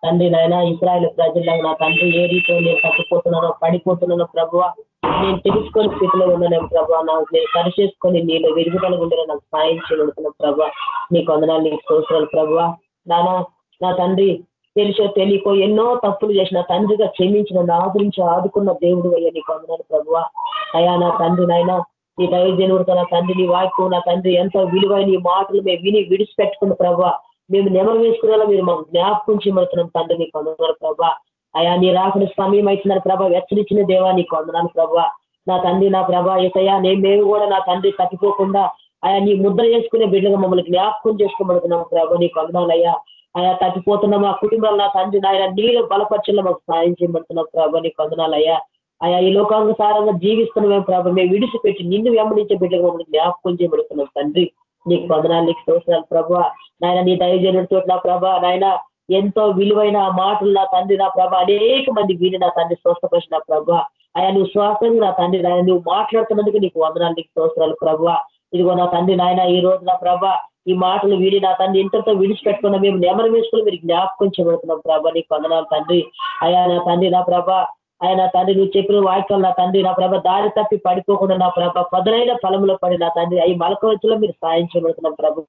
తండ్రి నాయన ఇస్రాయల్ ప్రజల్లో నా తండ్రి ఏ రీతిలో నేను తప్పిపోతున్నానో పడిపోతున్నానో ప్రభువ నేను తెలుసుకొని స్థితిలో ఉన్నాను ప్రభా నాకు నేను సరి చేసుకొని నీలో విరుగుదల ఉండేలా నాకు సాయం చేయబడుతున్నాను ప్రభా నీకు వందనాలు నీకు చూస్తున్నాను ప్రభా. నానా నా తండ్రి తెలిసో తెలియకో ఎన్నో తప్పులు చేసిన తండ్రిగా క్షమించిన ఆదరించి ఆదుకున్న దేవుడు అయ్యా నీకు వందనాలు ప్రభువ అయా నా తండ్రి నాయన ఈ దైవజనుడితో నా తండ్రి నీ వాక్యం నా తండ్రి ఎంతో విలువైన ఈ మాటలు మేము విని విడిచిపెట్టుకున్న ప్రభా మేము నెమరు వేసుకునేలా మీరు మాకు జ్ఞాపకం చేయబడుతున్నాం తండ్రి నీకు వందనాలు ప్రభా. అయా నీ రాకుడు సమయం అవుతున్నారు ప్రభా. హెచ్చరించిన దేవా నీకు వందనాలు ప్రభా. నా తండ్రి నా ప్రభా ఏసయ్యా నేను మేము కూడా నా తండ్రి తప్పిపోకుండా ఆయా నీ ముద్ర చేసుకునే బిడ్డగా మమ్మల్ని జ్ఞాపకం చేసుకోబడుతున్నాము ప్రభా నీకు వందనాలు అయ్యా. ఆయా తప్పిపోతున్న మా కుటుంబాలు నా తండ్రి నాయన నీళ్ళు బలపరచల్లో మాకు సాయం చేయబడుతున్నాం ప్రభా నీకు వందనాలు అయ్యా. ఆయా ఈ లోకానుసారంగా మేము ప్రభావ మేము విడిచిపెట్టి నిన్ను వెంబడించే బిడ్డగా మమ్మల్ని జ్ఞాపకం చేయబడుతున్నాం తండ్రి. నీకు వందనాలు నీకు సంవత్సరాలు ప్రభా. నాయన నీ దైవజనుడితో నా ప్రభా నాయన ఎంతో విలువైన మాటలు నా తండ్రి నా ప్రభ అనేక మంది విని నా తండ్రి స్వస్థపరిచిన ప్రభ. అయా నువ్వు శ్వాసంగా నా తండ్రి నాయన నువ్వు మాట్లాడుతున్నందుకు నీకు వందనాలు నీకు సంవత్సరాలు ప్రభ. ఇదిగో నా తండ్రి నాయన ఈ రోజు నా ప్రభ ఈ మాటలు వీడి నా తండ్రి ఇంతతో విడిచిపెట్టుకున్న మేము నెమరు వేసుకుని మీరు జ్ఞాపకం చేయబడుతున్నాం ప్రభ నీకు వందనాలు తండ్రి. అయా నా తండ్రి నా ప్రభ ఆయన తండ్రి నువ్వు చెప్పిన వాక్యాలు నా తండ్రి నా ప్రభ దారి తప్పి పడిపోకుండా నా ప్రభ పదునైన ఫలంలో పడి నా తండ్రి అవి మలకవచ్చులో మీరు సాయం చేయబడుతున్నాం ప్రభు.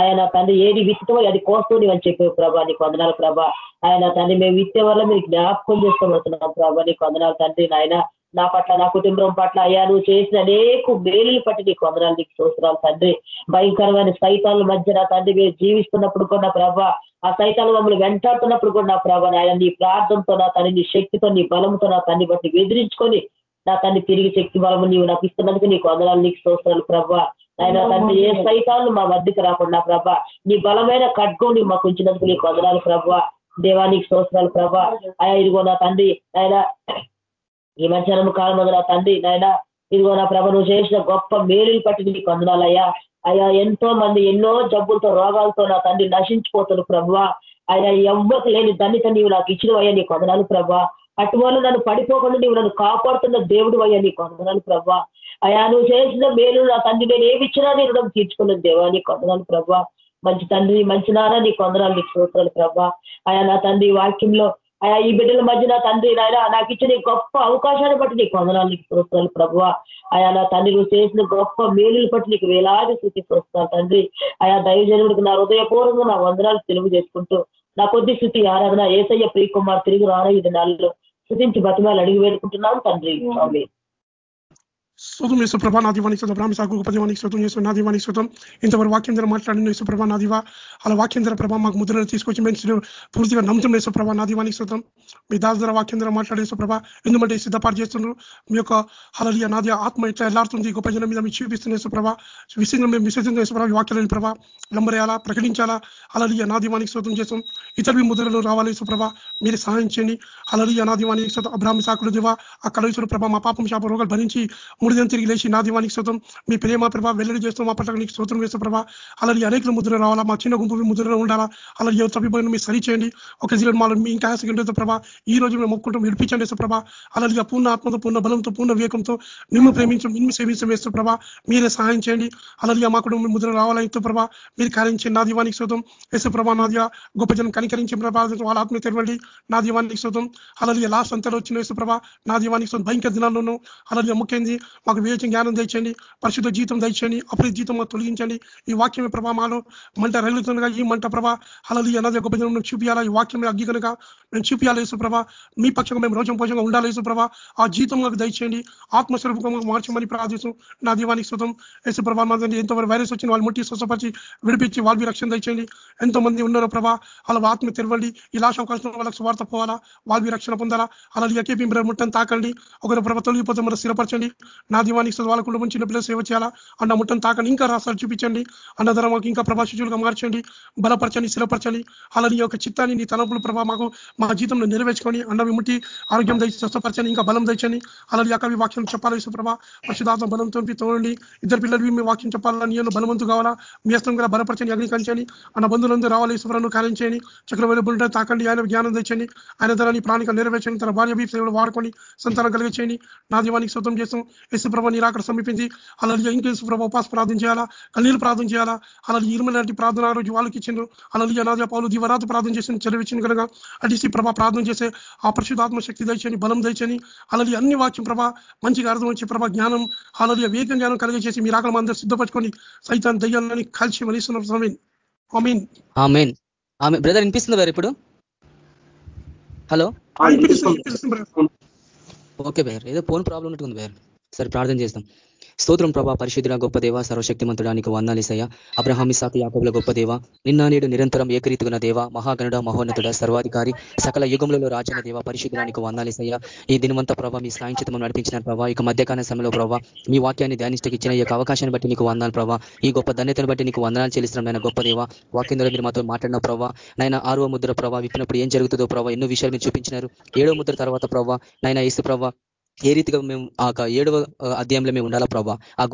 ఆయన తండ్రి ఏది విత్తమో అది కోస్తుంది అని చెప్పావు ప్రభా నీకు వందనాలు ప్రభా. ఆయన తండ్రి మేము విత్తే వల్ల మీరు జ్ఞాపకం చేసుకోబడుతున్నాం ప్రభా నీకు వందనాలు తండ్రి నాయన. నా పట్ల నా కుటుంబం పట్ల అయ్యా నువ్వు చేసిన అనేక మేలు పట్టి నీకు వందనాలు నీకు చూస్తున్నాను తండ్రి. భయంకరమైన సైతాల మధ్య నా తండ్రి మీరు జీవిస్తున్నప్పుడు కూడా ప్రభా ఆ సైతాలు మమ్మల్ని వెంటాడుతున్నప్పుడు కూడా నా ప్రభా ఆయన నీ ప్రార్థనతో నా తండ్రి నీ శక్తితో నీ బలంతో నా తండ్రి బట్టి బెదిరించుకొని నా తండ్రి తిరిగి శక్తి బలము నీవు నాకు ఇస్తున్నందుకు నీకు వందనాలు నీకు చూస్తున్నాను ప్రభా. ఆయన తండ్రి ఏ సైతాలు మా మధ్యకి రాకుండా ప్రభా నీ బలమైన ఖడ్గం నీ మాకు ఉంచినందుకు నీకు వందనాలు ప్రభా దేవానికి స్తోత్రాలు ప్రభా. అయా ఇదిగో నా తండ్రి ఆయన ఈ మధ్యాహ్నం కాలం నా తండ్రి నాయన ఇదిగో నా ప్రభ నువ్వు చేసిన గొప్ప మేలుని పట్టి నీకు వందనాలయ్యా అయ్యా. ఎంతో మంది ఎన్నో జబ్బులతో రోగాలతో నా తండ్రి నశించిపోతారు ప్రభా. ఆయన ఎవ్వరు లేని ధన్యత నీవు నాకు ఇచ్చిన అయ్యా నీకు వందనాలు ప్రభా. అటువల్ల నన్ను పడిపోకుండా నీవు నన్ను కాపాడుతున్న దేవుడు అయ్యా నీకు వందనాలు ప్రభా. అయా నువ్వు చేసిన మేలు నా తండ్రి నేను ఏమి ఇచ్చినా నీ రుణం తీర్చుకున్న దేవా. నీకు వందనాలు ప్రభా మంచి తండ్రి మంచి నాన్న నీకు వందనాలు నీకు స్తోత్రాలు ప్రభా. అయా నా తండ్రి వాక్యంలో అయా ఈ బిడ్డల మధ్య నా తండ్రి నాయన నాకు ఇచ్చిన గొప్ప అవకాశాన్ని బట్టి నీకు వందనాలు నీకు స్తోత్రాలు ప్రభు. అయా నా తండ్రి నువ్వు చేసిన గొప్ప మేలులు బట్టి నీకు వేలాది స్థితి వస్తాను తండ్రి. అయా దైవజనుడికి నా హృదయపూర్వకంగా నా వందనాలు తెలుగు చేసుకుంటూ నా కొద్ది స్థితి ఆరాధన ఏసయ్య ప్రియకుమార్ తిరిగి రాన ఇది నాలుగులో స్థుతించి బతిమాలు అడిగి వేడుకుంటున్నాను తండ్రి. స్వామి శోతం ప్రభా నా దీవానికి శుతం బ్రాహ్మ సాగు గొప్ప దీవానికి శోతం చేసిన నా దీవానికి శుతం ఇంతవరకు వాక్యం ధర మాట్లాడిన యేసు ప్రభా నా దివా అలా వాక్యం ధర ప్రభా మాకు ముద్రలు తీసుకొచ్చి మేము పూర్తిగా నమ్ముతున్న యేసు ప్రభా నా దీవానికి శుతం మీ దాస్ ధర వాక్యం ధర మాట్లాడే యేసు ప్రభా ఎందుకంటే సిద్ధపాటు చేస్తున్నారు మీ యొక్క అలలియ నాది ఆత్మ ఇట్లా ఎల్లాడుతుంది గొప్ప జనం మీద మీరు చూపిస్తున్న యేసు ప్రభా మేము విశ్వసించిన యేసు ప్రభా వాక్యాలని ప్రభా లంబరేయాలా ప్రకటించాలా అలలియ నా దీవానికి శుతం చేస్తాం ఇతర మీ ముద్రలు రావాలి యేసు ప్రభా మీరు సహాయం చేయండి అలలియ నా దీవానికి శుతం అబ్రాహ్మ సాకులు దివా ఆ కళేశ్వర ప్రభా మా పాపం శాప రోగాలు భరించి మూడు దినం తిరిగి లేచి నా దీవానికి స్తోత్రం. మీ ప్రేమ ప్రభా వెల్లడి చేస్తాం మా పట్ల నీకు స్తోత్రం చేస్తాం ప్రభా. అలాగే అనేకలు ముద్ర రావాలా మా చిన్న గుంపు ముద్రలో ఉండాలా. అలాగే ఎవరు తప్పిపోయిన మీరు సరి చేయండి. ఒక జీవన మాలో మీ ఇంకా సెకండ్ ప్రభా. ఈ రోజు మేము మొక్కుంటాం విడిపించండి వేస్తాం ప్రభా. అలాగే పూర్ణ ఆత్మతో పూర్ణ బలంతో పూర్ణ వేగంతో మిమ్మల్ని ప్రేమించం మిమ్మల్ని సేవించడం వేస్తాం ప్రభా. మీరే సహాయం చేయండి. అలాగే మా కుటుంబం ముద్ర రావాలా ఇస్తూ ప్రభా. మీరు కారించండి నా దీవానికి స్తోత్రం. వేసే ప్రభా నాదిగా గొప్ప జనం కనికరించే ప్రభా. వాళ్ళ ఆత్మ తెరవండి. నా దీవానికి స్తోత్రం. అలాగే లాస్ట్ అంతలో వచ్చిన వేసే ప్రభా. నా దీవానికి శోతం భయంకర దినాల్లోనూ అలాగే ముఖ్యంది మాకు మాకు వివేచన జ్ఞానం తెచ్చండి పరిశుద్ధ జీతం తెచ్చండి అప్పుడు జీతం తొలగించండి. ఈ వాక్యమే ప్రభా మాలో మంట రైలుతుండగా ఈ మంట ప్రభా అలలి అన్నది గొప్ప జనం చూపించాలా ఈ వాక్యం అగ్గి కనుక మేము చూపించాలి యేసు ప్రభా? మీ పక్షంగా మేము రోజం పోషంగా ఉండాలి యేసు ప్రభా? ఆ జీతం మాకు దయచేయండి. ఆత్మస్వరూపంగా మార్చమని ప్రార్థిస్తాం నా దీవానికి శుతం యేసు ప్రభా మాదండి ఎంతవరకు వైరస్ వచ్చిన వాళ్ళు ముట్టి స్వస్థపరిచి విడిపించి వాళ్ళవి రక్షణ దయచేయండి. ఎంతో మంది ఉన్నారో ప్రభా అలా ఆత్మ తెరవండి. ఇలా అవకాశం వాళ్ళకి స్వార్థ పోవాలా? వాళ్ళవి రక్షణ పొందాలా? అలా ఎకేపీ ముట్టని తాకండి. ఒకరు ప్రభ తొలగిపోతే మనం స్థిరపరచండి. నా మాధ్యమానికి వాళ్ళ కుటుంబం చిన్న పిల్లలు సేవ చేయాలా? అన్న ముట్టం తాకని ఇంకా రాష్ట్రాలు చూపించండి. అన్న మాకు ఇంకా ప్రభాషితులుగా మార్చండి బలపరచండి స్థిరపరచండి. అలా నీ యొక్క చిత్తాన్ని నీ తలంపులు ప్రభా మాకు మా జీతంలో నెరవేర్చుకొని అన్నవి ముట్టి ఆరోగ్యం దయచి స్వస్థపరచండి ఇంకా బలం దయచండి. అలాగే యొక్క వాక్యం చెప్పాలి ప్రభా పరిశుధాత్మ బలంతో తోడండి. ఇద్దరు పిల్లలు మీ వాక్యం చెప్పాలా? నీళ్ళు బలవంతు కావాలా? మీ అస్తం కూడా బలపరచండి అగ్నికరించండి అన్న బంధువులందరూ రావాలి ఈశ్వరాన్ని కార్యం చేయండి. చక్రవేలుబుల్ తాకండి. ఆయన జ్ఞానం తెచ్చండి ఆయన ధరని ప్రాణిక నెరవేర్చండి. తన భార్య సేవలు వాడుకొని సంతానం కలిగించండి నా దీవానికి శుద్ధం చేస్తాం. యేసు ప్రభా నీరాకడ సమీపించి అలాగే ఇంకేసు ప్రభా ఉపాస ప్రార్థన చేయాలా? కన్నీళ్ళు ప్రార్థన చేయాలా? అలాగే ఇరుమ లాంటి ప్రార్థన రోజు వాళ్ళకి ఇచ్చిండు అలాగే అనాథ పౌలు దీవరాత ప్రార్థన చేసి చదివించింది కనుక అడిసి ప్రభా ప్రార్థన చేసే ఆ పరిశుధాత్మ శక్తి దయచని బలం దయచని అలాగే అన్ని వాక్యం ప్రభా మంచిగా అర్థం వచ్చే ప్రభా జ్ఞానం అలాగే వేగం జ్ఞానం కలిగజేసి మీరు ఆకలి అందరూ సిద్ధపరచుకొని సైతాన్ని దయ్యాలని కాల్చి ఆమెన్. ఆమె బ్రదర్ వినిపిస్తుంది వేరు ఇప్పుడు? హలో? ఓకే బేర్ ఏదో ఫోన్ ప్రాబ్లం ఉన్నట్టుంది బేర్ సరే ప్రార్థన చేస్తాం. స్తోత్రం ప్రభా పరిశుద్ధుల గొప్ప దేవ సర్వశక్తిమంతుడానికి వందాలేసయ్య అబ్రహామి సాకు యాకబుల గొప్ప దేవ నిన్న నేడు నిరంతరం ఏకరీతున్న దేవ మహాగణుడ మహోన్నతుడ సర్వాధికారి సకల యుగములలో రాజన దేవ పరిశుద్ధుడానికి వందాలేసయ్య ఈ దినవంత ప్రభావ మీ సాయంచితం నడిపించిన ప్రభావ ఇక మధ్యకాల సమయంలో ప్రభావ మీ వాక్యాన్ని ధ్యానిష్టకి ఇచ్చిన ఈ అవకాశాన్ని బట్టి నీకు వందాలు ప్రభావ ఈ గొప్ప ధన్యతను బట్టి నీకు వందనాలు చెల్లిస్తున్నాం నాయన గొప్ప దేవ. వాక్యం ద్వారా మీరు మాతో మాట్లాడిన ప్రభావ నాయన ఆరవ ముద్ర ప్రభావ విప్పినప్పుడు ఏం జరుగుతుందో ప్రభావ ఎన్నో విషయాలు మీరు చూపించినారు. ఏడో ముద్ర తర్వాత ప్రభావ నాయన ఇసు ప్రభావ ఏ రీతిగా మేము ఆ ఏడవ అధ్యాయంలో మేము ఉండాలా ప్రభా? ఆ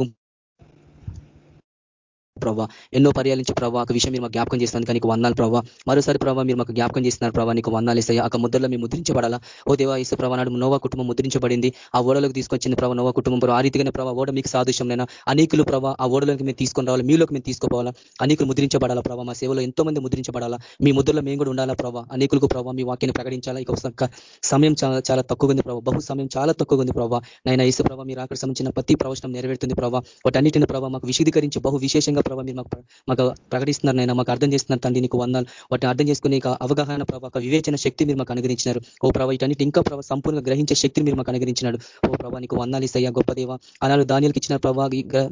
ప్రభావ ఎన్నో పర్యాలించి ప్రభావ ఒక విషయం మీరు మాకు జ్ఞాపకం చేస్తాను కానీ వందాలు ప్రభావ మరోసారి ప్రభావ మీరు మాకు జ్ఞాపకం చేస్తున్నారు ప్రభావ నీకు వందాలు ఇస్తాయి ఆ ముద్రలో మేము ముద్రించబడాలా? ఓ దేవా ఇసు ప్రభావ నాడు నోవా కుటుంబం ముద్రించబడింది. ఆ ఓడలోకి తీసుకొచ్చిన ప్రభావ నోవా కుటుంబం ప్రభావ ఆ రీతిగానే ప్రభావ ఓడ మీకు సాదృశ్యంలైనా అనేకులు ప్రభావ ఆ ఓడలోకి మేము తీసుకొని రావాలి? మీలోకి మేము తీసుకోవాలా అనేకులు ముద్రించబడాలా ప్రభావ మా సేవలో ఎంతో మంది ముద్రించబడాలా? మీ ముద్రలో మేము కూడా ఉండాలా ప్రభావ అనేకులకు ప్రభావ మీ వాక్యాన్ని ప్రకటించాలా? ఇక సమయం చాలా తక్కువ ఉంది ప్రభావ బహు సమయం చాలా తక్కువ ఉంది ప్రభావ నైనా ఇసు ప్రభావ మీరు అక్కడ సంబంధించిన ప్రతి ప్రవచనం నెరవేరుతుంది ప్రభావ వాటన్నిటిని ప్రభావ మాకు విశదీకరించి బహు విశేషంగా ప్రభావ మీరు మాకు మాకు ప్రకటిస్తున్నారు నైనా మాకు అర్థం చేస్తున్నారు తండ్రి నీకు వందాలు. వాటిని అర్థం చేసుకునే అవగాహన ప్రభావ వివేచన శక్తి మీరు మాకు అనుగ్రహించినారు. ఓ ప్రభావ ఇటన్నిటి ఇంకా ప్రభావ సంపూర్ణంగా గ్రహించే శక్తిని మీరు మాకు అనుగ్రహించినాడు. ఓ ప్రభావ నీకు వందాలు ఇస్తాయా గొప్ప దేవ. అలాగే ధాన్యాలకు ఇచ్చిన ప్రభావ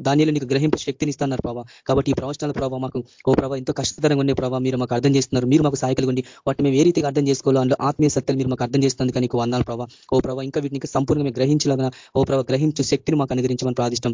ధాన్యాలు నీకు గ్రహింపు శక్తిని ఇస్తున్నారు ప్రభావ. కాబట్టి ఈ ప్రవచనాల ప్రభావ మాకు ఓ ప్రభావ ఎంతో కష్టతరంగా ఉండే ప్రభావ మీరు మాకు అర్థం చేస్తున్నారు. మీరు మాకు సహాయకులు ఉండి వాటిని మేము ఏ రీతిగా అర్థం చేసుకోవాలో అందులో ఆత్మీయ సత్యాలు మీరు మాకు అర్థం చేస్తుంది కానీ నీకు వందాలు ప్రభావ. ఓ ప్రభావ ఇంకా వీటిని సంపూర్ణంగా గ్రహించలాగా ఓ ప్రభావ గ్రహించే శక్తిని మాకు అనుగ్రహించమని ప్రార్థిష్టం.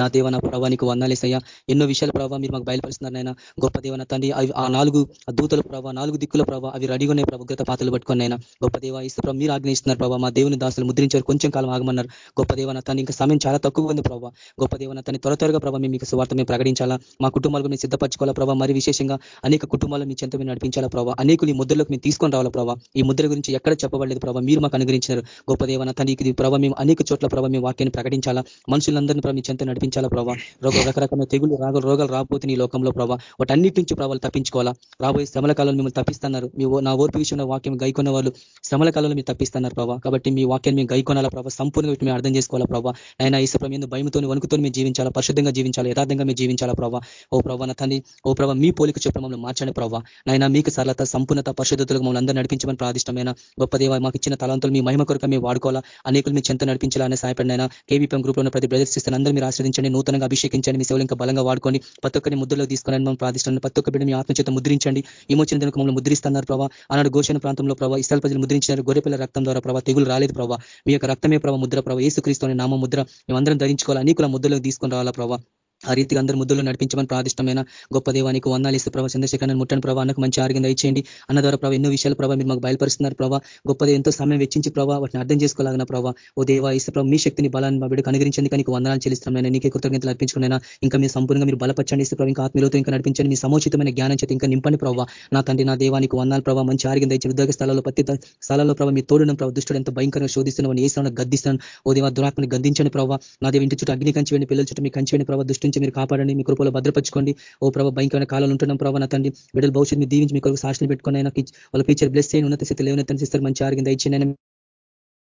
నా దేవ నా ప్రభా నీకు వందాలేసయ్యా ఎన్నో విషయాల ప్రభావ మీరు మాకు బయలుపరుస్తున్నారు నాయన. గొప్ప దేవన తండ్రి అవి ఆ నాలుగు దూతల ప్రభావ నాలుగు దిక్కుల ప్రభావ అవి రెడీగా ఉన్నాయి ప్రభుగ్రత పాత్రలు పట్టుకొని అయినా గొప్ప దేవ ఇసు ప్రభావ మీరు ఆగ్రహిస్తున్నారు ప్రభావ మా దేవుని దాసులు ముద్రించారు కొంచెం కాలం ఆగమన్నారు. గొప్ప దేవన తండ్రి ఇంకా సమయం చాలా తక్కువ ఉంది ప్రభావ గొప్ప దేవన నా తండ్రి త్వర త్వరగా ప్రభావ మేము మీకు స్వార్థ మేము ప్రకటించాలా? మా కుటుంబాలకు మేము సిద్ధపరచుకోవాలా ప్రభావ మరి విశేషంగా అనేక కుటుంబాలు మీ చెంత మీరు నడిపించాలా ప్రభావ అనేకులు ఈ ముద్రలోకి మేము తీసుకొని రావాలా ప్రభావ ఈ ముద్ర గురించి ఎక్కడ చెప్పబడలేదు ప్రభావ మీరు మాకు అనుగ్రహించినారు. గొప్ప దేవన తండ్రికి ప్రభావ మేము అనేక చోట్ల ప్రభావ మేము వాక్యాన్ని ప్రకటించాలా? మనుషులందరినీ ప్రభావ మీ చెంత నడిపి ప్రభావ రోగ రకరకమైన తెగులు రాగలు రోగాలు రాబోతుంది ఈ లోకంలో ప్రభా. వాటన్నిటి నుంచి ప్రభావాలు తప్పించుకోవాలా? రాబోయే శ్రమల కాలంలో మిమ్మల్ని తప్పిస్తున్నారు. మీ నా ఓర్పు విషయంలో వాక్యం గైకొన్న వాళ్ళు శ్రమల కాలంలో మీరు తప్పిస్తున్నారు ప్రభావ కాబట్టి మీ వాక్యాన్ని మేము గైకొనాలా ప్రభావ సంపూర్ణంగా మేము అర్థం చేసుకోవాలా ప్రభావ ఆయన ఈశ్వరం మీద భయంతో వణుకుతో మేము జీవించాలా? పరిశుద్ధంగా జీవించాలా? యథార్థంగా మేము జీవించాలా ప్రభావ ఓ ప్రభావ నా తండ్రి ఓ ప్రభావ మీ పోలిక చెప్పిన మమ్మల్ని మార్చండి ప్రభావ నైనా మీకు సరళత సంపూర్ణత పరిశుద్ధతలకు మమ్మల్ని అందరూ నడిపించమని ప్రాదిష్టమైన గొప్ప దేవ మాకు ఇచ్చిన తలంతులు మీ మహిమ కొరకు మేము వాడుకోవాలా? అనేకులు మీ చెంత నడిపించాలని సాయపడినైనా కేవీపీఎం గ్రూప్లో ప్రతి బ్రదర్స్ ఇస్తాను అందరూ మీరు ఆశ్రదించండి నూతనంగా అభిషేకించండి మీ సేవలు ఇంకా బలంగా వాడుకోండి. ప్రతి ఒక్కరిని ముద్రలో తీసుకుని మనం ప్రాదిష్టం ప్రతి ఒక్క బిడ్డ మీ ఆత్మచేత ముద్రించండి. విమోచన దినకు మమ్మల్ని ముద్రిస్తున్నారు ప్రభావ ఆనాడు ఘోషణ ప్రాంతంలో ప్రభావ ఇస్తాల ప్రజలు ముద్రించినారు. గొర్రెపిల్ల రక్తం ద్వారా ప్రభావ తెగులు రాలేదు ప్రభావ మీ యొక్క రక్తమే ప్రభావ ముద్ర ప్రభావ ఏసుక్రీస్తు అనే నామ ముద్ర మేమందరం ధరించుకోవాలి. అనేకుల ముద్రలో తీసుకొని రావాలా ప్రభావ ఆ రీతిగా అందరూ ముద్దులు నడిపించమని ప్రాదిష్టమైన గొప్ప దేవానికి వందాలు ఇస్తే ప్రభావ చంద్రశేఖర్ ముట్టని ప్రభావ అన్నకు మంచి ఆరోగ్యం ఇచ్చేయండి అన్న ద్వారా ప్రభావ ఎన్నో విషయాలు ప్రభావ మీరు మాకు బయలుపరుస్తున్నారు ప్రభావ గొప్పది ఎంతో సమయం వెచ్చించి ప్రభావ వాటిని అర్థం చేసుకోలేగిన ప్రభావ ఓ దేవా ఇస్తే ప్రభావ మీ శక్తిని బలాన్ని మా బిడ్డకు అనుగ్రహించండి కానీ వందనాలు చెల్లిస్తున్నాను నీకే కృతజ్ఞతలు అర్పించుకున్నా ఇంకా మీరు సంపూర్ణంగా మీరు బలపరచండి ఇస్తే ప్రభావ ఇంకా ఆత్మీయులతో ఇంకా నడిపించండి. మీ సముచితమైన జ్ఞానం చేతి ఇంకా నింపండి ప్రభావ నా తండ్రి నా దేవానికి వందాలు ప్రభావ మంచి ఆరోగ్యం దయచి ఉద్యోగ స్థలాల్లో ప్రతి స్థలాల్లో ప్రభావ మీ తోడున ప్రభావ దుష్టుడు ఎంత భయంకరంగా శోధిస్తున్నావు ఏ స్థలంలో గద్దిస్తాను ఓ దేవా దురాత్మని గద్దించండి ప్రభావ నా దేవ ఇంటి చుట్టూ అగ్ని కంచివేయండి పిల్లల చుట్టూ మీ కంచివేయండి ప్రభావ దుష్టు మీరు కాపాడండి మీ కృపలో భద్రపరచుకోండి. ఓ ప్రభావ భయంకరమైన కాలంలో ఉంటున్నాం ప్రభావ నా తండ్రి. బిడ్డల భవిష్యత్తు మీరు దీవించి మీ కొరకు సాక్షులు పెట్టుకుని అయినా వాళ్ళ ఫ్యూచర్ బ్లెస్ అయిన ఉన్నత స్థితి లేవనెత్తని సిస్టర్ మంచి ఆరోగ్యం దయచేయండి.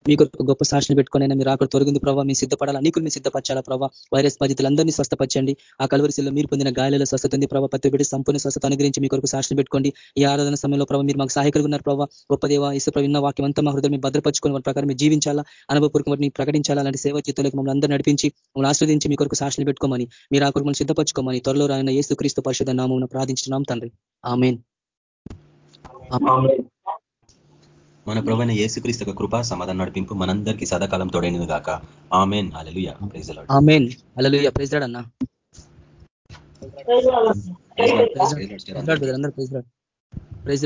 మీకు గొప్ప సాక్షిని పెట్టుకుని మీరు అక్కడ తొలగింది ప్రభావ మీ సిద్ధపడాలి? నీకు మీ సిద్ధపరచాలా ప్రభావ వైరస్ బాధితులందరినీ స్వస్థపరచండి. ఆ కలవరిశీల్లో మీరు పొందిన గాయాలలో స్వస్థత ఉంది ప్రభావ ప్రతి బిడ్డ సంపూర్ణ స్వస్థత అనుగ్రహించి మీ కొరకు సాక్షిని పెట్టుకోండి. ఈ ఆరాధన సమయంలో ప్రభావ మీరు మాకు సహాయకులు ఉన్నారు ప్రభావ గొప్ప దేవ ఇసు విన్న వాక్యం అంతా మా హృదయం భద్రపరచుకుని వాటి ప్రకారం మీరు జీవించాలా? అనుభవపూర్వకం వాటిని ప్రకటించాలా? అలాంటి సేవ జీవితంలోకి మమ్మల్ని అందరూ నడిపించి మమ్మల్ని ఆశ్రదించి మీ కొరకు సాక్షిని పెట్టుకోమని మీరు ఆ కొరకు సిద్ధపరచుకోమని త్వరలో రాయన ఏసు క్రీస్తు పరిషత్ నామం ప్రార్థించున్నాం తండ్రి. ఆమెన్. మన ప్రభైన యేసుక్రీస్తు యొక్క కృప సమాధానం నడిపింపు మనందరికీ సదాకాలం తోడైనది గాక. Amen. Alleluia praise amen. Alleluia praise అన్న. ప్రైజ్ అందరూ ప్రైజ్